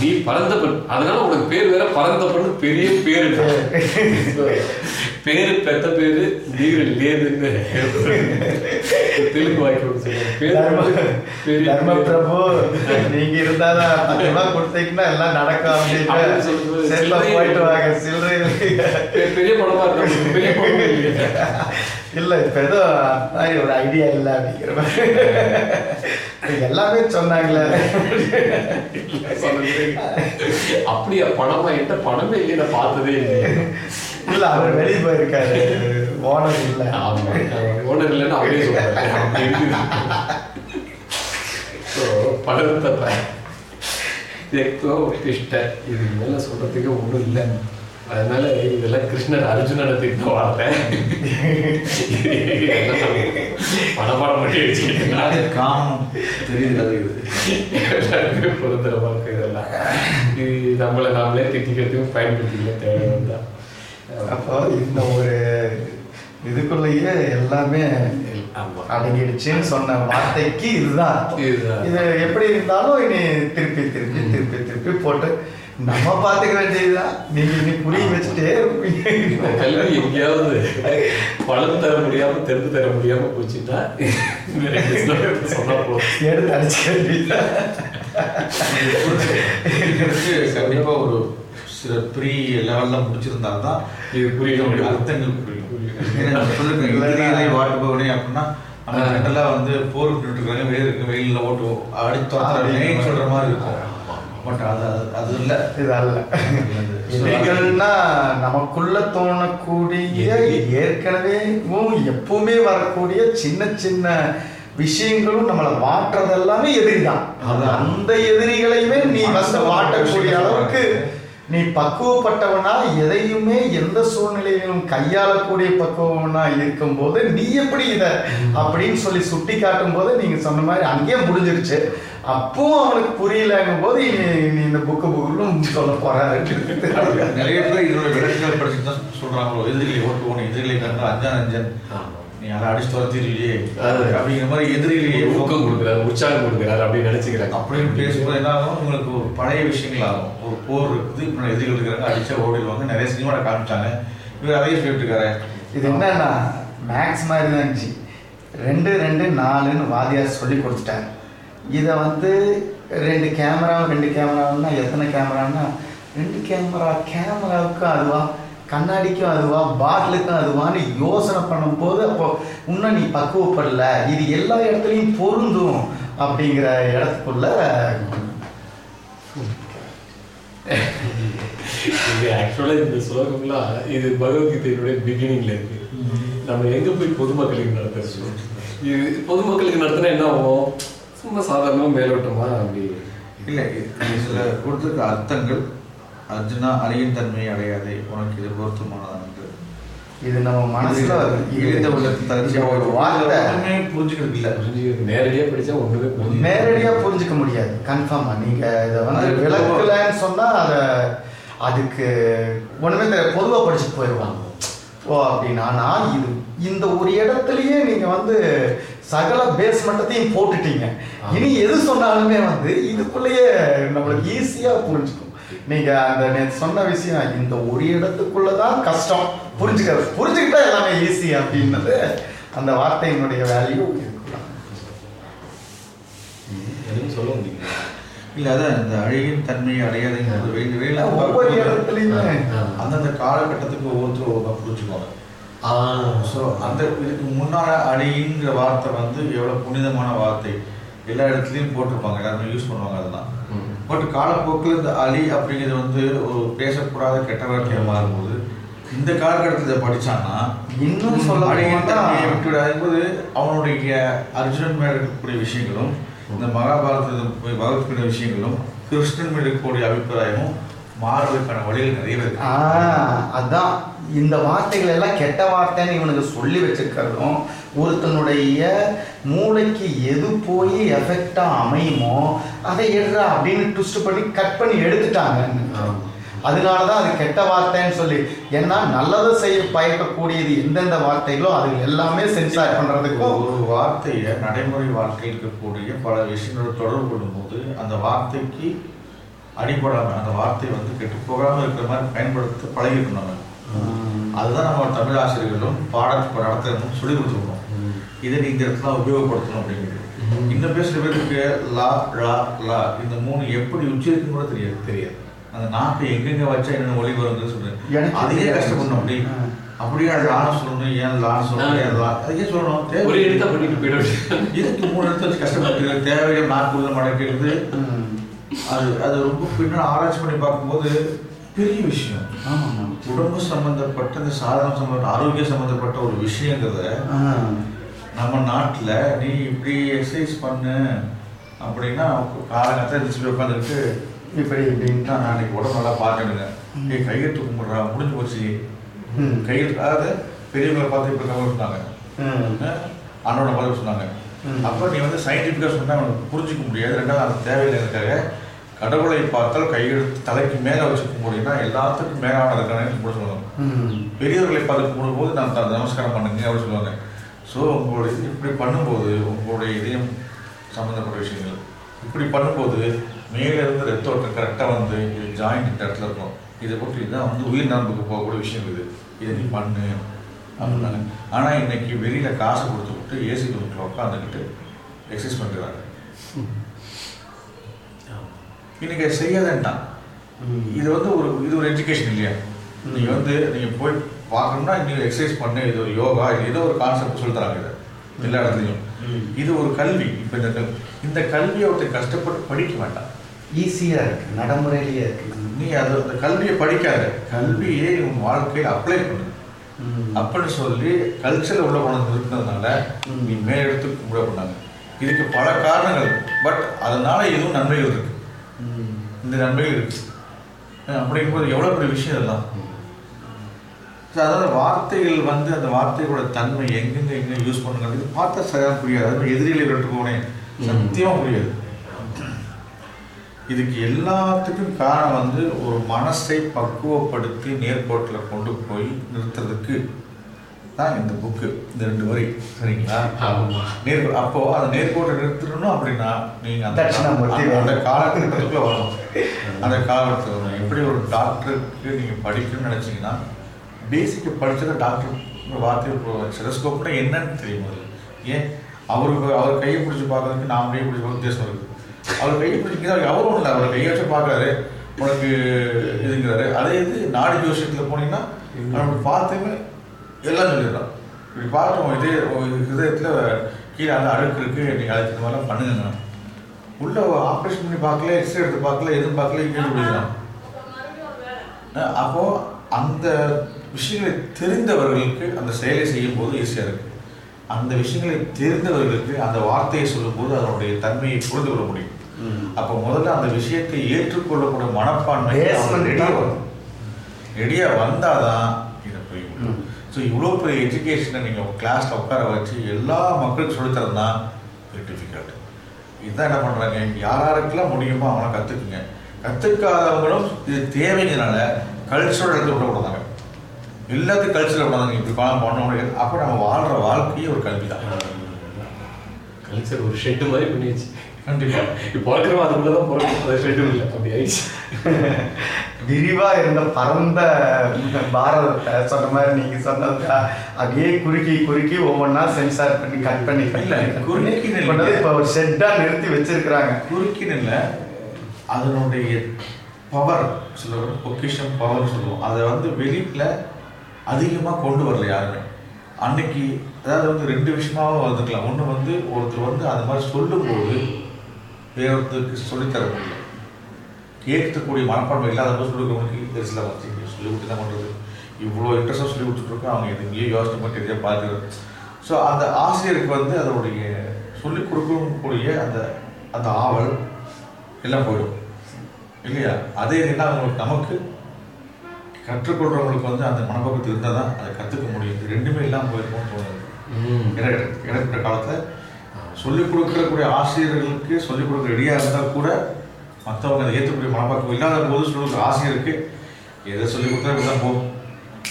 நீ பரந்தப்பன் அதனால உனக்கு பேர் வேற பரந்தப்பன் பெரிய பேர் பேரு பெத்த பேரு நீர் லேதுன்னு தெலுங்கு வாய்க்கு தர்ம பிரபு நீங்க பத்து ரூபாய் கொடுத்தீங்கன்னா எல்லாம் நடக்கும் அப்படின்னு செல்ல போயிட்டு வாங்க சில்லறை பெரிய படமா இருக்கும் பெரிய படமா இல்ல இப்ப ஏதோ ஒரு ஐடியா இல்ல அப்படிங்கிற மாதிரி. எல்லாமே சொன்னாங்களே. அப்படியா பணமா? என்கிட்ட பணமே இல்லையே நான் பார்த்ததே இல்லையே. இல்ல அவர் வெளியே போயிருக்காரு. ஓனர் இல்ல. ஆமா. ஓனர் இல்லைன்னு இருக்குது? ஸோ படத்தை எக்கோ திஷ்ட இதுக்கு மேல சொல்றதுக்கு ஒண்ணும் இல்லை. அதனால இதெல்லாம் கிருஷ்ணர் அர்ஜுனனை திட்ட வார்த்தை. பணப்பாடம் பண்ணி இது எல்லாருக்குமே பொருந்துற வாக்கு இதெல்லாம். இது நம்மளை நாமளே திட்டிக்கிறதுக்கும் பயன்படுத்திக்க தேவைதான் அப்போ இந்த ஒரு இதுக்குள்ளேயே எல்லாமே அடங்கிடுச்சுன்னு சொன்ன வார்த்தைக்கு இதுதான். இது எப்படி இருந்தாலும் இனி திருப்பி திருப்பி திருப்பி திருப்பி போட்டு நம்ம பாத்துக்க வேண்டியதுதான். நீங்க இனி புரிய வச்சுட்டே இருப்பீங்க. கல்வி எங்கேயாவது பழம் தர முடியாம தெரிந்து தர முடியாம போச்சுன்னா சொன்னா போதும். எடுத்து இதுக்கு கண்டிப்பா ஒரு சில ப்ரீ லெவல்ல முடிச்சிருந்தால்தான் இது புரிய முடியும் அர்த்தங்கள் புரியும். இந்திரிகளை வாட்டுபவனே அப்படின்னா நம்ம ஜென்ரலா வந்து போர் இருக்காங்க வெயில் இருக்கு வெயில்ல ஓட்டு அடி துரத்துறேன்னு சொல்ற மாதிரி இருக்கும். பட் அது அது- இல்ல. இது அல்ல. எதிரிகள்னா நமக்குள்ள தோணக்கூடிய ஏற்கனவே எப்பவுமே வரக்கூடிய சின்ன சின்ன விஷயங்களும் நம்மளை மாற்றுறது எல்லாமே எதிரி தான் அந்த எதிரிகளையுமே நீ வந்து மாட்டக்கூடிய அளவுக்கு நீ பக்குவப்பட்டவனா எதையுமே எந்த சூழ்நிலையிலும் கையாளக்கூடிய பக்குவம்னா இருக்கும்போது நீ எப்படி இத அப்படின்னு சொல்லி சுட்டி காட்டும் போது நீங்க சொன்ன மாதிரி அங்கேயே முடிஞ்சிருச்சு. அப்போ அவனுக்கு புரியலங்கும் போது நீ இந்த புக்கு புக்கும் சொல்ல போறாரு. நிறைய பேர் இதோட விளக்குகள் படிச்சு தான் சொல்றாங்களோ? எதிரிகளை ஓட்டுவோம் எதிரிகளை கண்டு அஞ்சான் அஞ்சன் நீ அதை அடிச்சு துரத்திடுவியே. அது. அப்படிங்கிற மாதிரி எதிரிகளை ஊக்கம் கொடுக்குறாரு உற்சாகம் கொடுக்குறாரு அப்படின்னு நினைச்சுக்கிறாங்க அப்படின்னு பேசும்போது என்ன ஆகும் உங்களுக்கு ஒரு பழைய விஷயங்கள் ஆகும் ஒரு போர் இருக்குது இப்போ எதிரிகள் இருக்கிறாங்க அடிச்சா ஓடிடுவாங்க. நிறைய சினிமாவில் காமிச்சாங்க. இவர் அதையே சொல்லிட்டு இருக்காரு இது என்னன்னா மேக்ஸ் மாதிரி தான் இருந்துச்சு. ரெண்டு ரெண்டு நாலுன்னு வாதியார் சொல்லி கொடுத்துட்டாரு. இதை வந்து ரெண்டு கேமரா ரெண்டு கேமரான்னா எத்தனை கேமரான்னா ரெண்டு கேமரா கேமராவுக்கும் அதுவா கண்ணாடிக்கும் அதுவா பாட்டிலுக்கும் அதுவான்னு யோசனை பண்ணும்போது அப்போ இன்னும் நீ பக்குவப்படல. இது எல்லா இடத்துலையும் பொருந்தும் அப்படிங்கிற இடத்துக்குள்ள இது ஆக்சுவலா இந்த ஸ்லோகம்லாம் இது பகவத்கீதையினுடைய பிகினிங்ல இருக்கு. நம்ம எங்க போய் பொதுமக்களுக்கு நடத்துறது இது பொதுமக்களுக்கு நடத்தினா என்ன ஆகும்? சும்மா சாதாரணமா மேலோட்டமா அப்படி இல்லை சில கொடுத்துருக்க அர்த்தங்கள் அர்ஜுனா அழியின் தன்மையை அடையாதே உனக்கு இது பொருத்தமானதான் என்று. இது நம்ம மனசுல இழிந்த ஒரு வார்த்தை. புரிஞ்சுக்கிறது இல்லை. புரிஞ்சுக்கிறது நேரடியா படிச்சா ஒண்ணுமே புரிஞ்சு நேரடியா புரிஞ்சுக்க முடியாது. கன்ஃபார்மா நீங்க இதை வந்து அது விளக்கலன்னு சொன்னா அத அதுக்கு ஒண்ணுமே தெரியாது. பொதுவா படிச்சுட்டு போயிடுவாங்க ஓ அப்படின்னா நான் இது இந்த ஒரு இடத்துலயே நீங்க வந்து சகல பேஸ் மட்டத்தையும் போட்டுட்டீங்க இனி எது சொன்னாலுமே வந்து இதுக்குள்ளேயே நம்மளுக்கு ஈஸியா புரிஞ்சுக்கும். நீங்க அந்த நேத்து சொன்ன விஷயம் இந்த ஒரு இடத்துக்குள்ளதான் கஷ்டம். புரிஞ்சுக்கிறது புரிஞ்சுக்கிட்டா எல்லாமே ஈஸி அப்படின்னது அந்த வார்த்தையினுடைய வேல்யூ எதுவும் சொல்ல முடியும் இல்ல அதான் இந்த அழகின் தன்மையை அடையாதுங்கிறது வெயில் வெயில் ஒவ்வொரு இடத்துலயுமே அந்தந்த காலகட்டத்துக்கு ஒவ்வொருத்தரும் ஒவ்வொரு புரிஞ்சுக்குவாங்க. ஸோ அந்த இதுக்கு முன்னால அடிங்கிற வார்த்தை வந்து எவ்வளவு புனிதமான வார்த்தை. எல்லா இடத்துலையும் போட்டிருப்பாங்க. எல்லாருமே யூஸ் பண்ணுவாங்க அதெல்லாம். பட் காலப்போக்கில் இந்த அலி அப்படிங்கிறது வந்து ஒரு பேசக்கூடாத கெட்ட வார்த்தையாக மாறும்போது இந்த காலகட்டத்தில் இதை படிச்சான்னா இன்னும் சொல்ல தன்மையை விட்டுவிடாதும்போது அவனுடைய அர்ஜுனன் மேல இருக்கக்கூடிய விஷயங்களும் இந்த மகாபாரத பகவத்கீதை விஷயங்களும் கிருஷ்ணன் மேல இருக்கக்கூடிய அபிப்பிராயமும் மாறுவதற்கான வழிகள் நிறைய இருக்கு அதான். இந்த வார்த்தைகள் எல்லாம் கெட்ட வார்த்தைன்னு இவனுக்கு சொல்லி வச்சிருக்கிறதும் ஒருத்தனுடைய மூளைக்கு எது போய் எஃபெக்டா அமையுமோ அதை எடுறா அப்படின்னு ட்விஸ்ட் பண்ணி கட் பண்ணி எடுத்துட்டாங்க அதனால தான் அது கெட்ட வார்த்தைன்னு சொல்லி ஏன்னா நல்லதை செய்ய பயக்கக்கூடியது எந்தெந்த வார்த்தைகளோ அது எல்லாமே சென்சார் பண்றதுக்கும் ஒரு வார்த்தையை நடைமுறை வாழ்க்கையில் இருக்கக்கூடிய பல விஷயங்களோட தொடர்பு கொள்ளும்போது அந்த வார்த்தைக்கு அடிபடாம அந்த வார்த்தை வந்து கெட்டு போகாம இருக்கிற மாதிரி பயன்படுத்த பழகிருக்கணும் அதுதான் நம்ம தமிழ் ஆசிரியர்களும் பாட நடத்தணும் சொல்லி கொடுத்துருக்கோம். இதை நீ இந்த இடத்துல உபயோகப்படுத்தணும் அப்படிங்கிறது. இன்னும் பேசுற பேருக்கு லா லா லா இந்த மூணு எப்படி உச்சரிக்கும் கூட தெரியாது தெரியாது. அந்த நாக்கு எங்கெங்க வச்சா என்னென்ன ஒளி வரும்னு சொல்றேன். அதையே. கஷ்டப்படணும் அப்படி. அப்படியே லான்னு சொல்லணும் ஏன் லான்னு சொல்லணும் ஏன் லா அதையே சொல்லணும். ஒரு எழுத்தா பண்ணிட்டு போயிட வேண்டியது. இதுக்கு மூணு இடத்துல வச்சு கஷ்டப்பட்டு தேவையை நாக்குள்ள மடக்கிறது. அது அது ரொம்ப பின்னாடி ஆராய்ச்சி பண்ணி பார்க்கும்போது பெரிய விஷயம். உடம்பு சம்பந்தப்பட்ட இந்த சாதனம் சம்பந்தப்பட்ட ஆரோக்கிய சம்பந்தப்பட்ட ஒரு விஷயங்கிறத. நம்ம நாட்டில் நீ இப்படி எக்ஸசைஸ் பண்ணு அப்படின்னா காலகட்டத்தில் எழுந்திரிச்சு உட்காந்துருக்கு இப்படி இப்படின்ட்டு நான் அன்னைக்கு உடம்பு நல்லா பார்க்கணுங்க. நீ கையை தூக்க முடியா முடிஞ்சு போச்சு. கையில் அதாவது பெரியவங்களை பார்த்து இப்படி கவலை சொன்னாங்க. அண்ணோட பதில் சொன்னாங்க. ம். அப்போ நீ வந்து சயின்டிஃபிக்காக சொன்னா அவனுக்கு புரிஞ்சிக்க முடியாது. ரெண்டாவது அது தேவையில்லைக்காக கடவுளை பார்த்தால் கையெழுத்து தலைக்கு மேலே வச்சுக்க முடியும்னா எல்லாத்துக்கும் மேலான இருக்கானு கூட சொல்லுவாங்க. பெரியவர்களை பார்த்து கும்பிடும்போது நான் நமஸ்காரம் பண்ணுங்க அப்படின்னு சொல்லுவாங்க. ஸோ உங்களுடைய இப்படி பண்ணும்போது உங்களுடைய இதயம் சம்மந்தப்பட்ட விஷயங்கள். இப்படி பண்ணும்போது மேலே இருந்து ரத்த ஓட்டம் கரெக்டாக வந்து இது ஜாயிண்ட் இந்த இடத்துல இருக்கும். இதை போட்டு இதுதான் வந்து உயிர் நரம்புக்கு போகக்கூடிய விஷயம் இது. இதை நீ பண்ணு. அப்படின்னாங்க ஆனால் இன்னைக்கு வெளியில் காசு கொடுத்து விட்டு ஏசி ரூமில் உட்காந்துக்கிட்டு எக்ஸசைஸ் பண்ணுறாங்க இன்னைக்கு செய்யாதேன்ட்டான். இது வந்து ஒரு இது ஒரு எஜுகேஷன் இல்லையா? நீங்க வந்து நீங்க போய் பார்க்கணும்னா நீங்க எக்ஸசைஸ் பண்ணு இது ஒரு யோகா இது ஏதோ ஒரு கான்செப்ட் சொல்லி தராங்க இதை. எல்லா இடத்துலையும். இது ஒரு கல்வி. இப்போ இந்த இந்த கல்வியை ஒருத்தர் கஷ்டப்பட்டு படிக்க வேண்டாம் ஈஸியா இருக்கு நடைமுறையிலேயே இருக்கு. நீ அது அந்த கல்வியை படிக்காத. கல்வியை உன் வாழ்க்கையில் அப்ளை பண்ணு. அப்படின்னு சொல்லி கல்ச்சரில் உள்ள கொண்டு இருக்கிறதுனால. நீ மேலெடுத்து கும்பிட பண்ணாங்க இதுக்கு பல காரணங்கள் பட் அதனால எதுவும் நன்மைகள் இருக்கு. இந்த நன்மைகள் இருக்கு. அப்படிங்கும்போது எவ்வளோ பெரிய விஷயம் இதெல்லாம்? So, அதாவது வார்த்தைகள் வந்து அந்த வார்த்தைகளோட தன்மை எங்கெங்க எங்க யூஸ் பண்ணுங்க இது பார்த்தா சரியாக புரியாது. அது எதிரிகளை விட்டு போனேன் சத்தியமா புரியாது. இதுக்கு எல்லாத்துக்கும் காரணம் வந்து ஒரு மனசை பக்குவப்படுத்தி நேர்கோட்டில் கொண்டு போய் நிறுத்துறதுக்கு தான் இந்த புக்கு இந்த ரெண்டு வரி. சரிங்களா? நேர் அப்போ அந்த நேர்கோட்டை நிறுத்தணும் அப்படின்னா நீங்க அந்த அந்த- அந்த காலகட்டத்துக்குள்ள வரணும். அந்த காலகட்டத்தில் வரணும். எப்படி ஒரு டாக்டருக்கு நீங்க படிக்கணும்னு நினைச்சீங்கன்னா பேசிக்கை படிச்சத டாக்டர் வார்த்தை செலஸ்கோப்னா என்னன்னு தெரியும் ஏன்? அவருக்கு அவர் கையை பிடிச்சி பார்க்கறதுக்கு நாம் கையை பிடிச்சி பார்க்க உத்தேசம் இருக்கு. அவர் கையை பிடிச்சிக்கிறது அவரும் இல்லை. அவர் கையை வச்சு பார்க்கறாரு. உனக்கு இதுங்கிறாரு. அதே இது நாடி ஜோசியத்தில் போனீங்கன்னா நம்ம பார்த்துமே எல்லாம் சொல்லிடுறோம் இப்படி பார்த்தோம் இதே இதயத்தில் கீழே அந்த அழுக்கு இருக்கு. நீங்கள் அதுக்கு இந்த மாதிரிலாம் பண்ணுங்க உள்ள ஆப்ரேஷன் பண்ணி பார்க்கல எக்ஸ்ரே எடுத்து பார்க்கல எதுவும் பார்க்கல இங்கே பிடிக்கலாம் அப்போ அந்த விஷயங்களை தெரிந்தவர்களுக்கு அந்த செயலை செய்யும் போது ஈஸியாக இருக்கு. அந்த விஷயங்களை தெரிந்தவர்களுக்கு அந்த வார்த்தையை சொல்லும்போது அதனுடைய தன்மையை புரிந்து கொள்ள முடியும். அப்போ முதல்ல அந்த விஷயத்தை ஏற்றுக்கொள்ளக்கூடிய மனப்பான்மை ரெடியாக. வரும். ரெடியாக வந்தாதான் இதை. முடியும். ஸோ இவ்வளோ பெரிய எஜுகேஷனை நீங்கள் கிளாஸில் உட்கார வச்சு எல்லா மக்களுக்கும் சொல்லித்தரது தான் டிஃபிகல்ட் இதுதான் என்ன பண்ணுறாங்க யார் யாருக்கெல்லாம் முடியுமோ அவனை கற்றுக்குங்க கற்றுக்காதவங்களும் இது தேவைங்கிறனால கல்ச்சரோட இடத்துல விட எல்லாத்தையும் கல்ச்சரில் விடாதாங்க இப்படி பணம் பண்ண முடியாது. அப்போ நம்ம வாழ்கிற வாழ்க்கையே ஒரு கல்வி தான் கல்ச்சர் ஒரு ஷெட்டு மாதிரி பண்ணிடுச்சு கண்டிப்பாக இப்போ பிறக்கிறவன் அதுக்குள்ள தான் பிறக்கும் அது ஷெட்டு இல்லை. அப்படி ஆயிடுச்சு. விரிவா இருந்த பரந்த பாரதத்தை சொன்ன மாதிரி நீங்க சொன்னது அப்படியே குறுக்கி குறுக்கி ஒவ்வொன்றா சென்சார் பண்ணி கட் பண்ணி இல்ல, குறுக்கி பண்ணி. இல்ல. கொண்டு வந்து இப்ப ஒரு ஷெட்டா நிறுத்தி வச்சிருக்கிறாங்க. குறுக்கின்னு இல்லை. அதனுடைய பவர் சொல்லுவோம் பொக்கிஷம் பவர் சொல்லுவோம். அதை வந்து வெளியில் அதிகமாக கொண்டு வரல யாருமே. அன்னைக்கு அதாவது வந்து ரெண்டு விஷயமாவும் வந்துக்கலாம் ஒன்று வந்து ஒருத்தர் வந்து அந்த மாதிரி சொல்லும்போது வேறொருத்தருக்கு சொல்லித்தர முடியல. கேட்கக்கூடிய மனப்பான்மை இல்லாத போது சொல்லி கொடுக்கறவங்களுக்கு தெரிசல சொல்லி கொடுத்து தான் பண்ணுறது இவ்வளோ இன்ட்ரெஸ்டாக சொல்லி கொடுத்துட்ருக்கோம் அவங்க இது யோசனை பண்ணி எதையோ பார்க்குறது ஸோ அந்த ஆசிரியருக்கு வந்து அதனுடைய சொல்லிக் கொடுக்கக்கூடிய அந்த அந்த ஆவல் எல்லாம் போயிடும். இல்லையா? அதே என்ன அவங்களுக்கு நமக்கு கற்றுக்கொள்றவங்களுக்கு வந்து அந்த மனப்பக்கத்து இருந்தால் தான் அதை கற்றுக்க முடியும். இது ரெண்டுமே இல்லாமல் போயிருக்கும்னு தோணுது. இடைப்பட்ட காலத்தில் சொல்லிக் கொடுக்கக்கூடிய ஆசிரியர்களுக்கு சொல்லிக் கொடுக்க ரெடியாக இருந்தால் கூட மற்றவங்க அதை ஏற்றக்கூடிய மனப்பாக்கம் இல்லாத போது கொடுக்குற ஆசிரியருக்கு எதை சொல்லிக் கொடுத்தா இப்படி தான் போகும்.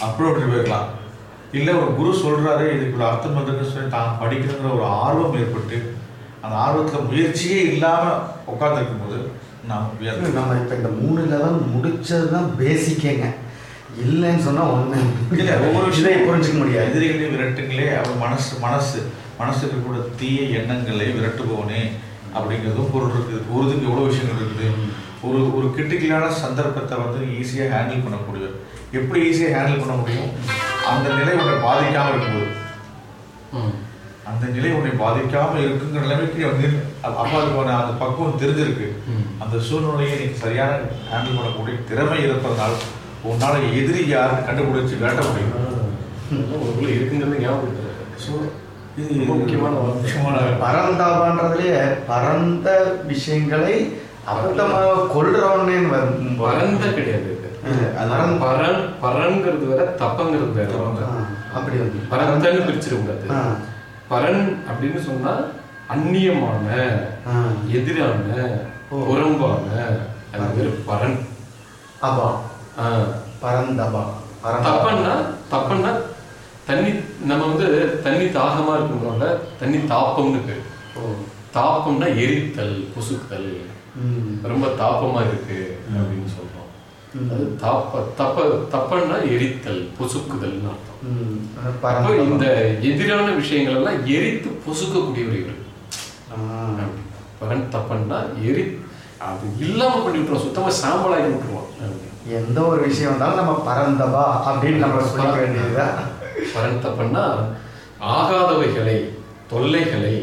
அப்படி அப்படி போயிருக்கலாம். இல்லை ஒரு குரு சொல்கிறாரு இதுக்கு ஒரு அர்த்தம் வந்துன்னு சொல்லி தான் படிக்கணுங்கிற ஒரு ஆர்வம் ஏற்பட்டு அந்த ஆர்வத்தில் முயற்சியே இல்லாமல் உட்காந்துருக்கும் போது உயர்ந்து நம்ம இப்ப இந்த மூணு லெவல் முடிச்சது தான் பேசிக்கேங்க இல்லைன்னு சொன்னா ஒண்ணு இல்ல ஒவ்வொரு விஷயம் புரிஞ்சுக்க முடியாது எதிரிகளை விரட்டுங்களே அவர் மனசு மனசு மனசுக்கு கூட தீய எண்ணங்களை விரட்டுபவனே அப்படிங்கிறதும் பொருள் இருக்குது. ஒருதுக்கு எவ்வளோ விஷயங்கள் இருக்குது? ஒரு ஒரு கிரிட்டிக்கலான சந்தர்ப்பத்தை வந்து ஈஸியாக ஹேண்டில் பண்ணக்கூடியவர். எப்படி ஈஸியாக ஹேண்டில் பண்ண முடியும்? அந்த நிலை உன்னை பாதிக்காமல் இருக்கும்போது. ம். அந்த நிலை உன்னை பாதிக்காம இருக்குங்கிற நிலைமைக்கு வந்து அம்மாவுக்கு அவன அந்த பக்குவம் தெரிஞ்சிருக்கு. அந்த சூழ்நிலையை நீ சரியான ஹேண்டில் பண்ணக்கூடிய திறமை இருப்பதனால் உன்னால எதிரி யாருன்னு கண்டுபிடிச்சு விரட்ட முடியும் உங்களுக்குள்ள இருக்குங்கிறது ஞாபகப்படுத்துறாரு ஸோ இது ரொம்ப முக்கியமான பரந்தாபான்றதுலயே பரந்த விஷயங்களை அபத்தமாக கொள்றவனேன்னு வரும் பரந்த கிடையாது இது. இல்ல, அது பரந்த பரன் பரன்கிறது வேற தப்பங்கிறது வேற அப்படி வந்து பரந்தன்னு பிரிச்சிடக்கூடாது ஆ. பரன் அப்படின்னு சொன்னா அந்நியமான ஆ. எதிரான ஓ. புறம்பான அது பேரு பரன் அபா ஆ. பரந்தபா. தப்பன்னா தப்பன்னா தண்ணி நம்ம வந்து தண்ணி தாகமா இருக்குங்கிறோம்ல தண்ணி தாப்பம்னு பேரு. ஓ. தாப்பம்னா எரித்தல் பொசுத்தல். ரொம்ப தாப்பமா இருக்கு அப்படின்னு சொல்றோம். அது தாப்ப தப்ப தப்பன்னா எரித்தல் பொசுக்குதல்னு அர்த்தம். இந்த எதிரான விஷயங்கள் எல்லாம் எரித்து பொசுக்கக்கூடியவர் இவர். பரன் தப்பன்னா எரி அது இல்லாம பண்ணி விட்டுருவோம் சுத்தமா சாம்பலாகி விட்டுருவோம். எந்த ஒரு விஷயம் வந்தாலும் நம்ம பரந்தபா அப்படின்னு நம்ம சொல்லிக்க வேண்டியதுதா பரன் தப்பன்னா ஆகாதவைகளை தொல்லைகளை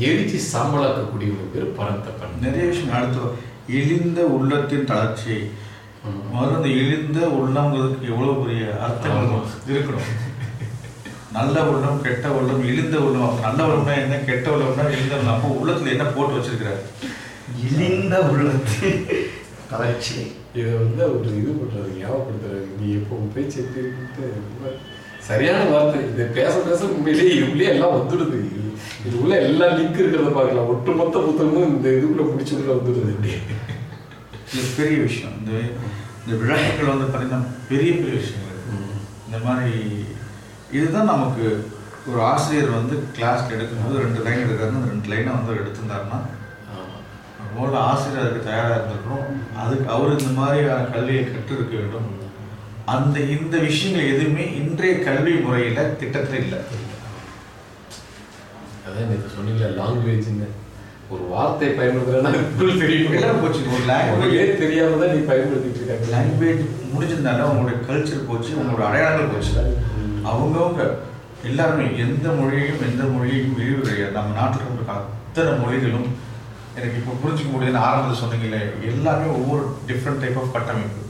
எரிச்சு சாம்பலாக்கக்கூடிய ஒரு பேர் பரன் தப்பன் நிறைய விஷயம் அடுத்து இழிந்த உள்ளத்தின் தளர்ச்சியை ம். முதல்ல இந்த இழிந்த உள்ளம்ங்கிறதுக்கு எவ்வளவு பெரிய அர்த்தங்கள் ஆமா. இருக்கணும். நல்ல உள்ளம் கெட்ட உள்ளம் இழிந்த உள்ளம் அப்ப நல்ல உள்ளம்னா என்ன கெட்ட உள்ளம்னா இழிந்த உள்ளம். அப்போ உள்ளத்துல என்ன போட்டு வச்சிருக்கிறாரு? இழிந்த உள்ளத்தின் கலர்ச்சி இதை வந்து அவர் இது பண்றாரு ஞாபகப்படுத்துறாரு. நீ எப்போ உன் பேச்சு எப்படி இருக்குன்ட்டு ரொம்ப சரியான வார்த்தை. இதை பேச பேச உண்மையிலேயே இதுக்குள்ளே எல்லாம் வந்துடுது. இதுக்குள்ள எல்லா லிங்க் இருக்கிறத பார்க்கலாம். ஒட்டுமொத்த புத்தகமும் இந்த இதுக்குள்ள பிடிச்சதுல வந்துடுது. இது பெரிய விஷயம். இந்த இந்த விளக்குகள் வந்து பார்த்தீங்கன்னா பெரிய பெரிய விஷயங்கள். இந்த மாதிரி இதுதான் நமக்கு ஒரு ஆசிரியர் வந்து கிளாஸ் எடுக்கும்போது ரெண்டு லைன் எடுக்கிறாருன்னா அந்த ரெண்டு லைனை வந்து எடுத்திருந்தாருன்னா. முதல்ல ஆசிரியர் அதுக்கு தயாராக இருந்திருக்கணும். அதுக்கு அவர் இந்த மாதிரியான கல்வியை கற்றிருக்க வேண்டும். அந்த இந்த விஷயங்கள் எதுவுமே இன்றைய கல்வி முறையில திட்டத்தில் இல்லை. அதான் நேற்று சொன்னீங்களா லாங்குவேஜ்னு ஒரு வார்த்தை பயன்படுத்துறேன்னா தெரியும். எல்லாம் போச்சு. ஒரு லாங்குவேஜ் தெரியாம தான் நீ பயன்படுத்திட்டு இருக்காங்க. லாங்குவேஜ் முடிஞ்சிருந்தாலும் உங்களுடைய கல்ச்சர் போச்சு உங்களோட அடையாளங்கள் போச்சு. அவங்கவுங்க எல்லாருமே எந்த மொழியையும் எந்த மொழியையும் இழிவு கிடையாது. நம்ம நாட்டில் இருக்க அத்தனை மொழிகளும் எனக்கு இப்போ புரிஞ்சுக்க முடியுதுன்னு ஆரம்பத்தில் சொன்னீங்களே எல்லாமே ஒவ்வொரு டிஃப்ரெண்ட் டைப் ஆஃப் கட்டமைப்பு.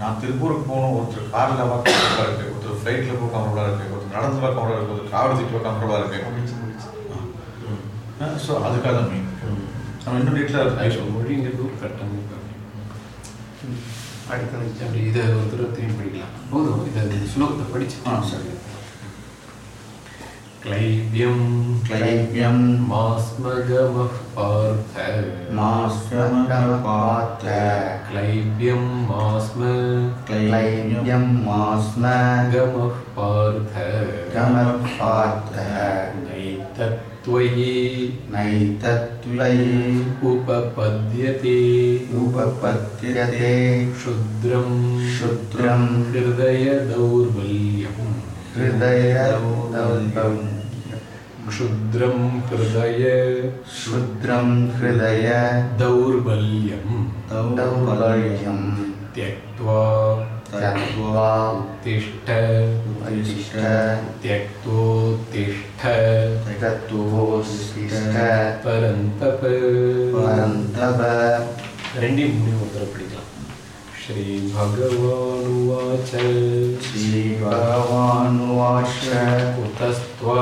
நான் திருப்பூருக்கு போகணும் ஒருத்தர் காரில் பார்க்க கம்ஃபர்டபுளாக இருக்கு ஒருத்தர் ஃப்ளைட்டில் போக கம்ஃபர்டபுளாக இருக்கு ஒருத்தர் நடந்து பார்க்க கம்ஃபர்டபுளாக இருக்கு ஒருத்தர் காவடி தூக்கி கம்ஃபர்டபுளாக இருக்கு ஸோ அதுக்காக தான் மீன் நம்ம இன்னும் டீட்டெயிலாக மொழிங்கிறது ஒரு கட்டமைப்பு. அடுத்தது அப்படி இதை ஒரு திரும்பி படிக்கலாம். போதும். இதை ஸ்லோகத்தை படிச்சு ஆ, சரி. क्लैब्यं क्लैब्यं मास्मगमः पार्थ मास्मगपात क्लैब्यं मास्म क्लैब्यं मास्म गमः पार्थ गमपात नैतत्त्वयि नैतत्त्वयि उपपद्यते उपपद्यते क्षुद्रं क्षुद्रं हृदयदौर्बल्यम् हृदयदौर्बं क्षुद्रं हृदय क्षुद्रं हृदय दौर्बल्यम् दौर्बल्यं त्यक्त्वा त्यक्त्वा तिष्ठ उत्तिष्ठ त्यक्तोत्तिष्ठ तत्त्वोत्तिष्ठ परन्तप परन्तप ரெண்டையும் முடிவு ஒருத்தர படிக்கலாம் श्रीभगवानुवाच श्रीभगवानुवाच कुतस्त्वा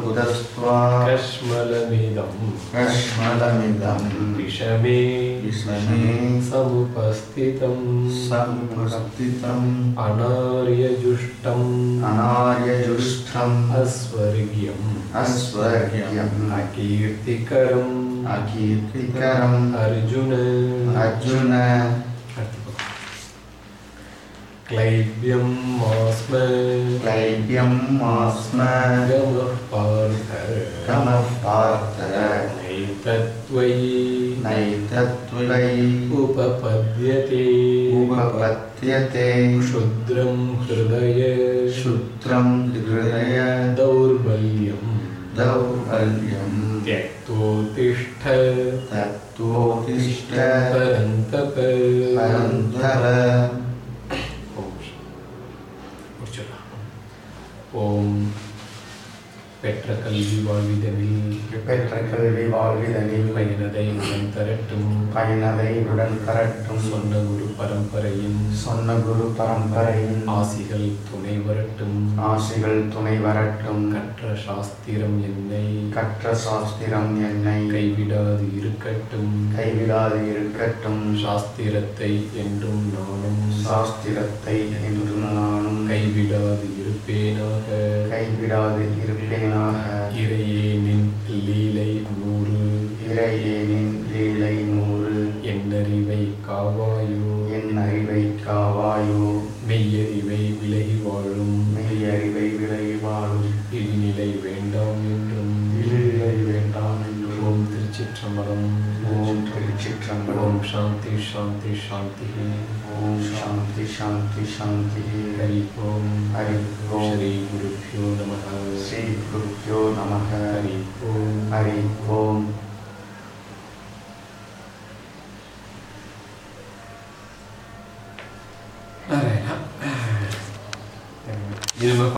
कुतस्त्वा कश्मलमिदं कश्मलमिदं विषमे विषमे समुपस्थितं समुपस्थितम् अनार्यजुष्टम् अनार्यजुष्टम् अस्वर्ग्यम् अस्वर्ग्यम् अकीर्तिकरम् अकीर्तिकरम् अर्जुन अर्जुन क्लैब्यं मास्म क्लैब्यं मास्म गमः पार्थ गमः पार्थ नैतत्त्वयि नैतत्त्वयि त्वयि उपपद्यते उपपद्यते क्षुद्रं हृदय क्षुद्रं हृदय दौर्बल्यं दौर्बल्यं त्यक्तोत्तिष्ठ तत्त्वोत्तिष्ठ परन्तप परन्तप ஓம். பெற்ற கல்வி வாழ்விதனில் பெற்ற கல்வி வாழ்விதனில் பயனதை உடன் தரட்டும். பயனதை உடன் தரட்டும். சொன்ன குரு பரம்பரையின் சொன்ன குரு பரம்பரையின் ஆசிகள் துணை வரட்டும். ஆசிகள் துணை வரட்டும். கற்ற சாஸ்திரம் என்னை கற்ற சாஸ்திரம் என்னை கைவிடாது இருக்கட்டும். கைவிடாது இருக்கட்டும். சாஸ்திரத்தை என்றும் நானும் சாஸ்திரத்தை என்று நானும் கைவிடாது இருப்பேனாக கைவிடாது இருப்பேனாக. இறையே நின் லீலை நூறு. இறையேனின் லீலை நூறு. என்னறிவை காவாயோ. என் அறிவை காவாயோ. மெய்யறிவை விலகி வாழும். மெய் அறிவை விலகி வாழும். இழிநிலை வேண்டாம் என்றும். இழிநிலை வேண்டாம் என்றும். திருச்சிற்றம்பலம். திருச்சிற்றம்பலம் ஓம் சாந்தி சாந்தி சாந்தி ஓம் சாந்தி சாந்தி சாந்தி ஹரி ஓம் ஹரி ஓம் ஸ்ரீ குருப்பியோ நம ஸ்ரீ குருப்பியோ நமக ஹரி ஓம் ஹரி ஓம் நாராயணா இனிமே